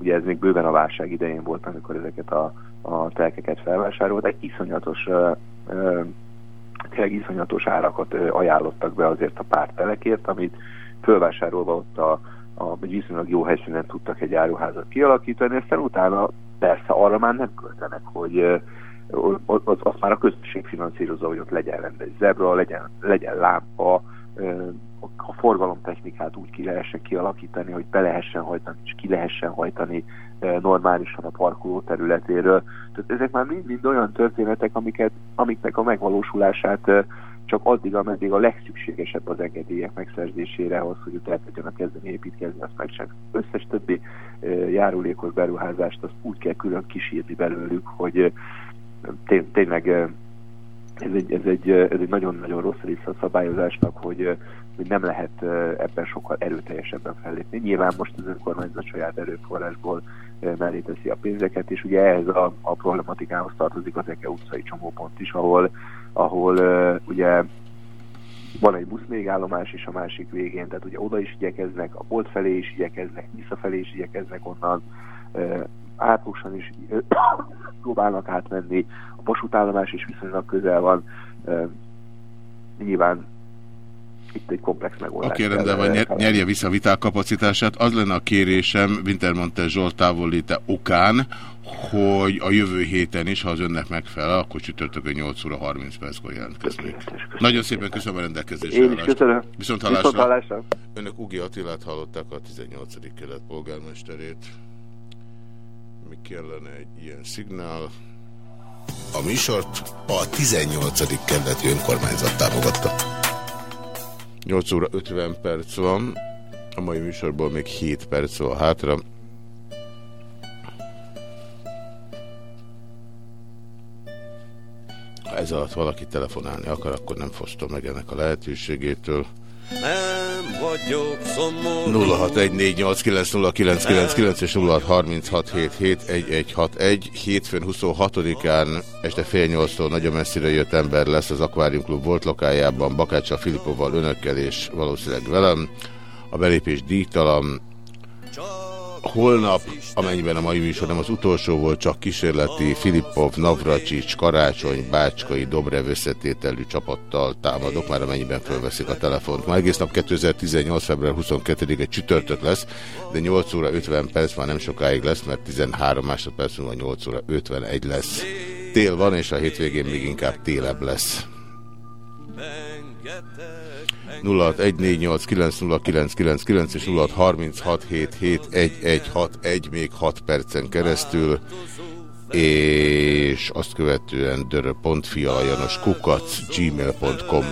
ugye ez még bőven a válság idején volt, amikor ezeket a, a telkeket felvásárolták, iszonyatos tényleg iszonyatos árakat ajánlottak be azért a pár telekért, amit fölvásárolva ott a, a viszonylag jó helyszínen tudtak egy áruházat kialakítani, aztán utána persze arra már nem költenek, hogy az, az már a közösség finanszírozza, hogy ott legyen rendes zebra, legyen, legyen lámpa, a forgalomtechnikát úgy ki lehessen kialakítani, hogy be lehessen hajtani, és ki lehessen hajtani normálisan a parkoló területéről. Tehát ezek már mind-mind olyan történetek, amiket, amiknek a megvalósulását csak addig, ameddig a legszükségesebb az engedélyek megszerzésére ahhoz, hogy el tudjanak kezdeni építkezni, azt meg csak összes többi járulékos beruházást azt úgy kell külön kísírni belőlük, hogy tényleg ez egy, ez egy, ez egy nagyon-nagyon rossz része a szabályozásnak, hogy, hogy nem lehet ebben sokkal erőteljesebben fellépni. Nyilván most az önkormányzat saját erőforrásból mellé teszi a pénzeket, és ugye ehhez a, a problematikához tartozik az Eke utcai csomópont is, ahol, ahol ugye van egy busz még állomás is a másik végén, tehát ugye oda is igyekeznek, a bolt felé is igyekeznek, visszafelé is igyekeznek onnan, átlagosan is *coughs* próbálnak átmenni, a vasútállomás is viszonylag közel van, nyilván itt egy komplex megoldás. Oké, rendben van, nyer, nyerje vissza a vitál kapacitását. Az lenne a kérésem Wintermantel Zsolt távolléte okán, hogy a jövő héten is, ha az önnek megfelel, akkor csütörtökön 8 óra 30 perckor jelentkezni. Nagyon szépen köszönöm a rendelkezésre. Én is köszönöm. Viszont hallásra. Viszont hallásra. Önök Ugi Attilát hallották a 18. kelet polgármesterét. Mi kellene egy ilyen szignál? A műsort a 18. kerületi önkormányzat támogatta. 8 óra 50 perc van, a mai műsorból még 7 perc van hátra. Ha ez alatt valaki telefonálni akar, akkor nem fosztom meg ennek a lehetőségétől. Nem vagyok szomorú. 0614890999 és 0636771161. Hétfőn 26-án este fél nyolctól nagyon messzire jött ember lesz az Aquarium Klub volt lokájában, Bakácsa Filipovval, önökkel és valószínűleg velem. A belépés díjtalan, holnap, amennyiben a mai műsor nem az utolsó volt, csak kísérleti Filippov, Navracsics, Karácsony, Bácskai, Dobrev összetételű csapattal támadok, már amennyiben fölveszik a telefont. Ma egész nap 2018. február 22-e csütörtök lesz, de 8 óra 50 perc már nem sokáig lesz, mert 13 másodperc múlva 8 óra 51 lesz. Tél van, és a hétvégén még inkább télebb lesz. 0614890999 és 0636771161 még 6 percen keresztül és azt követően dörö.fialajanos kukac gmail.com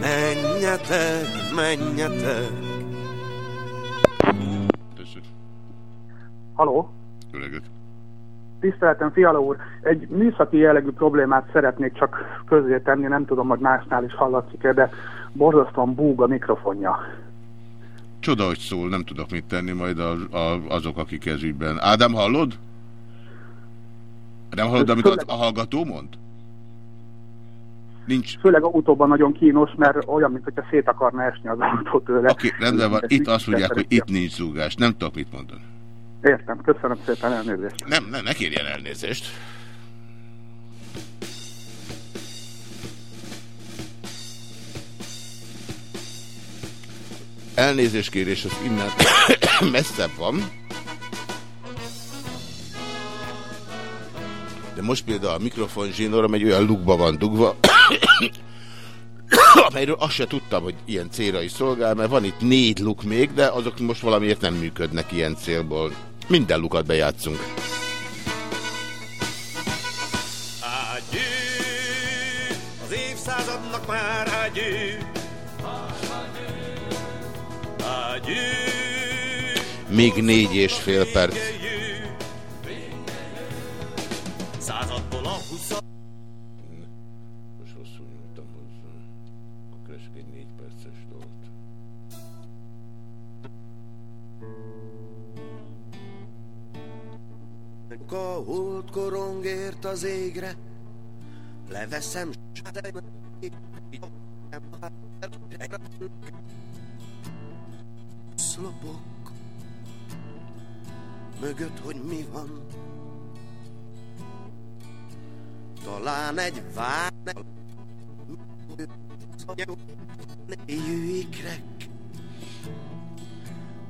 Menjetek, menjetek Haló? Öleget. Tiszteltem, Fiala úr, egy műszaki jellegű problémát szeretnék csak közé tenni, nem tudom, hogy másnál is hallatszik-e, de borzasztóan búg a mikrofonja. Csoda, hogy szól, nem tudok mit tenni majd a, a, azok, akik ez ügyben. Ádám, hallod? Nem hallod, amit főleg... a hallgató mond? Nincs. Főleg autóban nagyon kínos, mert olyan, mintha szét akarna esni az autó tőle. Oké, okay, rendben van. Itt azt mondják, hogy itt nincs zúgás. Nem tudok mit mondani. Értem, köszönöm szépen elnézést. Nem, nem, ne kérjen elnézést. Elnézéskérés az innen *coughs* messzebb van. De most például a mikrofon zsínorom egy olyan lukba van dugva, *coughs* amelyről azt se tudtam, hogy ilyen célra is szolgál, mert van itt négy luk még, de azok most valamiért nem működnek ilyen célból. Minden lukat bejátszunk. Ágyű, az évszázadnak már ágyű. Ágyű, Még négy és fél perc. A hold korongért az égre, leveszem szlopok, mögött, hogy mi van. Talán egy vár,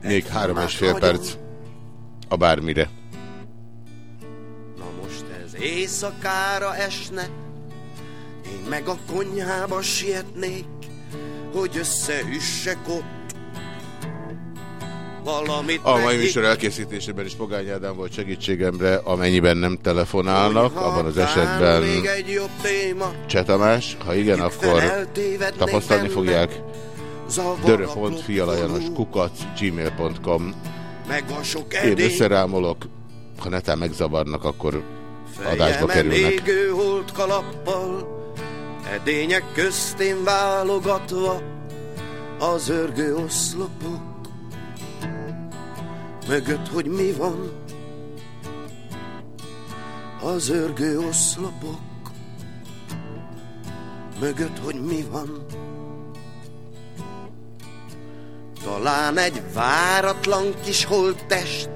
Még három és fél perc. A bármire éjszakára esne, én meg a konyhába sietnék, hogy összeüssek ott. Valamit a mai műsor elkészítésében is Pogány Ádám volt segítségemre, amennyiben nem telefonálnak, abban az esetben Csetamás, ha igen, akkor tapasztalni fogják. Dörö.fialajanos kukac gmail.com Én összerámolok, ha netán megzavarnak, akkor adásba kerülnek. holt kalappal, edények közt én válogatva, az örgő oszlopok mögött, hogy mi van, az örgő oszlopok mögött, hogy mi van. Talán egy váratlan kis holttest,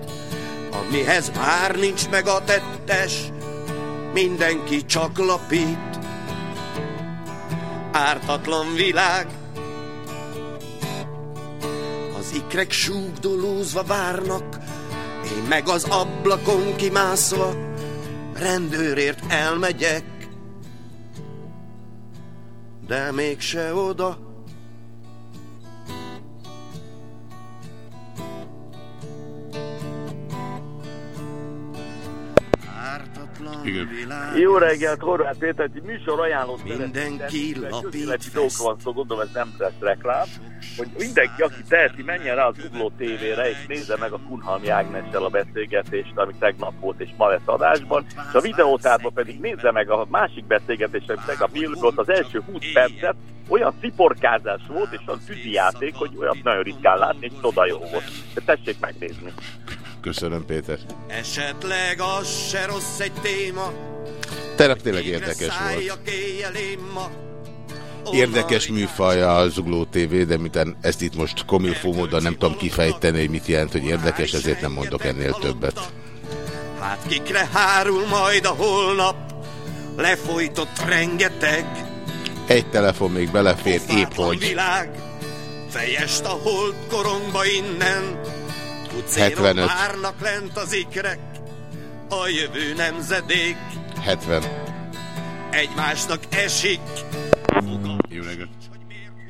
amihez már nincs meg a tettes, mindenki csak lapít. Ártatlan világ, az ikrek súgdolózva várnak, én meg az ablakon kimászva, rendőrért elmegyek, de mégse oda, Igen. Jó reggelt, Horváth Péter, egy műsor ajánlott Mindenki lapít van szó, gondolom ez nem lesz reklám, hogy mindenki, aki teheti, menjen rá az Ugló TV-re, és nézze meg a Kunhalmi Ágnessel a beszélgetést, ami tegnap volt, és ma lesz adásban, és a videótárban pedig nézze meg a másik beszélgetést, ami tegnap nyílt az első 20 percet, olyan sziporkázás volt, és olyan tűzijáték, hogy olyat nagyon ritkán látni, és oda jó volt. De tessék megnézni. Köszönöm, Péter. Esetleg az se rossz egy téma, Terep tényleg érdekes volt. Érdekes műfaja a Zugló TV, de miten ezt itt most komilfó módon nem tudom kifejteni, hogy mit jelent, hogy érdekes, ezért nem mondok ennél többet. Hát kikre hárul majd a holnap, lefolytott rengeteg. Egy telefon még belefér, épp hogy. Világ, fejest a hold korongba innen, 75. várnak lent az ikrek, a jövő nemzedék. 70. Egymásnak esik. Jó reggelt.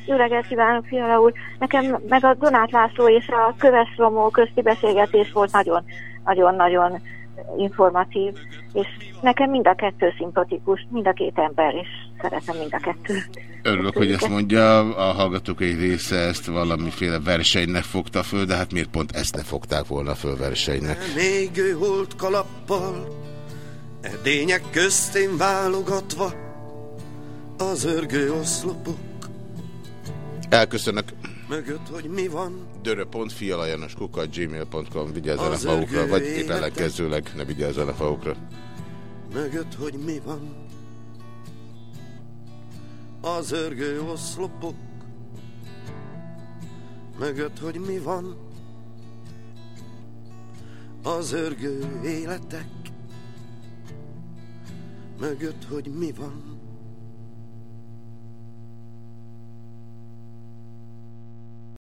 Jó reggelt kívánok, Fiala úr! Nekem meg a Donát László és a Köves Romó közti beszélgetés volt nagyon, nagyon-nagyon informatív, és nekem mind a kettő szimpatikus, mind a két ember, és szeretem mind a kettőt. Örülök, hogy ezt mondja, a hallgatók egy része ezt valamiféle versenynek fogta föl, de hát miért pont ezt ne fogták volna föl versenynek? Még holt kalappal, edények közt én válogatva, az örgő oszlopok Elköszönök. Mögött, hogy mi van. Dörö.fialajanos kukat gmail.com vigyázzanak magukra, vagy épp ellenkezőleg ne vigyázzanak magukra. mögött, hogy mi van. Az örgő oszlopok mögött, hogy mi van. Az örgő életek mögött, hogy mi van.